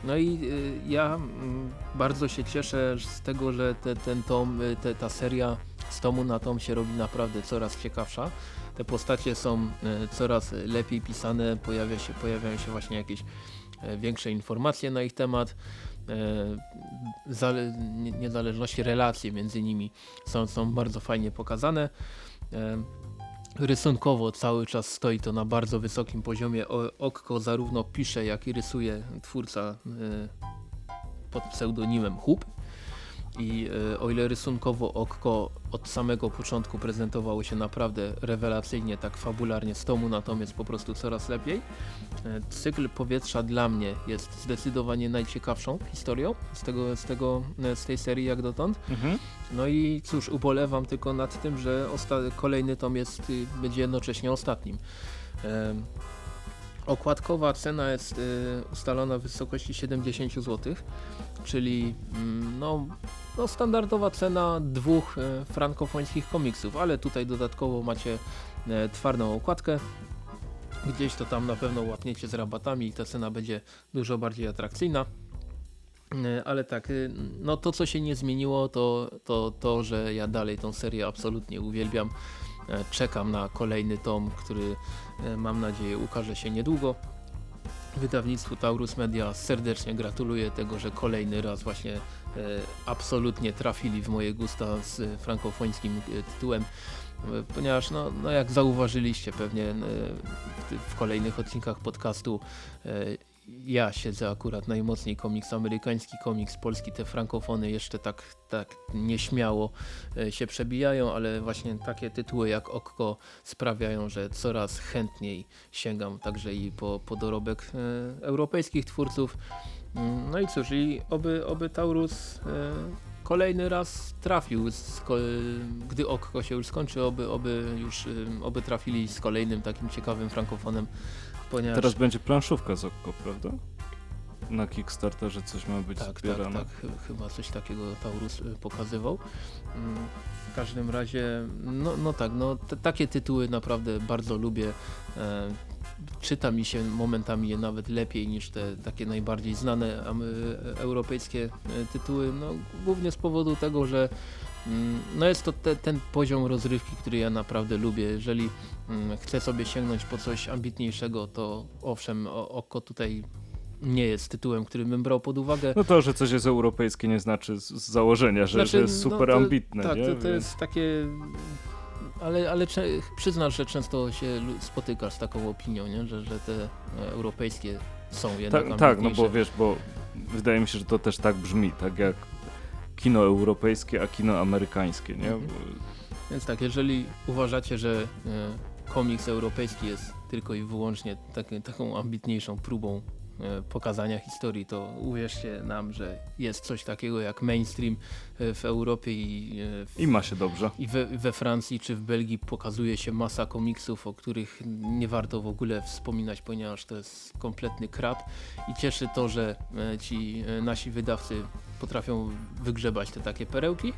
No i y, ja mm, bardzo się cieszę z tego, że te, ten tom, y, te, ta seria z tomu na tom się robi naprawdę coraz ciekawsza. Te postacie są y, coraz lepiej pisane, pojawia się, pojawiają się właśnie jakieś większe informacje na ich temat. E, niezależności relacje między nimi są, są bardzo fajnie pokazane. E, rysunkowo cały czas stoi to na bardzo wysokim poziomie. Okko zarówno pisze, jak i rysuje twórca e, pod pseudonimem Hub i e, o ile rysunkowo Okko od samego początku prezentowało się naprawdę rewelacyjnie, tak fabularnie z tomu, natomiast po prostu coraz lepiej. E, cykl powietrza dla mnie jest zdecydowanie najciekawszą historią z, tego, z, tego, e, z tej serii jak dotąd. Mhm. No i cóż, ubolewam tylko nad tym, że kolejny tom jest, y, będzie jednocześnie ostatnim. Okładkowa cena jest y, ustalona w wysokości 70 zł, czyli mm, no, no standardowa cena dwóch e, frankofońskich komiksów, ale tutaj dodatkowo macie e, twardą okładkę. Gdzieś to tam na pewno łapniecie z rabatami i ta cena będzie dużo bardziej atrakcyjna. E, ale tak, no to co się nie zmieniło to, to to, że ja dalej tą serię absolutnie uwielbiam. Czekam na kolejny tom, który mam nadzieję ukaże się niedługo. Wydawnictwu Taurus Media serdecznie gratuluję tego, że kolejny raz właśnie absolutnie trafili w moje gusta z frankofońskim e, tytułem e, ponieważ no, no jak zauważyliście pewnie w kolejnych odcinkach podcastu ja siedzę akurat najmocniej komiks amerykański, komiks polski, te frankofony jeszcze tak, tak nieśmiało się przebijają, ale właśnie takie tytuły jak Okko sprawiają, że coraz chętniej sięgam także i po, po dorobek europejskich twórców. No i cóż, i oby, oby Taurus e, kolejny raz trafił, gdy Okko się już skończy, oby, oby już e, oby trafili z kolejnym takim ciekawym frankofonem. Ponieważ... Teraz będzie planszówka z Okko, prawda? Na Kickstarterze coś ma być tak, zbierane. Tak, tak, chyba coś takiego Taurus e, pokazywał. Mm, w każdym razie, no, no tak, no, takie tytuły naprawdę bardzo lubię czyta mi się momentami je nawet lepiej niż te takie najbardziej znane europejskie e, tytuły, no, głównie z powodu tego, że Mm, No jest to te, ten poziom rozrywki, który ja naprawdę lubię. Jeżeli mm, chcę sobie sięgnąć po coś ambitniejszego, to owszem, oko tutaj nie jest tytułem, który bym brał pod uwagę. No to, że coś jest europejskie nie znaczy z, założenia, że, Znaczy, że jest no super to- ambitne, Tak, nie? to, to jest takie... Ale, ale przyznasz, że często się spotykasz z taką opinią, nie? Że, że te e, europejskie są jednak Tak, tak, no bo wiesz, bo wydaje mi się, że to też tak brzmi, tak jak kino europejskie, a kino amerykańskie, nie? Mhm. Więc tak, jeżeli uważacie, że e, komiks europejski jest tylko i wyłącznie takie, taką ambitniejszą próbą pokazania historii, to uwierzcie nam, że jest coś takiego jak mainstream e, w Europie i, e, w, I ma się dobrze. i we, we Francji czy w Belgii pokazuje się masa komiksów, o których nie warto w ogóle wspominać, ponieważ to jest kompletny krab i cieszy to, że e, ci e, nasi wydawcy potrafią wygrzebać te takie perełki.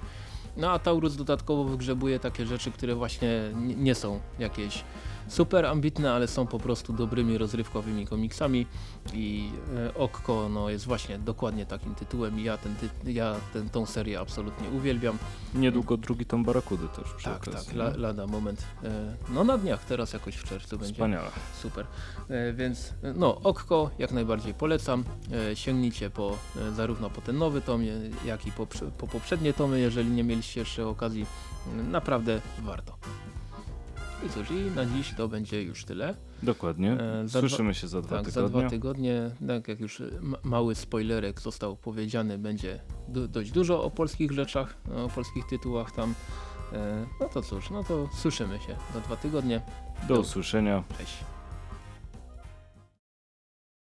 No a Taurus dodatkowo wygrzebuje takie rzeczy, które właśnie nie- nie są jakieś super ambitne, ale są po prostu dobrymi rozrywkowymi komiksami i e, Okko no, jest właśnie dokładnie takim tytułem i ja, ten ty ja ten, tą serię absolutnie uwielbiam. Niedługo drugi tom Barakudy też przy Tak, okazji. tak, la, lada moment. E, No na dniach, teraz jakoś w czerwcu będzie. Wspaniale. Super. E, Więc no, Okko jak najbardziej polecam. Sięgnijcie po, zarówno po ten nowy tom, jak i po, po poprzednie tomy, jeżeli nie mieliście jeszcze okazji. Naprawdę warto. I cóż, i na dziś to będzie już tyle. Dokładnie. E, za Słyszymy się za dwa tak, za tygodnie. dwa tygodnie, tak jak już ma- mały spoilerek został powiedziany, będzie du dość dużo o polskich rzeczach, o polskich tytułach tam. E, No to cóż, no to słyszymy się za dwa tygodnie. Do usłyszenia. Cześć.